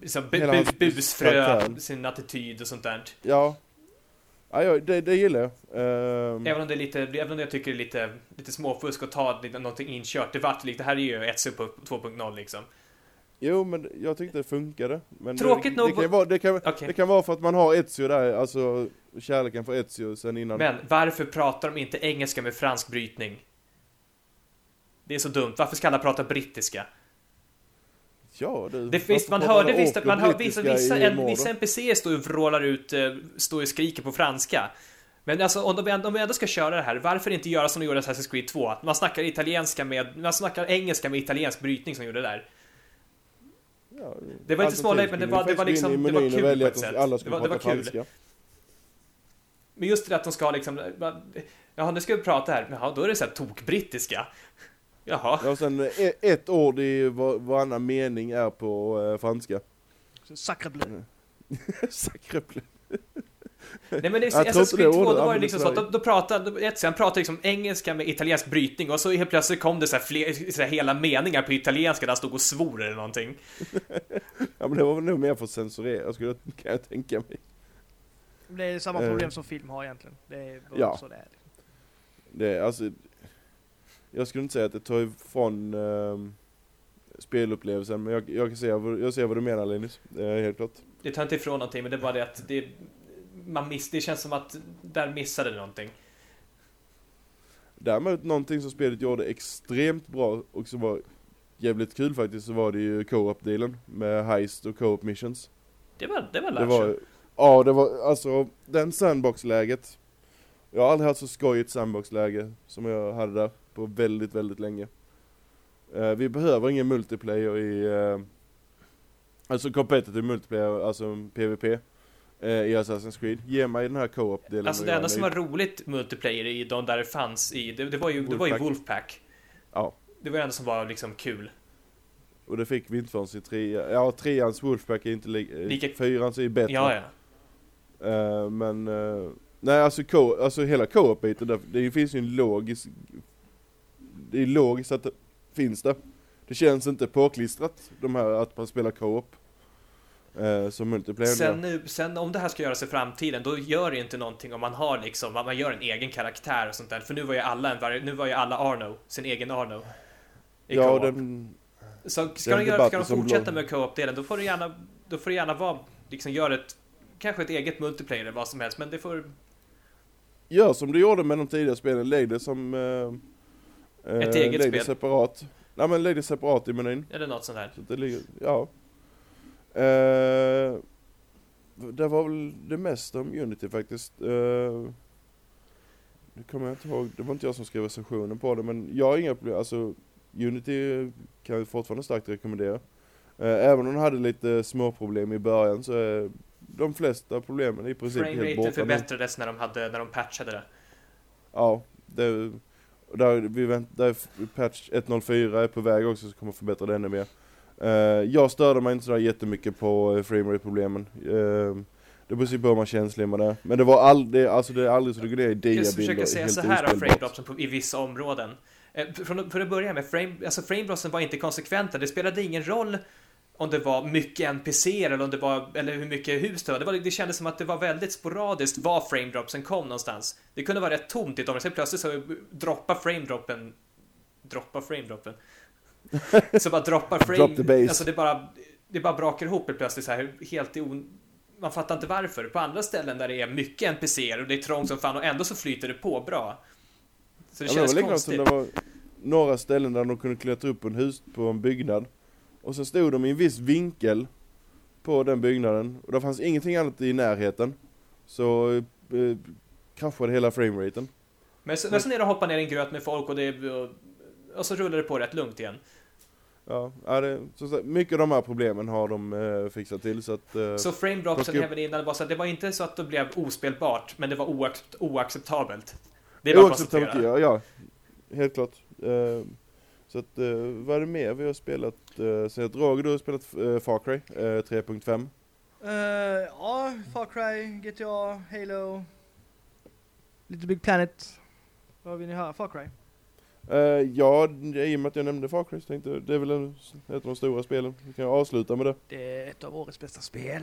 liksom bu, bu, busfrö, sin attityd och sånt där. Ja. Ja, det, det gillar jag. Ehm, Även om det är lite, även om jag tycker det är lite, lite småfusk att ta någonting inkört. Det vart lite, det här är ju Ezio på 2.0 liksom. Jo, men jag tyckte det funkade. Men Tråkigt det, nog det, kan var- vara, det, kan, Okej. det kan vara för att man har Ezio där, alltså kärleken för Ezio sen innan. Men varför pratar de inte engelska med fransk brytning? Det är så dumt. Varför ska alla prata brittiska? Ja. Det finns, varför man hörde visst, och man hör vissa, vissa, en, vissa NPCer står och vrålar ut, eh, står och skriker på franska. Men alltså om de, om vi ändå ska köra det här, varför inte göra som de gjorde i Assassin's Creed 2? Att man snackar italienska med, man snackar engelska med italiensk brytning som de gjorde där. Ja, Det var inte smålägg, men det var- det var liksom- det var kul på ett att sätt. Alla Det var- det var kul. franska. Men just det att de ska liksom, jaha nu ska vi prata här, jaha då är det så här tokbrittiska. Jaha. Ja, och sen eh, ett ord i var- varannan mening är på eh, franska. Sacre bleu. Nej men det, Jag är det Creed 2, ordet då var det liksom så att då, då pratade, ett, sen pratade liksom engelska med italiensk brytning och så helt plötsligt kom det så här, fler, så här hela meningar på italienska där han stod och svor eller någonting. Ja men det var väl nog mer för att censurera, skulle kan jag tänka mig. Det är samma Eh. problem som film har egentligen. Det är bara Ja. så det är. Det är alltså... Jag skulle inte säga att det tar ifrån ehm, spelupplevelsen, men jag, jag kan säga vad, jag ser vad du menar Linus. Det är helt klart. Det tar inte ifrån någonting men det är bara det att det, man miss, det känns som att där missade någonting. Däremot någonting som spelet gjorde extremt bra och som var jävligt kul faktiskt, så var det ju co-op-delen med Heist och co-op missions. Det var, det var Det var, ja det var, alltså den sandbox-läget. Jag har aldrig haft så skojigt sandbox-läge som jag hade där på väldigt, väldigt länge. Eh, vi behöver ingen multiplayer i, eh, alltså competitive multiplayer, alltså PVP. Eh, I Assassin's Creed. Ge mig den här co-op-delen. Alltså det enda som var roligt multiplayer i de där det fanns i, det, det var ju det var ju Wolfpack. Wolfpack. Ja. Det var det enda som var liksom kul. Och det fick vi inte förrän i trean. Ja, treans Wolfpack är inte li- eh, Lika- Fyrans är ju bättre. Ja, ja. Eh, men, eh, nej alltså, co- alltså hela co-op-biten, det finns ju en logisk, det är logiskt att det finns det. Det känns inte påklistrat, de här att man spelar co-op. Eh, som multiplayer. Sen, nu, sen om det här ska göras i framtiden, då gör det inte någonting om man har liksom, man gör en egen karaktär och sånt där. För nu var ju alla en nu var ju alla Arno, sin egen Arno. I ja, den, Så ska den de, göra, ska de fortsätta med co-op-delen, då får det gärna, då får det gärna vara, liksom gör ett, kanske ett eget multiplayer eller vad som helst, men det får, gör som du gjorde med de tidigare spelen, lägg det som... Eh, eh, Ett eget lägg det spel. separat. Nej men lägg det separat i menyn. eller något sånt där. Så det ligger, ja. Eh, det var väl det mesta om Unity faktiskt. Eh, nu kommer jag inte ihåg, det var inte jag som skrev recensionen på det men jag har inga problem, alltså Unity kan jag fortfarande starkt rekommendera. Eh, även om den hade lite små problem i början så är de flesta problemen i princip helt borta förbättrades när de, hade, när de patchade det. Ja, det, där, vi vänt, där är patch 1.04 är på väg också så kommer förbättra det ännu mer. Eh, jag störde mig inte sådär jättemycket på uh, framerate problemen. Uh, det beror ju på hur man känslig med det. Men det var aldrig, alltså det är aldrig så det går ner i Jag diabilder. ska försöka säga så här om framedropsen i vissa områden. Eh, Från, för att börja med, frame, alltså framedropsen var inte konsekventa. Det spelade ingen roll om det var mycket NPC eller om det var, eller hur mycket hus det var. Det, var, det kändes som att det var väldigt sporadiskt var framedropsen kom någonstans. Det kunde vara rätt tomt i ett område, sen plötsligt så droppar framedroppen, droppar framedroppen. så bara droppar frame, Drop alltså det bara, det bara brakar ihop plötsligt så här, helt i on, man fattar inte varför. På andra ställen där det är mycket NPCer och det är trångt som fan och ändå så flyter det på bra. Så det Ja, det känns var likadant som konstigt. det var några ställen där de kunde klättra upp på en hus, på en byggnad. Och så stod de i en viss vinkel på den byggnaden. Och det fanns ingenting annat i närheten. Så eh, kraschade hela frameraten. Men, så, men sen är det att hoppa ner i en gröt med folk och, det, och, och så rullar det på rätt lugnt igen. Ja, ja det, så, så, mycket av de här problemen har de eh, fixat till så att... Eh, Så framedropsen Plocka upp- även innan var så att det var inte så att det blev ospelbart, men det var oaccept, oacceptabelt. Det är oacceptabelt, ja, ja, helt klart. Eh, så att, eh, vad är det mer vi har spelat? Uh, så att Roger, du har spelat uh, Far Cry eh, 3.5. Eh, ja, Far Cry, GTA, Halo, Little Big Planet. Vad vill ni höra? Far Cry? Eh, ja, i och med att jag nämnde Far Cry så tänkte jag, det är väl en, ett av de stora spelen. Vi kan avsluta med det. Det är ett av årets bästa spel.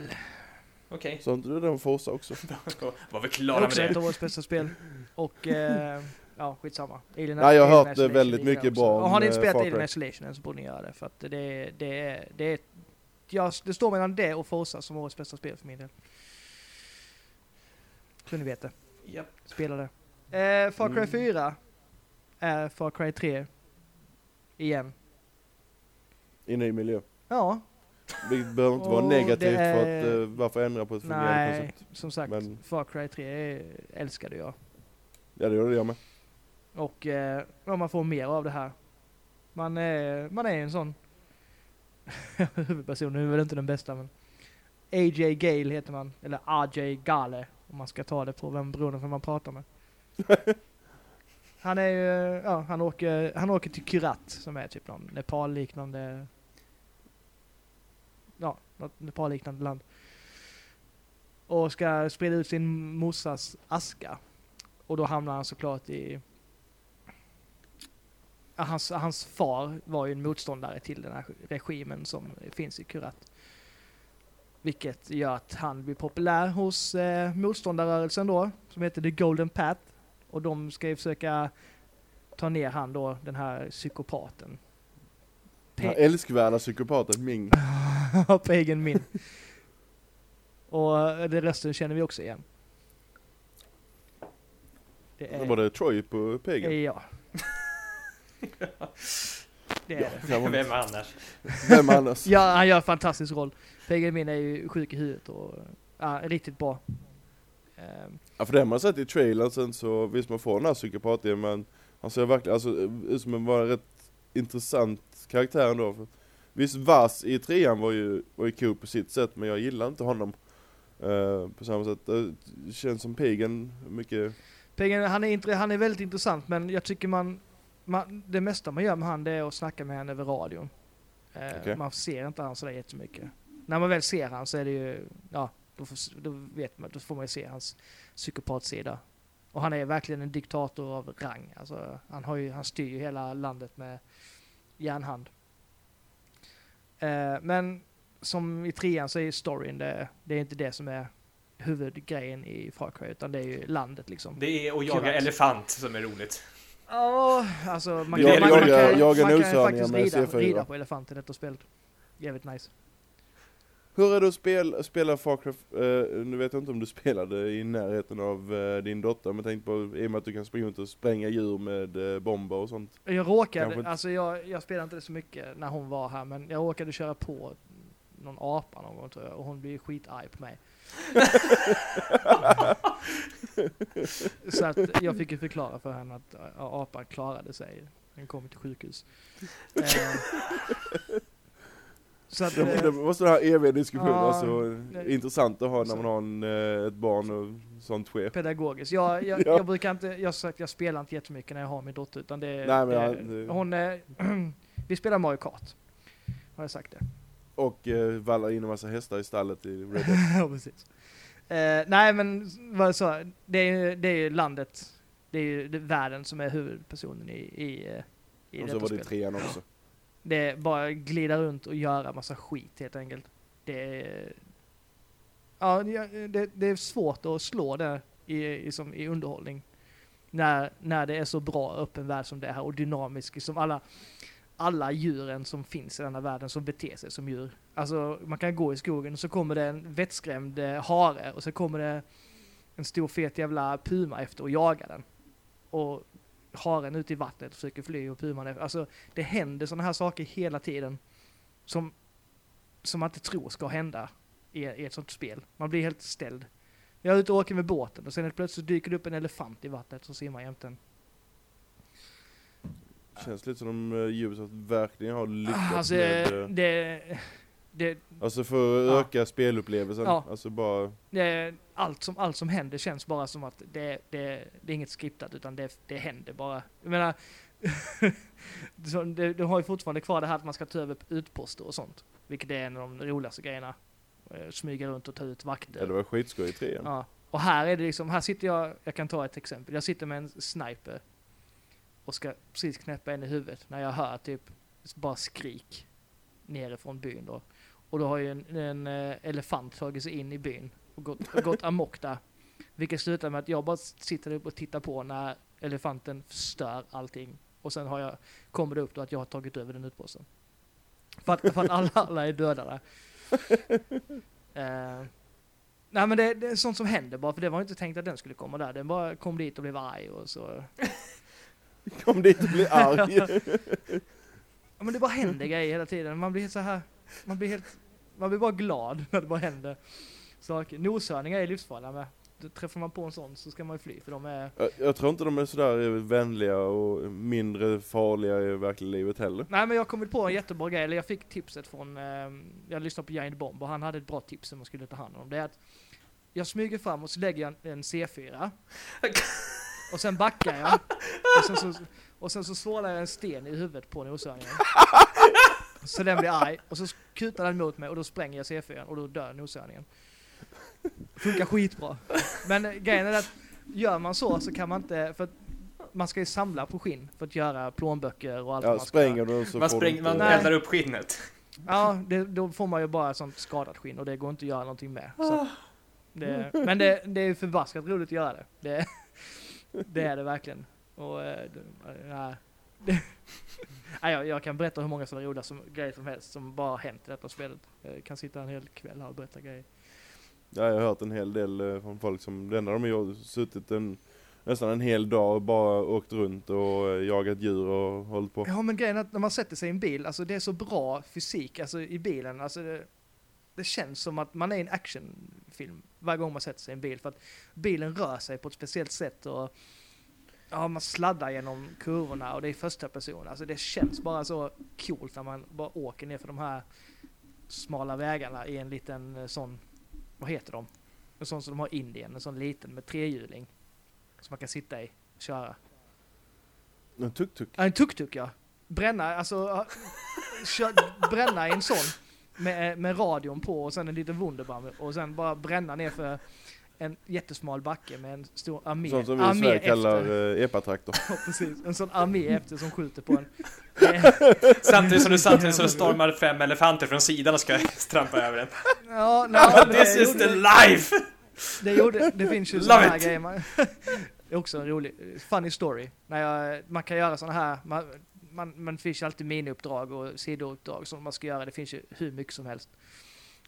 Okej, Så inte du den Forza också? var vi Det är klara med också ett det? av årets bästa spel. Och, eh, ja skitsamma. Alien, Nej, jag har hört Isolation väldigt mycket också. bra Och om, har ni inte eh, spelat Alien. Isolation än så borde ni göra det. För att det, det, är- det är... Ja, det står mellan det och Forza som årets bästa spel för min del. Så ni vet det. Japp. Spela det. Eh, Far Cry Mm. 4 är Far Cry 3. Igen. I ny miljö. Ja, Det behöver inte vara negativt det för att är- uh, varför ändra på ett fungerande nej, koncept. som sagt. Men- Far Cry 3 är- älskade jag. Ja det gjorde jag med. Och eh, ja, man får mer av det här. Man är, man är en sån huvudperson, nu är väl inte den bästa men AJ Gale heter man, eller AJ Gale om man ska ta det på vem beroende på vem man pratar med. Han är ju, ja, han åker, han åker till Kirat, som är typ någon Nepal-liknande, ja, något Nepal-liknande land. Och ska sprida ut sin morsas aska. Och då hamnar han såklart i, hans, hans far var ju en motståndare till den här regimen som finns i Kurat. Vilket gör att han blir populär hos eh, motståndarrörelsen då, som heter The Golden Path. Och de ska ju försöka ta ner han då, den här psykopaten. Den här älskvärda psykopaten Ming. Pagan Min. Och det resten känner vi också igen. Det Då var det Troy på Pagan. Ja. det är det. Ja, Vem är annars? Vem annars? Ja, han gör en fantastisk roll. Pagan Min är ju sjuk i huvudet och ja, riktigt bra. Ehm, Ja för det har man sett i trailern sen så visst man får den här psykopaten men han ser verkligen alltså ut som en rätt intressant karaktär ändå. För Visst Vass i trean var ju, var ju cool på sitt sätt men jag gillar inte honom eh, på samma sätt. Det känns som Pagan mycket, Pagan, han, är han är väldigt intressant men jag tycker man, man, det mesta man gör med han det är att snacka med han över radion. Eh, Okej. Man ser inte han sådär jättemycket. När man väl ser han så är det ju, ja, då, får, då vet man, då får man ju se hans psykopatsida. Och han är verkligen en diktator av rang. Alltså, han, har ju, han styr ju hela landet med järnhand. Eh, men som i trean så är ju storyn det, det är inte det som är huvudgrejen i Far Cry, utan det är ju landet liksom. Det är att jaga elefant som är roligt. Ja, alltså man Jag kan, man, man jagar- kan, jagar man kan noshörningar faktiskt rida, C4. rida på elefant i detta spelet. Jävligt nice. Hur är det att spela, spela Far Cry, eh, nu vet jag inte om du spelade i närheten av eh, din dotter men tänk på i och med att du kan springa runt och spränga djur med eh, bomber och sånt. Jag Kanske råkade, inte- alltså jag, jag spelade inte det så mycket när hon var här, men jag råkade köra på någon apa någon gång tror jag, och hon blev skitarg på mig. så att jag fick ju förklara för henne att apan klarade sig. Den kom till sjukhus. Så att, Det, eh, det måste här eviga diskussionen, Ja, alltså intressant att ha när så- man har en, eh, ett barn och sånt sker. pedagogiskt. Jag, jag, Ja. jag brukar inte, jag sagt jag spelar inte jättemycket när jag har min dotter utan det, Nej, men det, ja, det- hon är, vi spelar Mario Kart. Har jag sagt det? Och eh, vallar in en massa hästar i stallet i Red Dead. ja, precis. Eh, nej men vad sa, det är, det är ju landet, det är ju världen som är huvudpersonen i, i, i Och så var det trean också. Det är bara glida runt och göra massa skit helt enkelt. Det är, ja, det, det- är svårt att slå det i, i, som, i underhållning. När, när det är så bra öppen värld som det är här och dynamisk som alla, alla djuren som finns i denna världen som beter sig som djur. Alltså man kan gå i skogen och så kommer det en vettskrämd eh, hare och så kommer det en stor fet jävla puma efter och jagar den. Och haren ute i vattnet försöker fly och puman efter. Alltså det händer sådana här saker hela tiden som, som man inte tror ska hända i, i ett sånt spel. Man blir helt ställd. Jag är ute och åker med båten och sen helt plötsligt dyker det upp en elefant i vattnet som simmar jämte en. Känns lite som om uh, Ubisoft verkligen har lyckats Alltså, med, eh, det, det, alltså för att Ja. öka spelupplevelsen. Ja. Alltså bara, det, allt, som, allt som händer känns bara som att det, det, det är inget skriptat utan det, det händer bara. Jag menar, det, det har ju fortfarande kvar det här att man ska ta över utposter och sånt. Vilket är en av de roligaste grejerna. Eh, Smyga runt och ta ut vakter. ja, det var skitskoj i trean. Ja. Och här är det liksom, här sitter jag, jag kan ta ett exempel. Jag sitter med en sniper och ska precis knäppa en i huvudet när jag hör typ bara skrik nerifrån byn då. Och då har ju en, en eh, elefant tagit sig in i byn och gått, och gått amok där. Vilket slutar med att jag bara sitter upp och tittar på när elefanten förstör allting. Och sen har jag, kommer det upp då att jag har tagit över den utposten. För att, för att alla, alla är döda där. Eh, nej men det, det är sånt som händer bara, för det var inte tänkt att den skulle komma där. Den bara kom dit och blev arg och så. Kom dit och bli arg. Ja men det bara händer grejer hela tiden. Man blir så här, man blir helt, man blir bara glad när det bara händer saker. Noshörningar är livsfarliga med. Träffar man på en sån så ska man ju fly för de är jag, jag tror inte de är sådär vänliga och mindre farliga i verkliga livet heller. Nej men jag kommit på en jättebra grej, eller jag fick tipset från, eh, jag lyssnade på Giant Bomb och han hade ett bra tips som man skulle ta hand om. Det är att jag smyger fram och så lägger jag en, en C4. Och sen backar jag. Och sen så, och sen så svålar jag en sten i huvudet på noshörningen. Så den blir arg. Och så kutar den mot mig och då spränger jag C4 och då dör noshörningen. Funkar skitbra. Men grejen är att gör man så så kan man inte, för att man ska ju samla på skinn för att göra plånböcker och allt Ja, man ska spränger du så Man, får spräng, du man eldar upp skinnet. Ja, det, då får man ju bara sånt skadat skinn och det går inte att göra någonting med. Så att det, men det, det är förbaskat roligt att göra det. Det, det är det verkligen. Och, eh, det, nej, det, nej, jag, jag kan berätta hur många sådana roliga som, grejer som helst som bara har hänt i detta spelet. Jag kan sitta en hel kväll här och berätta grejer. Ja, jag har hört en hel del eh, från folk som, det enda de har gjort, suttit en, nästan en hel dag och bara åkt runt och eh, jagat djur och hållit på. Ja men grejen är att när man sätter sig i en bil, alltså det är så bra fysik alltså, i bilen. Alltså, det, det känns som att man är i en actionfilm varje gång man sätter sig i en bil. För att bilen rör sig på ett speciellt sätt och ja, man sladdar genom kurvorna och det är första person. Alltså det känns bara så coolt när man bara åker ner för de här smala vägarna i en liten eh, sån, vad heter de? En sån som de har i Indien, en sån liten med trehjuling. Som man kan sitta i och köra. En tuk-tuk. Ja, en tuk-tuk ja. Bränna, alltså, kör, bränna i en sån med, med radion på och sen en liten Wunderbaum och sen bara bränna ner för en jättesmal backe med en stor armé, Sånt som vi i armé Sverige kallar eh, epatraktor. Ja, precis. En sån armé efter som skjuter på en. Samtidigt som du samtidigt som det stormar fem elefanter från sidan och ska trampa över den. Ja, det This is the life! Det gjorde, det finns ju såna här it. grejer. Man, det är också en rolig, funny story. När jag, man kan göra såna här, man, man, man finns ju alltid miniuppdrag och sidouppdrag som man ska göra. Det finns ju hur mycket som helst.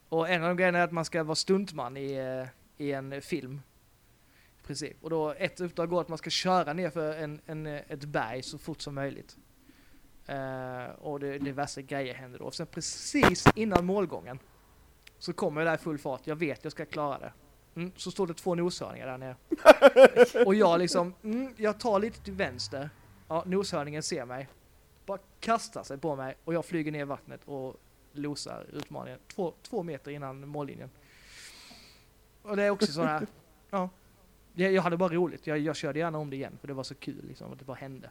Och en av de grejerna är att man ska vara stuntman i, eh, i en film. I princip. Och då ett uppdrag går att man ska köra ner för en, en, eh, ett berg så fort som möjligt. Eh, och det, diverse grejer händer då. Och sen precis innan målgången så kommer jag där i full fart. Jag vet jag ska klara det. Mm, så står det två noshörningar där nere. och jag liksom, mm, jag tar lite till vänster. Ja, noshörningen ser mig. Bara kastar sig på mig och jag flyger ner i vattnet och losar utmaningen. Två, två meter innan mållinjen. Och det är också sådana här, ja. Jag, jag hade bara roligt. Jag, jag körde gärna om det igen för det var så kul liksom att det bara hände.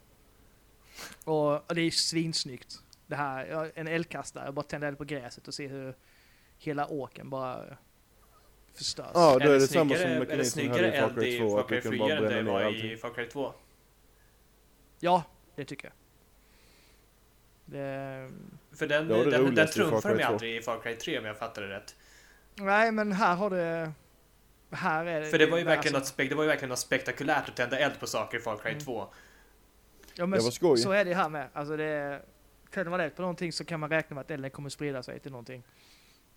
Och, och det är svinsnyggt. Det här, en eldkastare, jag bara tända eld på gräset och se hur hela åken bara förstörs. Ja, då är det det samma som är mekanismen snyggare i Far eld Cry i 2, Far att Cry du kan 4 bara bränna ner var allting. i Far Cry 2? Ja, det tycker jag. Det, För den, det den, den Far trumfar Cry de 2. aldrig i Far Cry 3 om jag fattar det rätt. nej, men här har det... Här är. För det var ju verkligen, alltså, något, spek- det var ju verkligen något spektakulärt att tända eld på saker i Far Cry Mm. 2. Ja, men Det var så, skoj. så är det här med. Alltså det... Tänder man eld på någonting så kan man räkna med att elden kommer sprida sig till någonting.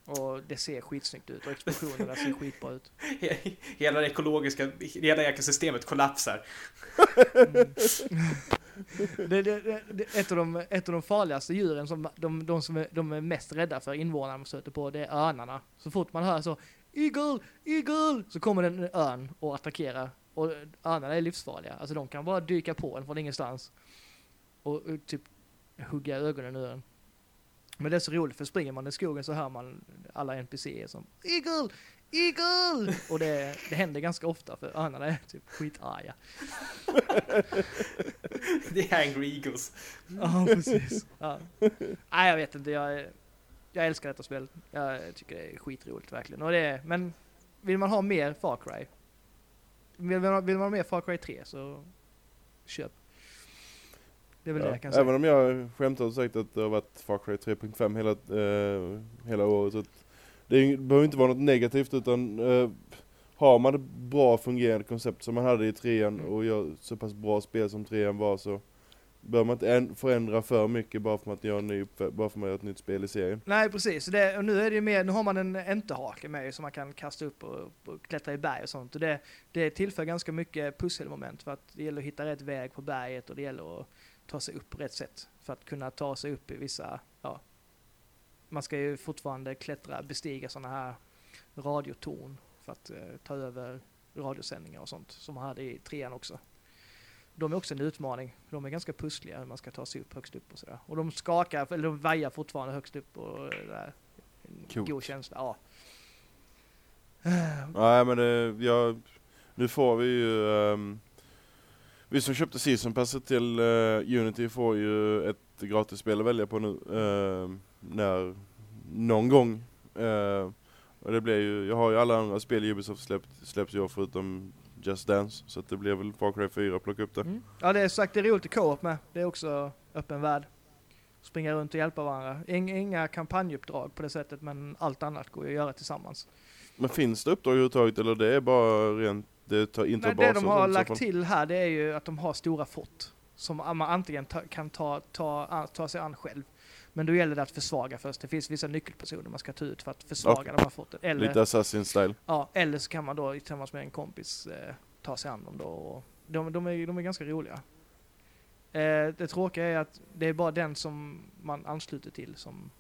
Och det ser skitsnyggt ut och explosionerna ser skitbra ut. Hela det ekologiska, hela ekosystemet kollapsar. Mm. det, det, det, det, ett, av de, ett av de farligaste djuren, som de, de som är, de är mest rädda för invånarna man stöter på, det är örnarna. Så fort man hör så Eagle! Eagle! Så kommer en örn och attackerar. Och örnarna är livsfarliga. Alltså de kan bara dyka på en från ingenstans. Och eh, typ hugga ögonen ur en. Men det är så roligt för springer man i skogen så hör man alla NPCer som Eagle! Eagle! Och det, det händer ganska ofta för örnarna är typ skitarga. Det är Angry Eagles. Ja, precis. Ja. Nej, jag vet inte. Jag, jag älskar detta spel. Jag tycker det är skitroligt verkligen. Och det är, men vill man ha mer Far Cry? Vill man, vill man ha mer Far Cry 3 så köp. Det är väl det Ja. jag kan säga. Även om jag skämtar och sagt att det har varit Far Cry 3.5 hela, eh, hela året. Så det behöver inte vara något negativt utan eh, har man ett bra fungerande koncept som man hade i trean Mm. och gör så pass bra spel som trean var så bör man inte förändra för mycket bara för att man gör ny, bara för att man gör ett nytt spel i serien. Nej precis, det, och nu är det ju mer, nu har man en enterhake med som man kan kasta upp och, och klättra i berg och sånt. Och det, det tillför ganska mycket pusselmoment för att det gäller att hitta rätt väg på berget och det gäller att ta sig upp på rätt sätt. För att kunna ta sig upp i vissa, ja. Man ska ju fortfarande klättra, bestiga sådana här radiotorn för att eh, ta över radiosändningar och sånt som man hade i trean också. De är också en utmaning. De är ganska pussliga hur man ska ta sig upp högst upp och sådär. Och de skakar, eller de vajar fortfarande högst upp och där. En Coolt. god känsla, ja. Nej men det, jag, nu får vi ju ehm, Vi som köpte season passet till eh, Unity får ju ett gratisspel att välja på nu. eh, när, någon gång. Eh, och det blir ju, jag har ju alla andra spel Ubisoft släppt, släpps i år förutom Just Dance. Så det blir väl Far Cry 4 att plocka upp det. Mm. Ja, det är sagt det är roligt i co-op med. Det är också öppen värld. Springa runt och hjälpa varandra. Inga, kampanjuppdrag på det sättet, men allt annat går ju att göra tillsammans. Men finns det uppdrag överhuvudtaget eller det är bara rent, det tar inte Nej, baser det de har lagt till här, det är ju att de har stora fort. Som man antingen ta, kan ta, ta, ta sig an själv. Men då gäller det att försvaga först. Det finns vissa nyckelpersoner man ska ta ut för att försvaga Okej. de här forten. Eller, Lite Assassin style. ja, eller så kan man då tillsammans med en kompis eh, ta sig an dem då. Och de, de, är, de är ganska roliga. Eh, det tråkiga är att det är bara den som man ansluter till som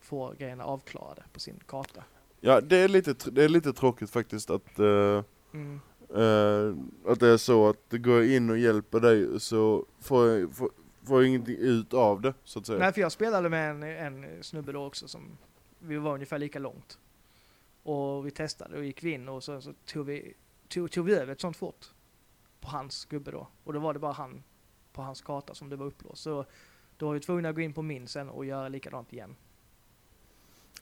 får grejerna avklarade på sin karta. Ja det är lite, det är lite tråkigt faktiskt att eh, Mm. Eh, att det är så att det går in och hjälper dig så får får, får jag ingenting ut av det så att säga. Nej, för jag spelade med en, en snubbe då också som, vi var ungefär lika långt. Och vi testade och gick vi in och så, så tog, vi, tog, tog vi över ett sånt fort på hans gubbe då. Och då var det bara han på hans karta som det var upplåst. Så då var vi tvungna att gå in på min sen och göra likadant igen.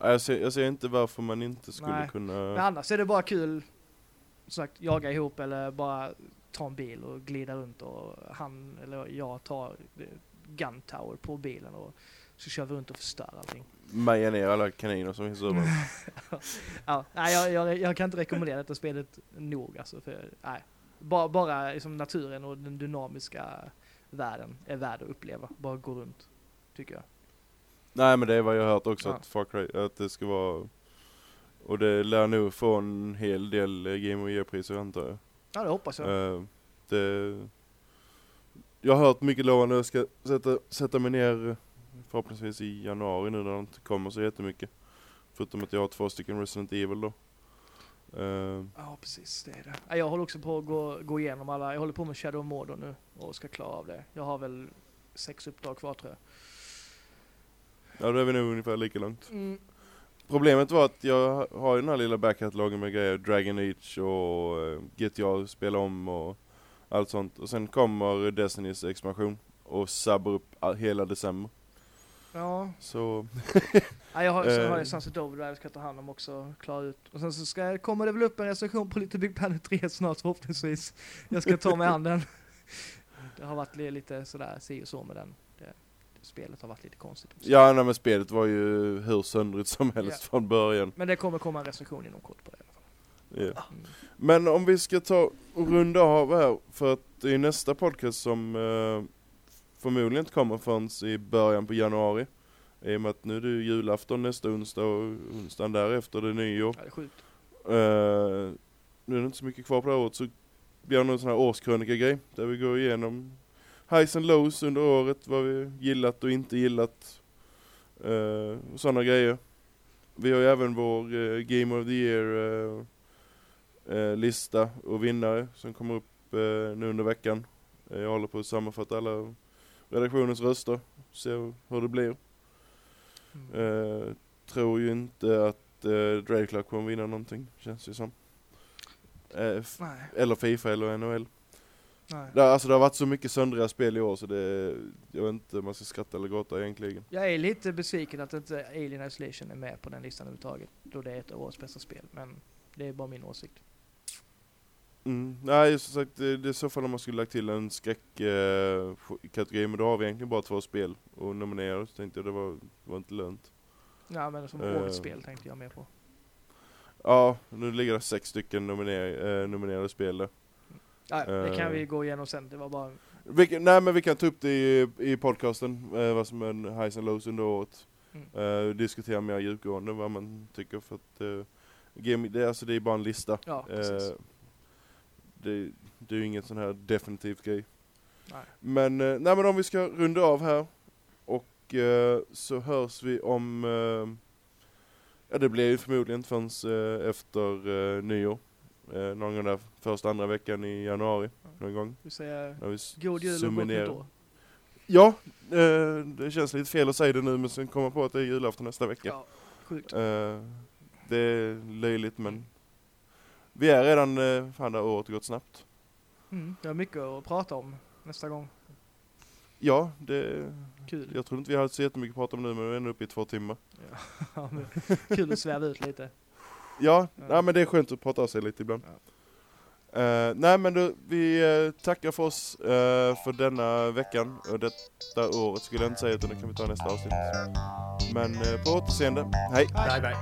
Ja, jag, ser, jag ser inte varför man inte skulle Nej. kunna... Men annars är det bara kul, sagt, jaga ihop eller bara ta en bil och glida runt och han eller jag tar gun tower på bilen och så kör vi runt och förstör allting. Meja ner alla kaniner som finns överallt. Ja, nej, jag, jag, jag kan inte rekommendera detta spelet nog alltså. För, nej. Bara, bara liksom naturen och den dynamiska världen är värd att uppleva. Bara gå runt, tycker jag. Nej men det är vad jag har hört också Ja. att Far Cry, att det ska vara... Och det lär nog få en hel del eh, Game of Year-priser antar jag. Ja, det hoppas jag. Eh, det, jag har hört mycket lovande, jag ska sätta, sätta mig ner förhoppningsvis i januari nu när det inte kommer så jättemycket. Förutom att jag har två stycken Resident Evil då. Eh, Ja, precis. Det är det. Ja, Jag håller också på att gå, gå igenom alla. Jag håller på med Shadow of Mordor nu och ska klara av det. Jag har väl sex uppdrag kvar tror jag. ja då är vi nog ungefär lika långt. Mm. Problemet var att jag har ju den här lilla backkatalogen med grejer, Dragon Age och uh, GTA spela om och allt sånt. Och sen kommer Destinys expansion och sabbar upp hela december. Ja, Så Ja, jag har, sen Eh. har jag Sunset Overdrive jag ska ta hand om också, klara ut. Och sen så ska, kommer det väl upp en recension på lite Big Planet 3 snart förhoppningsvis. Jag ska ta mig an den. Det har varit li- lite sådär si och så med den. Spelet har varit lite konstigt. också. ja, nej, men spelet var ju hur söndrigt som helst Ja. från början. Men det kommer komma en recension inom kort på det. Ja. Mm. Men om vi ska ta och runda av här, för att det är nästa podcast som eh, förmodligen inte kommer förrän i början på januari. I och med att nu är det ju julafton nästa onsdag och onsdagen därefter det är nyår. Ja, det är sjukt. Eh, nu är det inte så mycket kvar på det här året så blir det någon sån här årskrönika-grej där vi går igenom highs and lows under året, vad vi gillat och inte gillat. Uh, och sådana grejer. Vi har ju även vår eh, Game of the Year eh, eh, lista och vinnare som kommer upp eh, nu under veckan. Eh, jag håller på att sammanfatta alla redaktionens röster, se hur det blir. Mm. Eh, tror ju inte att eh, Drake kommer vinna någonting, känns det som. Eh, eller Fifa eller NHL. Nej. Det, alltså det har varit så mycket söndriga spel i år så det, jag vet inte om man ska skratta eller gråta egentligen. Jag är lite besviken att inte Alien Isolation är med på den listan överhuvudtaget. Då det är ett av årets bästa spel. Men det är bara min åsikt. Mm. Nej som sagt, det, det är så fall om man skulle lagt till en skräckkategori eh, men då har vi egentligen bara två spel och nominera så tänkte jag det var, var inte lönt. Ja, men som Eh. årets spel tänkte jag mer på. Ja, nu ligger det sex stycken nominer, eh, nominerade spel där. Det kan Eh. vi gå igenom sen. Det var bara... Vi, nej men vi kan ta upp det i, i podcasten, eh, vad som är en highs and lows under året. Mm. Eh, diskutera mer djupgående vad man tycker för att eh, game, det, alltså det är bara en lista. Ja. Eh, det, det är ju inget sån här definitivt grej. Nej. Men, eh, nej men om vi ska runda av här och eh, så hörs vi om, eh, ja det blir ju förmodligen inte förrän eh, efter eh, nyår. Eh, någon gång där första, andra veckan i januari. Någon gång. Vi säger När vi god jul och gott nytt år. Ja, eh, det känns lite fel att säga det nu men sen kommer jag på att det är julafton nästa vecka. Ja, sjukt. Eh, det är löjligt men vi är redan, eh, fan det här året har gått snabbt. Mm, det var mycket att prata om nästa gång. Ja, det, Kul. jag tror inte vi har så jättemycket att prata om nu men vi är ändå uppe i två timmar. Ja, kul att sväva ut lite. Ja, Ja. Nej, men det är skönt att prata av sig lite ibland. Eh, nej men då, vi eh, tackar för oss eh, för denna veckan och detta året skulle jag inte säga utan det kan vi ta nästa avsnitt. Men eh, på återseende, hej! Bye bye.